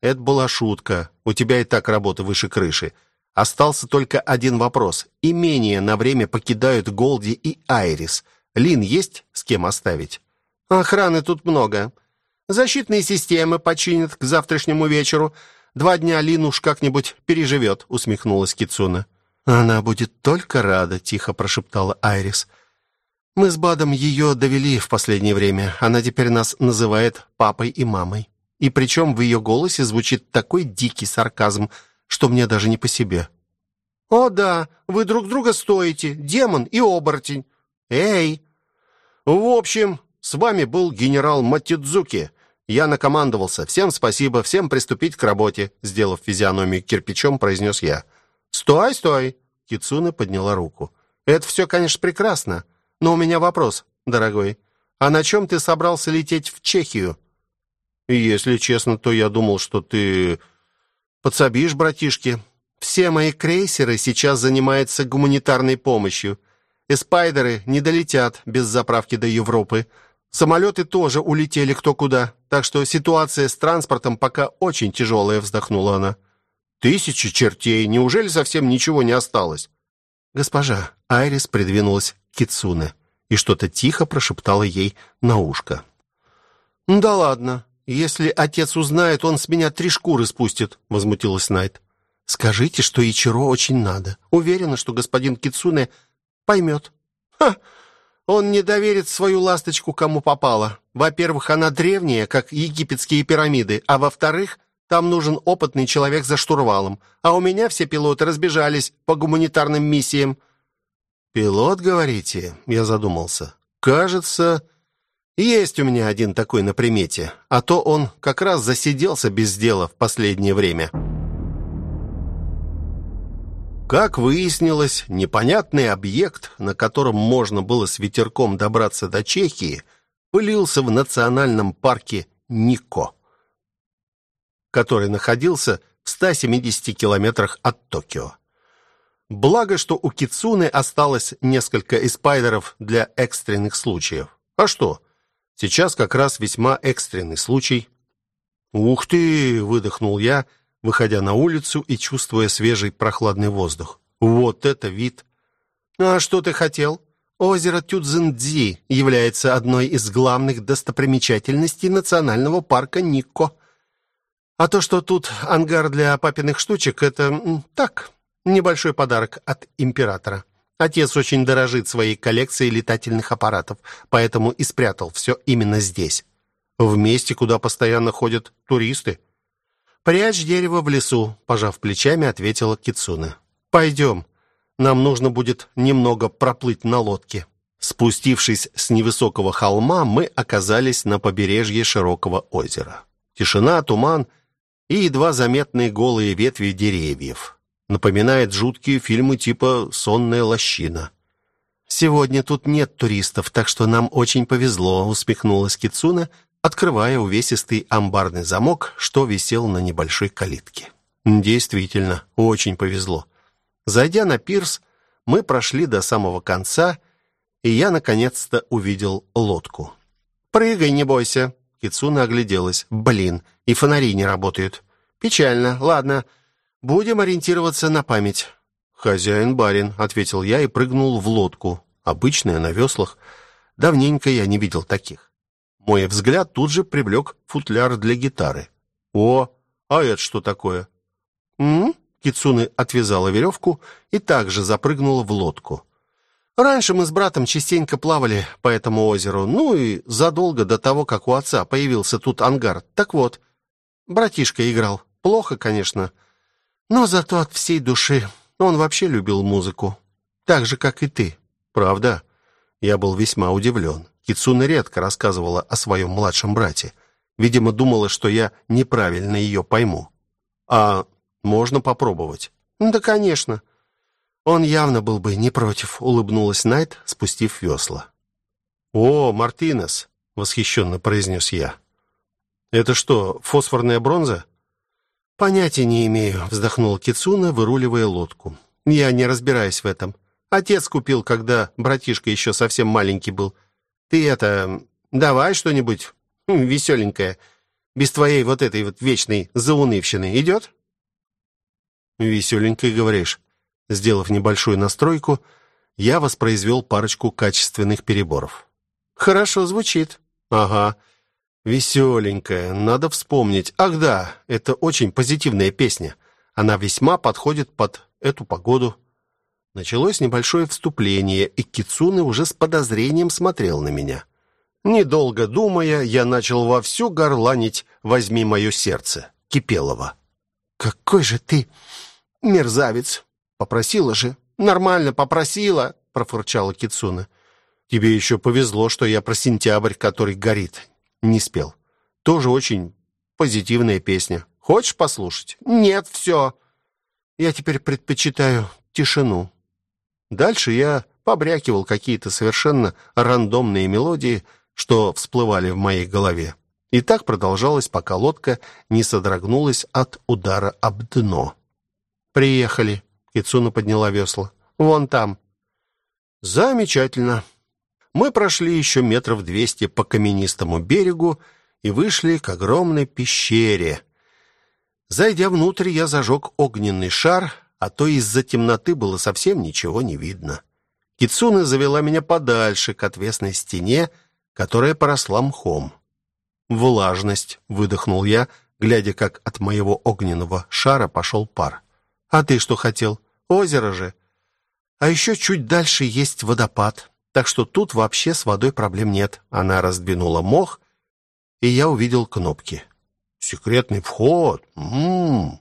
Speaker 3: Это была шутка. У тебя и так работа выше крыши. Остался только один вопрос. Имение на время покидают Голди и Айрис. Лин есть с кем оставить?
Speaker 4: Охраны тут много. Защитные системы починят к завтрашнему вечеру. Два дня Лин уж как-нибудь переживет», — усмехнулась Кицуна.
Speaker 3: «Она будет только рада», — тихо прошептала Айрис. «Мы с Бадом ее довели в последнее время. Она теперь нас называет папой и мамой. И причем в ее голосе звучит такой дикий сарказм — что мне даже не по себе.
Speaker 4: «О да, вы друг друга стоите, демон и оборотень. Эй!»
Speaker 3: «В общем, с вами был генерал Матидзуки. Я накомандовался. Всем спасибо, всем приступить к работе», сделав физиономию кирпичом, произнес я.
Speaker 4: «Стой, стой!»
Speaker 3: Кицуна подняла руку.
Speaker 4: «Это все, конечно, прекрасно, но у меня вопрос, дорогой. А на чем ты собрался лететь в Чехию?»
Speaker 3: «Если честно, то я думал, что ты Подсобишь, братишки. Все мои крейсеры сейчас занимаются гуманитарной помощью. Эспайдеры не долетят без заправки до Европы. Самолеты тоже улетели кто куда. Так что ситуация с транспортом пока очень тяжелая», — вздохнула она. «Тысячи чертей! Неужели совсем ничего не осталось?» Госпожа Айрис придвинулась к Кицуне и что-то тихо прошептала ей на ушко.
Speaker 4: «Да ладно. «Если отец узнает, он с меня три шкуры спустит», — возмутилась Найт.
Speaker 3: «Скажите, что Ичиро очень надо. Уверена, что господин Кицуне поймет».
Speaker 4: «Ха! Он не доверит свою ласточку кому попало. Во-первых, она древняя, как египетские пирамиды, а во-вторых, там нужен опытный человек за штурвалом. А у меня все пилоты разбежались по гуманитарным миссиям».
Speaker 3: «Пилот, говорите?» — я задумался. «Кажется...» Есть у меня один такой на примете, а то он как раз засиделся без дела в последнее время. Как выяснилось, непонятный объект, на котором можно было с ветерком добраться до Чехии, пылился в национальном парке Нико, который находился в 170 километрах от Токио. Благо, что у Кицуны осталось несколько эспайдеров для экстренных случаев. А что? Сейчас как раз весьма экстренный случай. «Ух ты!» — выдохнул я, выходя на улицу и чувствуя свежий прохладный воздух. «Вот это вид!»
Speaker 4: «А что ты хотел?» Озеро Тюдзиндзи является одной из главных достопримечательностей национального парка Никко. А то, что тут ангар для папиных штучек, это так, небольшой подарок от императора. Отец очень дорожит своей коллекцией летательных аппаратов, поэтому и спрятал все именно здесь.
Speaker 3: В месте, куда постоянно ходят туристы.
Speaker 4: «Прячь дерево в лесу», — пожав плечами, ответила Кицуна.
Speaker 3: «Пойдем. Нам нужно будет немного проплыть на лодке». Спустившись с невысокого холма, мы оказались на побережье широкого озера. Тишина, туман и едва заметные голые ветви деревьев напоминает жуткие фильмы типа «Сонная лощина».
Speaker 4: «Сегодня тут нет туристов, так что нам очень повезло», — усмехнулась Кицуна, открывая увесистый амбарный замок, что висел на небольшой калитке.
Speaker 3: «Действительно, очень повезло. Зайдя на пирс, мы прошли до самого конца, и я наконец-то увидел лодку.
Speaker 4: «Прыгай, не бойся!»
Speaker 3: Кицуна огляделась. «Блин, и фонари не работают».
Speaker 4: «Печально. Ладно, Будем ориентироваться на память.
Speaker 3: Хозяин-барин, ответил я и прыгнул в лодку, обычная на веслах. Давненько я не видел таких. Мой взгляд тут же привлек футляр для гитары. О, а это что такое?
Speaker 4: М?
Speaker 3: Кицуны отвязала веревку и также запрыгнула в лодку. Раньше мы с братом частенько плавали по этому озеру, ну и задолго до того, как у отца появился тут ангар. Так вот, братишка играл. Плохо, конечно, но зато от всей души. Он вообще любил музыку, так же, как и ты.
Speaker 1: Правда? Я был весьма удивлен. Кицуна редко рассказывала о своем младшем брате. Видимо, думала, что я неправильно ее пойму. А можно попробовать?
Speaker 3: Да, конечно. Он явно был бы не против, улыбнулась Найт, спустив весла.
Speaker 1: О, Мартинес, восхищенно произнес я. Это что, фосфорная бронза?
Speaker 3: Понятия не имею, вздохнул Кицуна, выруливая лодку. Я не разбираюсь в этом. Отец купил, когда братишка еще совсем маленький был. Ты это, давай что-нибудь веселенькое, без твоей вот этой вот вечной заунывщины. Идет?»
Speaker 1: «Веселенькое, говоришь?» Сделав небольшую настройку, я воспроизвел парочку качественных переборов.
Speaker 3: «Хорошо звучит».
Speaker 1: «Ага. Веселенькая. Надо вспомнить. Ах да, это очень позитивная песня. Она весьма подходит под эту погоду». Началось небольшое вступление, и Кицуны уже с подозрением смотрел на меня. Недолго думая, я начал вовсю горланить «Возьми мое сердце» Кипелова.
Speaker 3: «Какой же ты мерзавец!» Попросила же. Нормально попросила, профырчала Кицуна.
Speaker 1: Тебе еще повезло, что я про сентябрь, который горит, не спел. Тоже очень позитивная песня. Хочешь послушать?
Speaker 3: Нет, все. Я теперь предпочитаю тишину.
Speaker 1: Дальше я побрякивал какие-то совершенно рандомные мелодии, что всплывали в моей голове. И так продолжалось, пока лодка не содрогнулась от удара об дно.
Speaker 3: «Приехали», Кицуна подняла весла. «Вон там».
Speaker 1: «Замечательно». Мы прошли еще метров двести по каменистому берегу и вышли к огромной пещере. Зайдя внутрь, я зажег огненный шар, а то из-за темноты было совсем ничего не видно. Кицуна завела меня подальше, к отвесной стене, которая поросла мхом. «Влажность», — выдохнул я, глядя, как от моего огненного шара пошел пар. «А ты что хотел?» Озеро же. А еще чуть дальше есть водопад. Так что тут вообще с водой проблем нет. Она раздвинула мох, и я увидел кнопки. Секретный вход. М-м.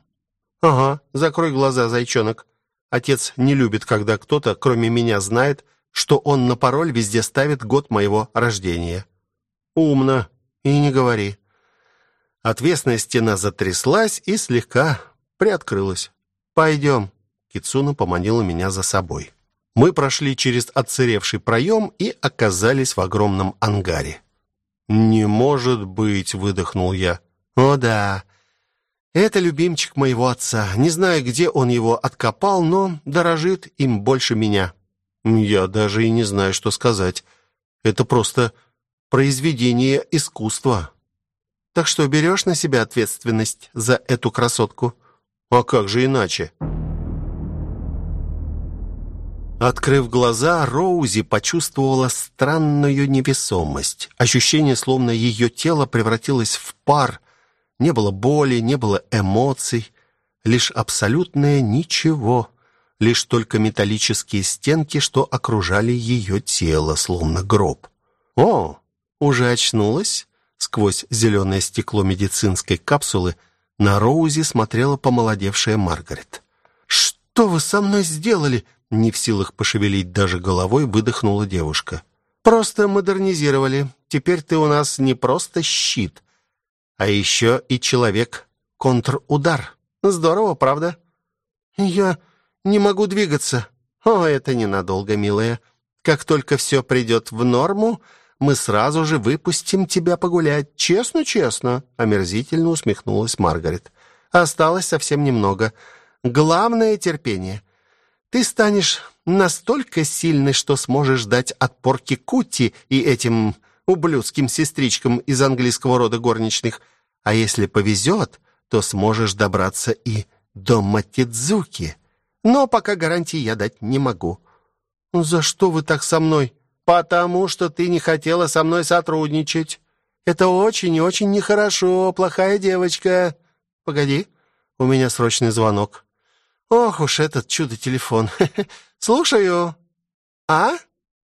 Speaker 1: Ага, закрой глаза, зайчонок. Отец не любит, когда кто-то, кроме меня, знает, что он на пароль везде ставит год моего рождения. Умно. И не говори. Отвесная стена затряслась и слегка приоткрылась. Пойдем. Кицуна поманила меня за собой. Мы прошли через отсыревший проем и оказались в огромном ангаре. «Не может быть!» — выдохнул я.
Speaker 3: «О да, это любимчик моего отца. Не знаю, где он его откопал, но дорожит им больше меня».
Speaker 1: «Я даже и не знаю, что сказать. Это просто произведение искусства».
Speaker 3: «Так что, берешь на себя ответственность за эту красотку?»
Speaker 1: «А как же иначе?» Открыв глаза, Роузи почувствовала странную невесомость. Ощущение, словно ее тело превратилось в пар. Не было боли, не было эмоций, лишь абсолютное ничего. Лишь только металлические стенки, что окружали ее тело, словно гроб. «О, уже очнулась?» Сквозь зеленое стекло медицинской капсулы на Роузи смотрела помолодевшая Маргарет.
Speaker 3: «Что вы со мной сделали?»
Speaker 1: Не в силах пошевелить даже головой, выдохнула девушка.
Speaker 3: «Просто модернизировали. Теперь ты у нас не просто щит, а еще и человек-контрудар. Здорово, правда?» «Я не могу двигаться». «О, это ненадолго, милая. Как только все придет в норму, мы сразу же выпустим тебя погулять. Честно-честно», — омерзительно усмехнулась Маргарет. «Осталось совсем немного. Главное — терпение. Ты станешь настолько сильной, что сможешь дать отпор Кикути и этим ублюдским сестричкам из английского рода горничных. А если повезет, то сможешь добраться и до Матидзуки. Но пока гарантии я дать не могу.
Speaker 1: За что вы так со мной?
Speaker 3: Потому что ты не хотела со мной сотрудничать. Это очень и очень нехорошо, плохая девочка. Погоди, у меня срочный звонок. Ох уж этот чудо-телефон. Слушаю. А?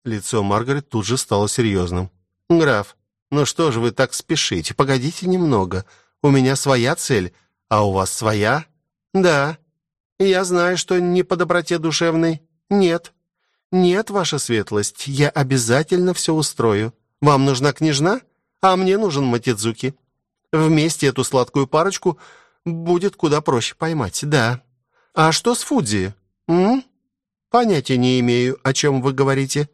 Speaker 3: Лицо Маргарет тут же стало серьезным. Граф, ну что же вы так спешите? Погодите немного. У меня своя цель, а у вас своя? Да. Я знаю, что не по доброте душевной. Нет. Нет, ваша светлость, я обязательно все устрою. Вам нужна княжна, а мне нужен Матидзуки. Вместе эту сладкую парочку будет куда проще поймать, да. А что с Фудзи? М? Понятия не имею, о чем вы говорите.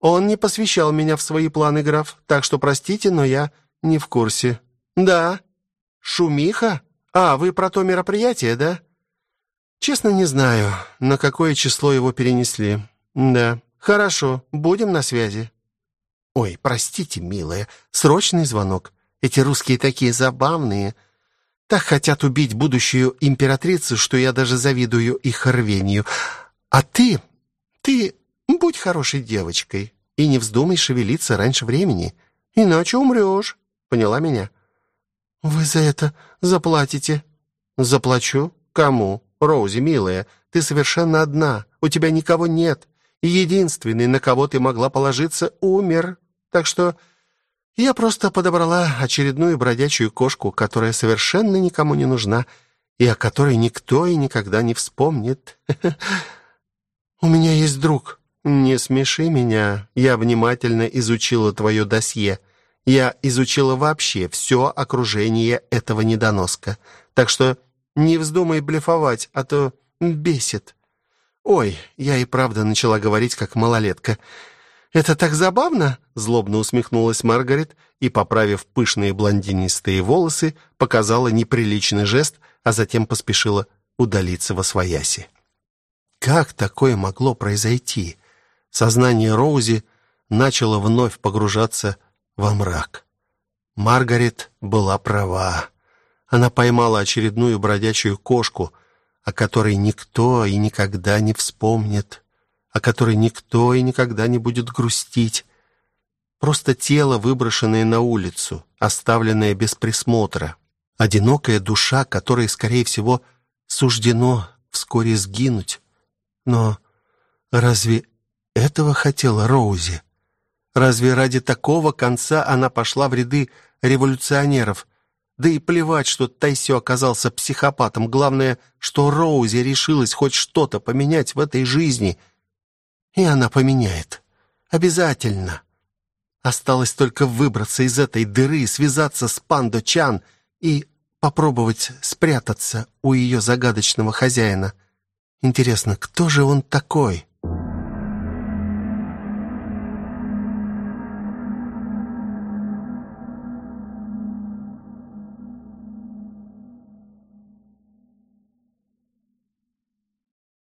Speaker 3: Он не посвящал меня в свои планы, граф, так что простите, но я не в курсе. Да. Шумиха? А, вы про то мероприятие, да? Честно, не знаю, на какое число его перенесли. Да. Хорошо, будем на связи. Ой, простите, милая, срочный звонок. Эти русские такие забавные. Так хотят убить будущую императрицу, что я даже завидую их рвению. А ты, ты будь хорошей девочкой и не вздумай шевелиться раньше времени, иначе умрешь. Поняла меня? Вы за это заплатите. Заплачу? Кому? Роузи, милая, ты совершенно одна. У тебя никого нет. Единственный, на кого ты могла положиться, умер. Так что я просто подобрала очередную бродячую кошку, которая совершенно никому не нужна и о которой никто и никогда не вспомнит. У меня есть друг. Не смеши меня. Я внимательно изучила твое досье. Я изучила вообще все окружение этого недоноска. Так что не вздумай блефовать, а то бесит. Ой, я и правда начала говорить как малолетка. Это так забавно, злобно усмехнулась Маргарет и, поправив пышные блондинистые волосы, показала неприличный жест, а затем поспешила удалиться во свояси. Как такое могло произойти? Сознание Роузи начало вновь погружаться во мрак. Маргарет была права. Она поймала очередную бродячую кошку, о которой никто и никогда не вспомнит, о которой никто и никогда не будет грустить. Просто тело, выброшенное на улицу, оставленное без присмотра. Одинокая душа, которой, скорее всего, суждено вскоре сгинуть. Но разве этого хотела Роузи? Разве ради такого конца она пошла в ряды революционеров? Да и плевать, что Тайсё оказался психопатом. Главное, что Роузи решилась хоть что-то поменять в этой жизни. И она поменяет. Обязательно. Осталось только выбраться из этой дыры, связаться с Пандо Чан и попробовать спрятаться у ее загадочного хозяина. Интересно, кто же он такой?